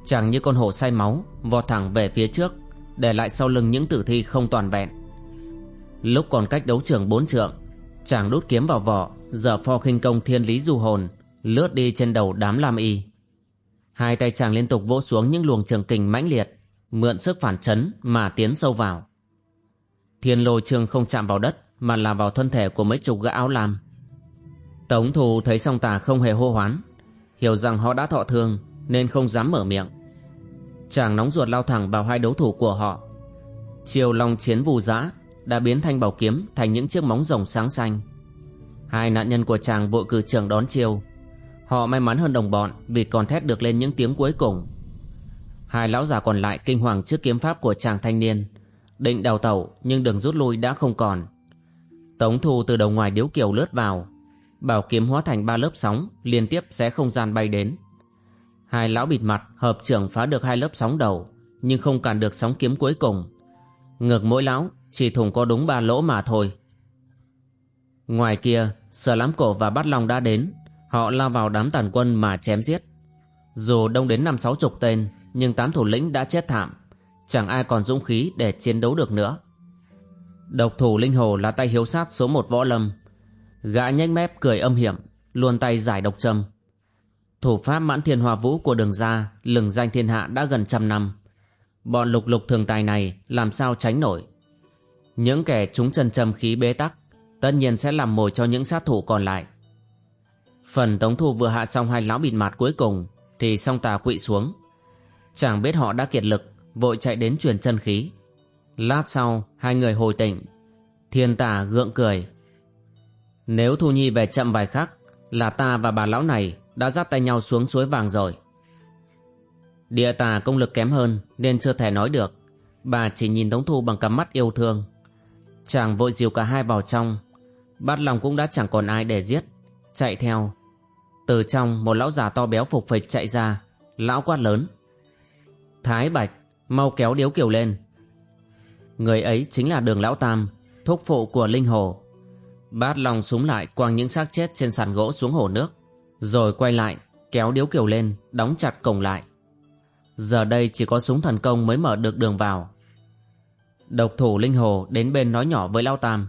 chàng như con hổ say máu vọt thẳng về phía trước để lại sau lưng những tử thi không toàn vẹn lúc còn cách đấu trường bốn trượng chàng đút kiếm vào vỏ giờ pho khinh công thiên lý du hồn lướt đi trên đầu đám lam y Hai tay chàng liên tục vỗ xuống những luồng trường kình mãnh liệt, mượn sức phản chấn mà tiến sâu vào. Thiên lôi trường không chạm vào đất mà là vào thân thể của mấy chục gã áo lam. Tống thù thấy song tà không hề hô hoán, hiểu rằng họ đã thọ thương nên không dám mở miệng. Chàng nóng ruột lao thẳng vào hai đấu thủ của họ. Chiều long chiến vù dã đã biến thanh bảo kiếm thành những chiếc móng rồng sáng xanh. Hai nạn nhân của chàng vội cử trường đón chiêu. Họ may mắn hơn đồng bọn vì còn thét được lên những tiếng cuối cùng. Hai lão già còn lại kinh hoàng trước kiếm pháp của chàng thanh niên. Định đào tẩu nhưng đường rút lui đã không còn. Tống Thù từ đầu ngoài điếu kiều lướt vào. Bảo kiếm hóa thành ba lớp sóng liên tiếp xé không gian bay đến. Hai lão bịt mặt hợp trưởng phá được hai lớp sóng đầu nhưng không cản được sóng kiếm cuối cùng. Ngược mỗi lão chỉ thủng có đúng ba lỗ mà thôi. Ngoài kia, Sở Lám Cổ và Bát Long đã đến, họ lao vào đám tàn quân mà chém giết. Dù đông đến năm sáu chục tên, nhưng tám thủ lĩnh đã chết thảm, chẳng ai còn dũng khí để chiến đấu được nữa. Độc thủ Linh Hồ là tay hiếu sát số một võ lâm. Gã nhếch mép cười âm hiểm, luôn tay giải độc châm. Thủ pháp mãn thiên hòa vũ của đường gia lừng danh thiên hạ đã gần trăm năm. Bọn lục lục thường tài này làm sao tránh nổi. Những kẻ trúng chân châm khí bế tắc tất nhiên sẽ làm mồi cho những sát thủ còn lại. Phần tống thu vừa hạ xong hai lão bịt mặt cuối cùng thì song tà quỵ xuống. Chẳng biết họ đã kiệt lực, vội chạy đến truyền chân khí. Lát sau, hai người hồi tỉnh. Thiên tà gượng cười. Nếu Thu Nhi về chậm vài khắc, là ta và bà lão này đã dắt tay nhau xuống suối vàng rồi. Địa tà công lực kém hơn nên chưa thể nói được. Bà chỉ nhìn Tống Thu bằng cặp mắt yêu thương. Chàng vội dìu cả hai vào trong. Bát lòng cũng đã chẳng còn ai để giết. Chạy theo. Từ trong một lão già to béo phục phịch chạy ra. Lão quát lớn. Thái Bạch, mau kéo điếu kiều lên. Người ấy chính là đường lão Tam, thúc phụ của Linh Hồ. Bát lòng súng lại quăng những xác chết trên sàn gỗ xuống hồ nước. Rồi quay lại, kéo điếu kiều lên, đóng chặt cổng lại. Giờ đây chỉ có súng thần công mới mở được đường vào. Độc thủ Linh Hồ đến bên nói nhỏ với Lão Tam.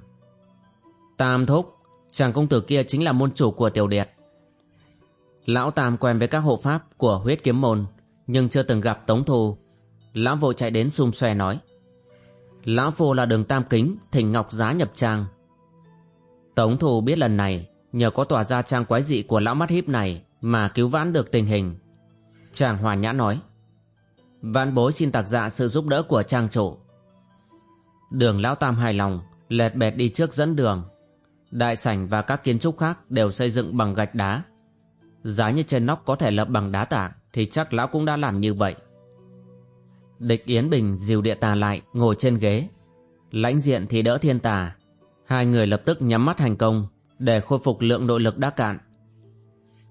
Tam thúc, chàng công tử kia chính là môn chủ của tiểu điệt. Lão Tam quen với các hộ pháp của huyết kiếm môn, nhưng chưa từng gặp Tống Thu. Lão vội chạy đến xung xoe nói. Lão Phu là đường Tam Kính, thỉnh ngọc giá nhập trang. Tống Thủ biết lần này, nhờ có tòa gia trang quái dị của lão mắt híp này mà cứu vãn được tình hình. Chàng hòa nhã nói. Vãn bối xin tạc dạ sự giúp đỡ của trang chủ. Đường Lão Tam hài lòng, lẹt bẹt đi trước dẫn đường. Đại sảnh và các kiến trúc khác đều xây dựng bằng gạch đá. Giá như trên nóc có thể lập bằng đá tảng thì chắc Lão cũng đã làm như vậy. Địch Yến Bình dìu địa tà lại ngồi trên ghế. Lãnh diện thì đỡ thiên tà. Hai người lập tức nhắm mắt hành công để khôi phục lượng nội lực đã cạn.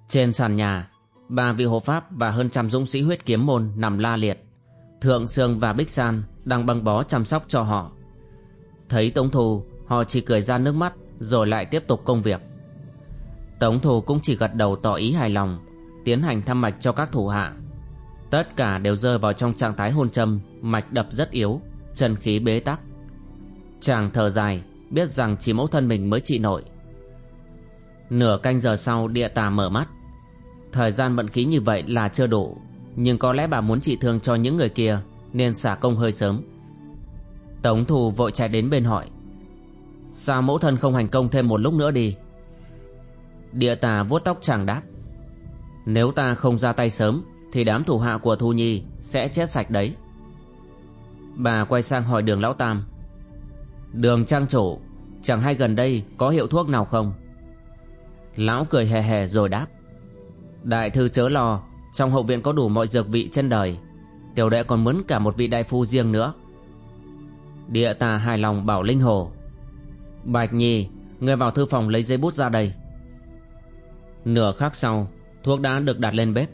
Trên sàn nhà, ba vị hộ pháp và hơn trăm dũng sĩ huyết kiếm môn nằm la liệt. Thượng Sương và Bích San đang băng bó chăm sóc cho họ. Thấy Tống Thù, họ chỉ cười ra nước mắt rồi lại tiếp tục công việc. Tống Thù cũng chỉ gật đầu tỏ ý hài lòng, tiến hành thăm mạch cho các thủ hạ. Tất cả đều rơi vào trong trạng thái hôn châm, mạch đập rất yếu, chân khí bế tắc. Chàng thở dài, biết rằng chỉ mẫu thân mình mới trị nổi. Nửa canh giờ sau địa tà mở mắt. Thời gian vận khí như vậy là chưa đủ, nhưng có lẽ bà muốn trị thương cho những người kia nên xả công hơi sớm. Tống thù vội chạy đến bên hỏi Sao mẫu thân không hành công thêm một lúc nữa đi Địa tà vuốt tóc chàng đáp Nếu ta không ra tay sớm Thì đám thủ hạ của Thu Nhi Sẽ chết sạch đấy Bà quay sang hỏi đường lão tam Đường trang chủ, Chẳng hay gần đây có hiệu thuốc nào không? Lão cười hề hề rồi đáp. Đại thư chớ lo, Trong hậu viện có đủ mọi dược vị trên đời. Tiểu đệ còn muốn cả một vị đại phu riêng nữa. Địa tà hài lòng bảo Linh Hồ. Bạch Nhi, Người vào thư phòng lấy giấy bút ra đây. Nửa khắc sau, Thuốc đã được đặt lên bếp.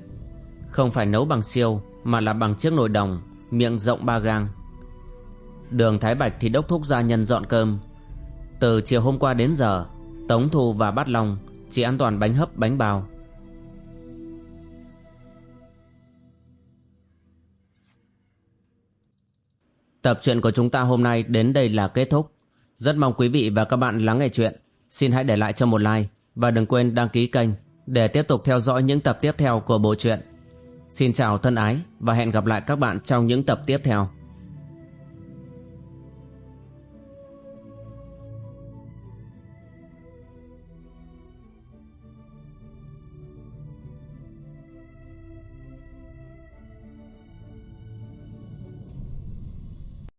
Không phải nấu bằng siêu, Mà là bằng chiếc nồi đồng, Miệng rộng ba gang. Đường Thái Bạch thì đốc thúc gia nhân dọn cơm Từ chiều hôm qua đến giờ, Tống Thu và Bát Long Chỉ an toàn bánh hấp, bánh bao Tập truyện của chúng ta hôm nay đến đây là kết thúc. Rất mong quý vị và các bạn lắng nghe chuyện. Xin hãy để lại cho một like và đừng quên đăng ký kênh để tiếp tục theo dõi những tập tiếp theo của bộ truyện. Xin chào thân ái và hẹn gặp lại các bạn trong những tập tiếp theo.